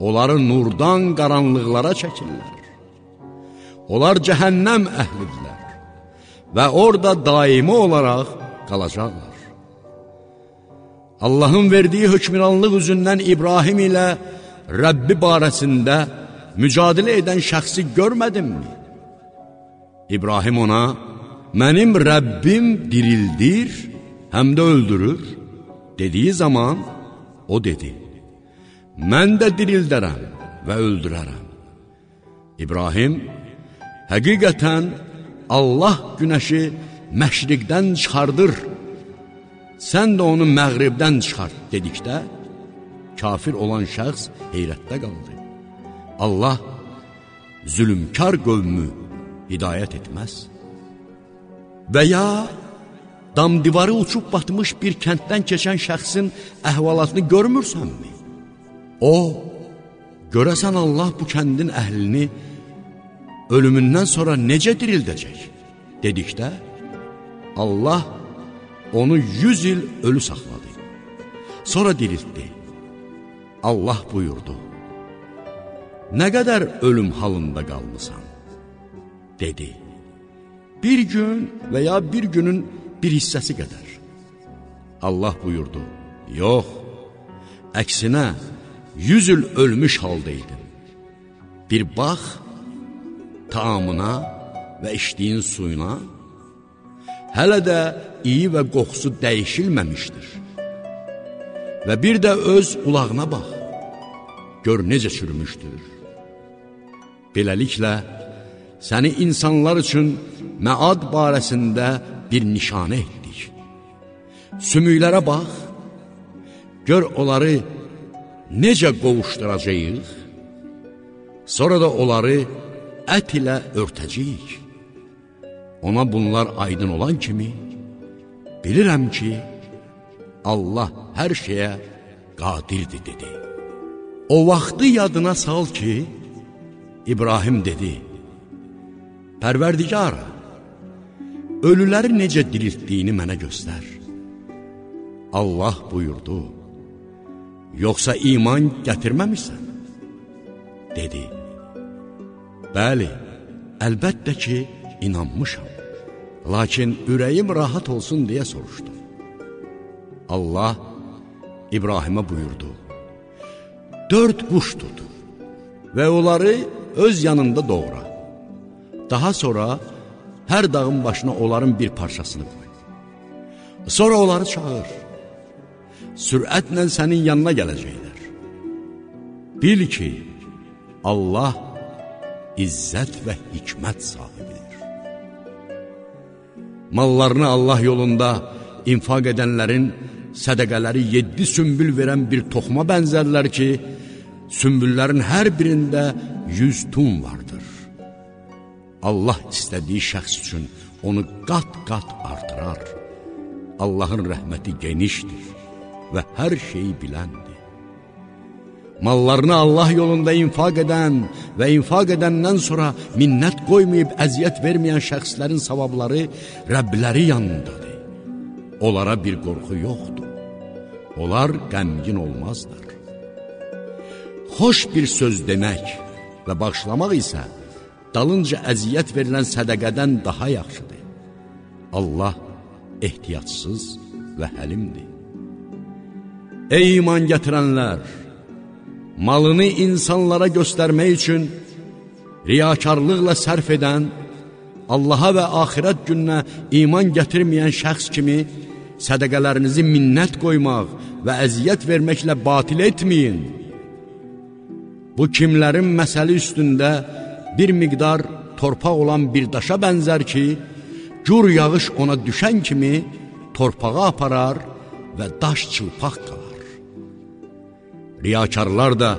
onları nurdan qaranlıqlara çəkirlər. Onlar cəhənnəm əhlidirlər və orada daimi olaraq qalacaqlar. Allahın verdiyi hökmranlıq üzündən İbrahim ilə Rəbbi barəsində mücadilə edən şəxsi görmədimmi? İbrahim ona, mənim Rəbbim dirildir, həm də öldürür, dediyi zaman o dedi, mən də dirildərəm və öldürərəm. İbrahim, həqiqətən Allah günəşi məşriqdən çıxardır, sən də onu məğribdən çıxart dedikdə, kafir olan şəxs heyrətdə qaldı. Allah zülümkar qövmü hidayət etməz. Və ya dam divarı uçub batmış bir kənddən keçən şəxsin əhvalatını görmürsənmi? O, görəsən Allah bu kəndin əhlini ölümündən sonra necə dirildəcək? Dedikdə, Allah onu yüz il ölü saxladı. Sonra diriltdi. Allah buyurdu, Nə qədər ölüm halında qalmısan? Dedi, bir gün və ya bir günün bir hissəsi qədər. Allah buyurdu, yox, əksinə, yüz il ölmüş haldaydın. Bir bax, taamına və içdiyin suyuna, hələ də iyi və qoxusu dəyişilməmişdir. Və bir də öz ulağına bax, gör necə çürümüşdür. Beləliklə, səni insanlar üçün məad barəsində bir nişanə etdik. Sümüklərə bax, gör onları necə qovuşduracaq, sonra da onları ət ilə örtəcəyik. Ona bunlar aydın olan kimi, bilirəm ki, Allah hər şeyə qadirdir, dedi. O vaxtı yadına sal ki, İbrahim dedi, Pərverdigara, ölüləri necə diriltdiyini mənə göstər. Allah buyurdu, yoxsa iman gətirməmişsən? Dedi, bəli, əlbəttə ki, inanmışam. Lakin ürəyim rahat olsun deyə soruşdum. Allah İbrahimə buyurdu, dörd quş tut və onları öz yanında doğra. Daha sonra hər dağın başına onların bir parçasını qoy. Sonra onları çağır. Sürətlə sənin yanına gələcəklər. Bil ki, Allah izzət və hikmət sahibidir. Mallarını Allah yolunda infaq edənlərin sədəqələri yeddi sümbül verən bir toxuma bənzərlər ki, sümbüllərin hər birində yüz tun vardır. Allah istədiyi şəxs üçün onu qat-qat artırar. Allahın rəhməti genişdir və hər şeyi biləndir. Mallarını Allah yolunda infaq edən və infaq edəndən sonra minnət qoymayıb əziyyət verməyən şəxslərin savabları Rəbləri yanındadır. Onlara bir qorxu yoxdur. Onlar qəmgin olmazlar. Xoş bir söz demək və bağışlamaq isə dalınca əziyyət verilən sədəqədən daha yaxşıdır. Allah ehtiyatsız və həlimdir. Ey iman gətirənlər! Malını insanlara göstərmək üçün riyakarlıqla sərf edən, Allaha və axirət gününə iman gətirməyən şəxs kimi sədəqələrinizi minnət qoymaq və əziyyət verməklə batil etməyin. Bu kimlərin məsəli üstündə bir miqdar torpaq olan bir daşa bənzər ki, gur yağış ona düşən kimi torpağa aparar və daş çılpaq qalar. Riyakarlar da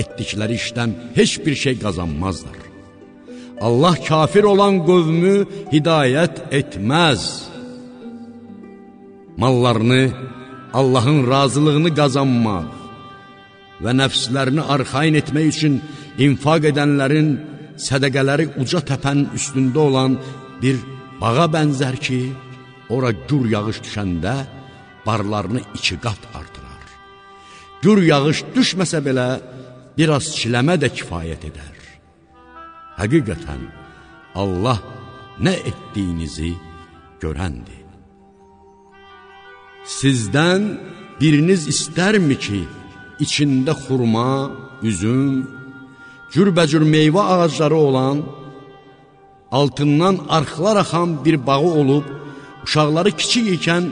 etdikləri işdən heç bir şey qazanmazlar. Allah kafir olan qövmü hidayət etməz. Mallarını, Allahın razılığını qazanmaq və nəfslərini arxain etmək üçün infaq edənlərin sədəqələri uca təpənin üstündə olan bir bağa bənzər ki, ora gür yağış düşəndə barlarını iki qat artırar. Gür yağış düşməsə belə, biraz çiləmə də kifayət edər. Həqiqətən, Allah nə etdiyinizi görəndir. Sizdən biriniz istərmi ki, içində xurma, üzüm, cürbəcür meyvə ağacları olan, altından arxlar axan bir bağı olub, uşaqları kiçik ikən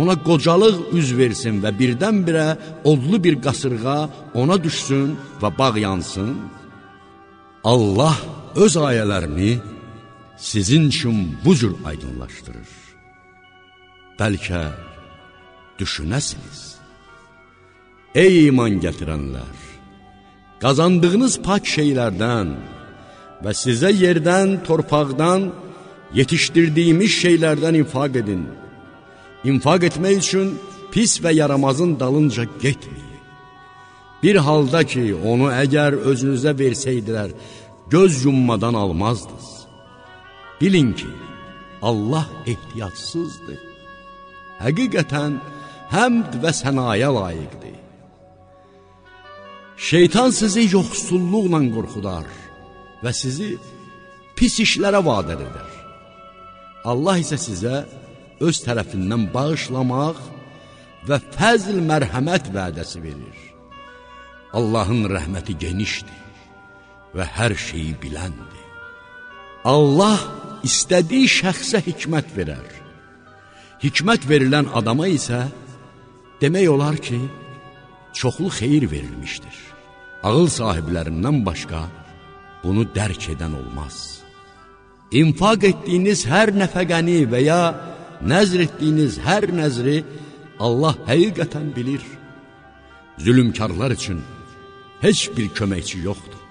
ona qocalıq üz versin və birdən-birə odlu bir qasırğa ona düşsün və bağ yansın? Allah öz ayələrini sizin üçün bu cür aydınlaşdırır. Bəlkə düşünəsiniz. Ey iman gətirənlər! Qazandığınız pak şeylərdən və sizə yerdən, torpaqdan, yetişdirdiyimiz şeylərdən infaq edin. İnfaq etmək üçün pis və yaramazın dalınca getməyin. Bir halda ki, onu əgər özünüzə versəydilər, göz yummadan almazdınız. Bilin ki, Allah ehtiyatsızdır. Həqiqətən, həmd və sənaya layiqdir. Şeytan sizi yoxsulluqla qorxudar və sizi pis işlərə vadər edər. Allah isə sizə öz tərəfindən bağışlamaq və fəzl mərhəmət vədəsi verir. Allahın rəhməti genişdir və hər şeyi biləndir. Allah istədiyi şəxsə hikmət verər. Hikmət verilən adama isə demək olar ki, çoxlu xeyir verilmişdir. Ağıl sahiblərindən başqa bunu dərk edən olmaz. İnfaq etdiyiniz hər nəfəqəni və ya nəzr etdiyiniz hər nəzri Allah həqiqətən bilir. Zülümkarlar üçün heç bir köməkçi yoxdur.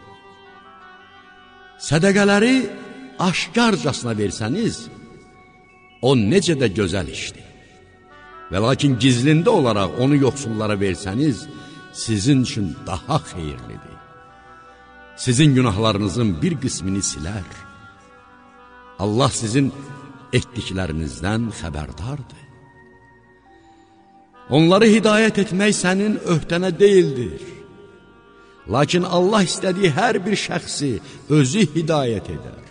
Sədəqələri aşkarcasına versəniz, o necə də gözəl işdir. Və lakin gizlində olaraq onu yoxsullara versəniz, sizin üçün daha xeyirlidir. Sizin günahlarınızın bir qismini silər. Allah sizin etdiklərinizdən xəbərdardır. Onları hidayət etmək sənin öhdənə deyildir. Lakin Allah istədiyi hər bir şəxsi özü hidayət edər.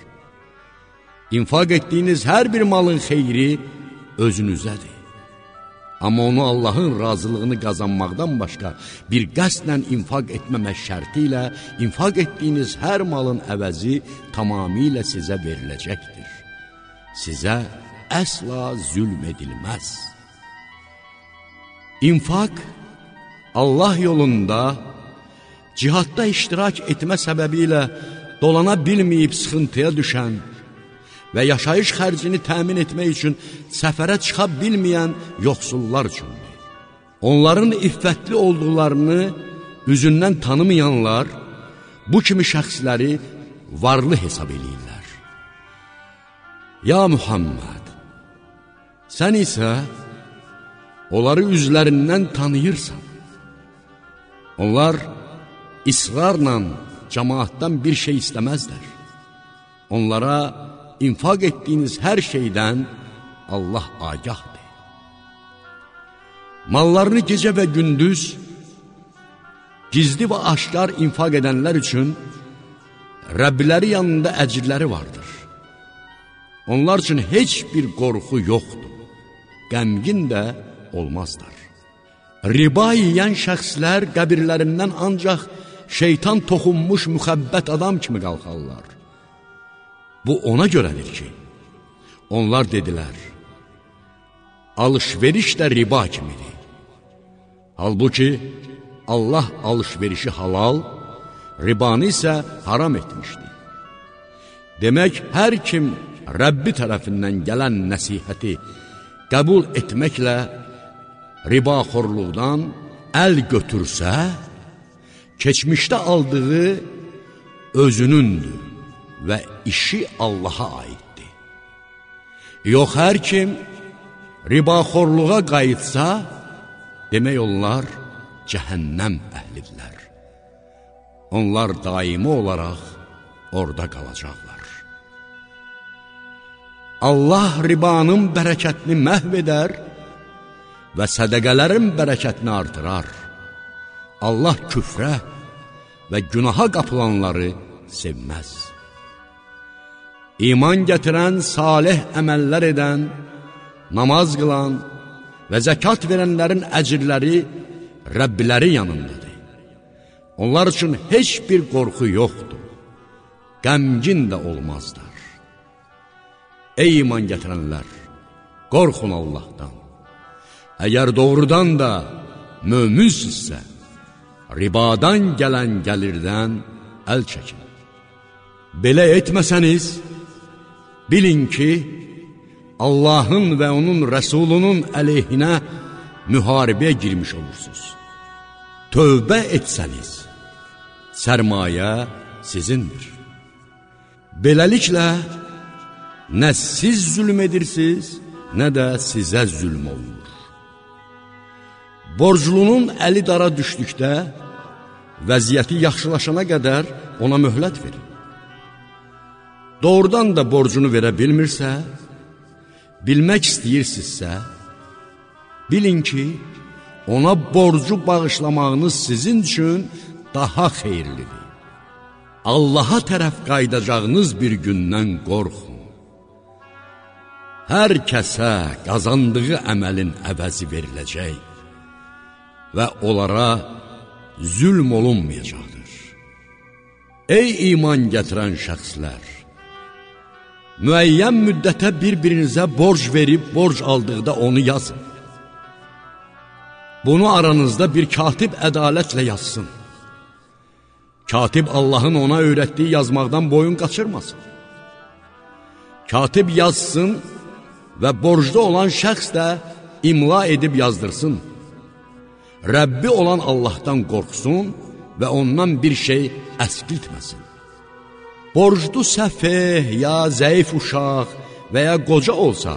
İnfaq etdiyiniz hər bir malın xeyri özünüzədir. Amma onu Allahın razılığını qazanmaqdan başqa bir qəsdlə infaq etməmək şərti ilə infaq etdiyiniz hər malın əvəzi tamamilə sizə veriləcəkdir. Sizə əsla zülm edilməz. İnfaq Allah yolunda cihadda iştirak etmə səbəbi ilə dolana bilməyib sıxıntıya düşən və yaşayış xərcini təmin etmək üçün səfərə çıxa bilməyən yoxsullar üçündür. Onların iffətli olduqlarını üzündən tanımayanlar bu kimi şəxsləri varlı hesab edirlər. Ya Muhammed, sən isə onları üzlərindən tanıyırsan. Onlar israrla cəmaatdan bir şey istəməzlər. Onlara infaq etdiyiniz hər şeydən Allah agahdır. Mallarını gecə və gündüz, gizli və aşkar infaq edənlər üçün Rəbbiləri yanında əcirləri vardır. Onlar üçün heç bir qorxu yoxdur. qəmgin də olmazlar. Riba yiyən şəxslər qəbirlərindən ancaq şeytan toxunmuş müxəbbət adam kimi qalxarlar. Bu ona görədir ki, onlar dedilər, alış-veriş də riba kimidir. Halbuki Allah alış-verişi halal, ribanı isə haram etmişdi. Demək, hər kim Rəbbi tərəfindən gələn nəsihəti qəbul etməklə ribaxorluqdan əl götürsə, keçmişdə aldığı özünündür və işi Allaha aiddir. Yox, hər kim ribaxorluğa qayıtsa, demək onlar cəhənnəm əhlidirlər. Onlar daimi olaraq orada qalacaqlar. Allah ribanın bərəkətini məhv edər və sədəqələrin bərəkətini artırar. Allah küfrə və günaha qapılanları sevməz. İman gətirən, salih əməllər edən, namaz qılan və zəkat verənlərin əcirləri Rəbbiləri yanındadır. Onlar üçün heç bir qorxu yoxdur, qəmgin də olmazlar. Ey iman gətirənlər, qorxun Allahdan. Əgər doğrudan da möminsizsə, ribadan gələn gəlirdən əl çəkin. Belə etməsəniz, bilin ki, Allahın və onun rəsulunun əleyhinə müharibəyə girmiş olursunuz. Tövbə etsəniz, sərmayə sizindir. Beləliklə, nə siz zülm edirsiniz, nə də sizə zülm olunur. Borclunun əli dara düşdükdə, vəziyyəti yaxşılaşana qədər ona möhlət verin. Doğrudan da borcunu verə bilmirsə, bilmək istəyirsinizsə, bilin ki, ona borcu bağışlamağınız sizin üçün daha xeyirlidir. Allaha tərəf qaydacağınız bir gündən qorxun. Hər kəsə qazandığı əməlin əvəzi veriləcək və onlara zülm olunmayacaqdır. Ey iman gətirən şəxslər! Müəyyən müddətə bir-birinizə borc verib, borc aldıqda onu yazın. Bunu aranızda bir katib ədalətlə yazsın. Katib Allahın ona öyrətdiyi yazmaqdan boyun qaçırmasın. Katib yazsın və borcda olan şəxs də imla edib yazdırsın. Rəbbi olan Allahdan qorxsun və ondan bir şey əskiltməsin. Borclu səfeh, ya zəif uşaq və ya qoca olsa,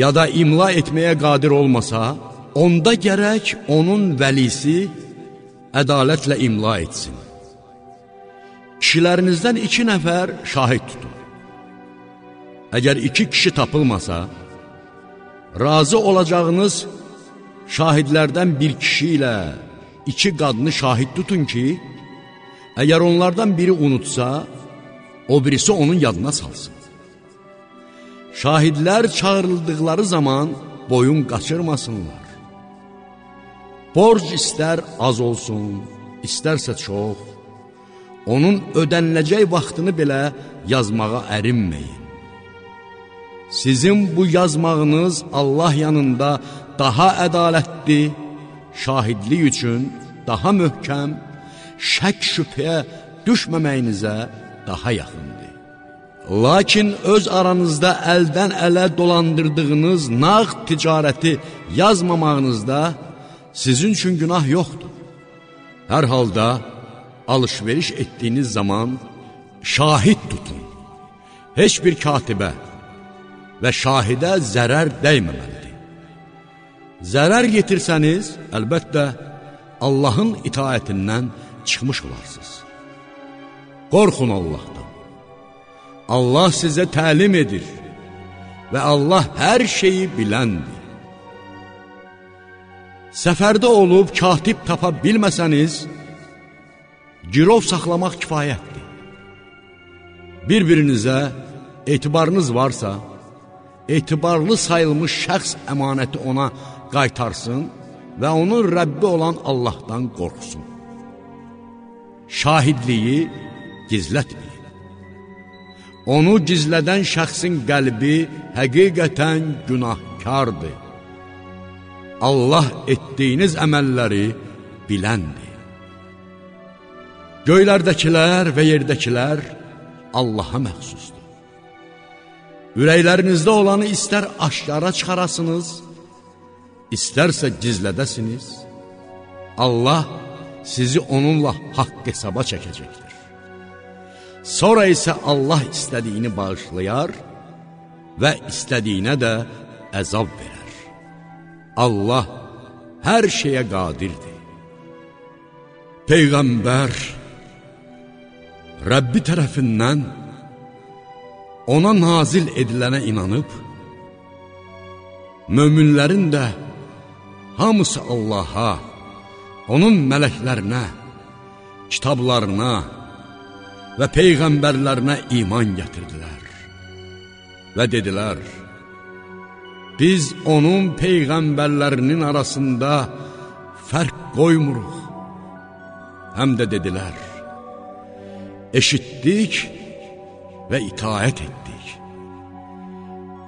ya da imla etməyə qadir olmasa, onda gərək onun vəlisi ədalətlə imla etsin. Kişilərinizdən iki nəfər şahid tutun. Əgər iki kişi tapılmasa, razı olacağınız şahidlərdən bir kişi ilə iki qadını şahid tutun ki, əgər onlardan biri unutsa, o birisi onun yadına salsın. Şahidlər çağırıldıqları zaman boyun qaçırmasınlar. Borc istər az olsun, istərsə çox, onun ödəniləcək vaxtını belə yazmağa ərinməyin. Sizin bu yazmağınız Allah yanında daha ədalətli, şahidlik üçün daha möhkəm, şək şübhəyə düşməməyinizə daha yaxındır. Lakin öz aranızda əldən ələ dolandırdığınız nağd ticarəti yazmamağınızda sizin üçün günah yoxdur. Hər halda alış-veriş etdiyiniz zaman şahid tutun. Heç bir katibə və şahidə zərər dəyməməlidir. Zərər yetirsəniz, əlbəttə, Allahın itaətindən çıxmış olarsınız. Qorxun Allahdan. Allah sizə təlim edir və Allah hər şeyi biləndir. Səfərdə olub katib tapa bilməsəniz, girov saxlamaq kifayətdir. Bir-birinizə etibarınız varsa, etibarlı sayılmış şəxs əmanəti ona qaytarsın və onun Rəbbi olan Allahdan qorxsun. Şahidliyi gizlətməyin. Onu gizlədən şəxsin qəlbi həqiqətən günahkardır. Allah etdiyiniz əməlləri biləndir. Göylərdəkilər və yerdəkilər Allaha məxsusdur. Ürəklərinizdə olanı istər aşkara çıxarasınız, istərsə gizlədəsiniz. Allah sizi onunla haqq hesaba çəkəcəkdir. Sonra isə Allah istədiyini bağışlayar və istədiyinə də əzab verər. Allah hər şeyə qadirdir. Peyğəmbər Rəbbi tərəfindən ona nazil edilənə inanıb, möminlərin də hamısı Allaha, onun mələklərinə, kitablarına və peyğəmbərlərinə iman gətirdilər və dedilər, biz onun peyğəmbərlərinin arasında fərq qoymuruq. Həm də dedilər, eşitdik və itaət etdik.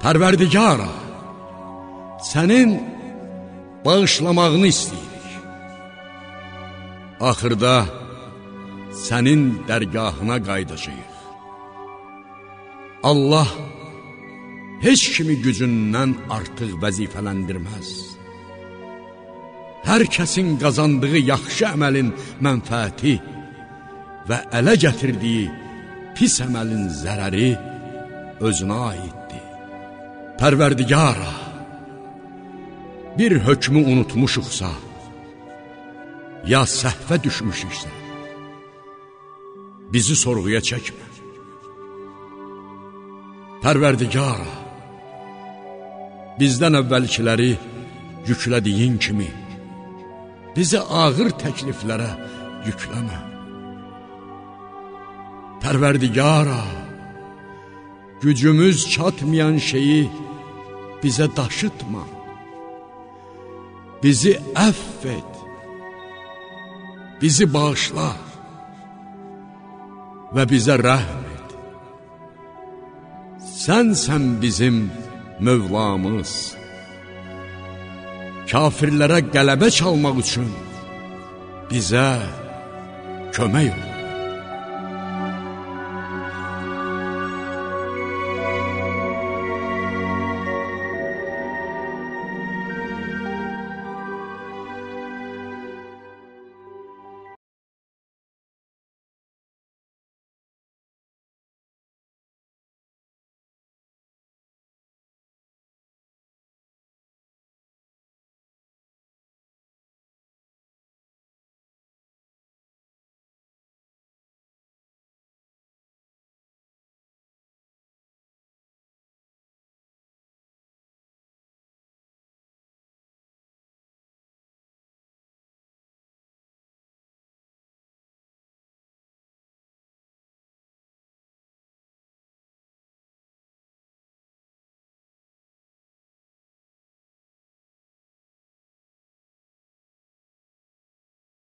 Pərverdigara, sənin bağışlamağını istəyirik. Axırda sənin dərgahına qaydacaq. Allah heç kimi gücündən artıq vəzifələndirməz. Hər kəsin qazandığı yaxşı əməlin mənfəəti və ələ gətirdiyi pis əməlin zərəri özünə aiddir. Pərverdigara, bir hökmü unutmuşuqsa, ya səhvə düşmüşüksə, bizi sorğuya çəkmə. Pərverdigara, bizdən əvvəlkiləri yüklədiyin kimi, bizi ağır təkliflərə yükləmə. Pərverdigara, gücümüz çatmayan şeyi bizə daşıtma. Bizi əff et, bizi bağışla və bizə rəhm et. Sənsən bizim Mövlamız. Kafirlərə qələbə çalmaq üçün bizə kömək ol.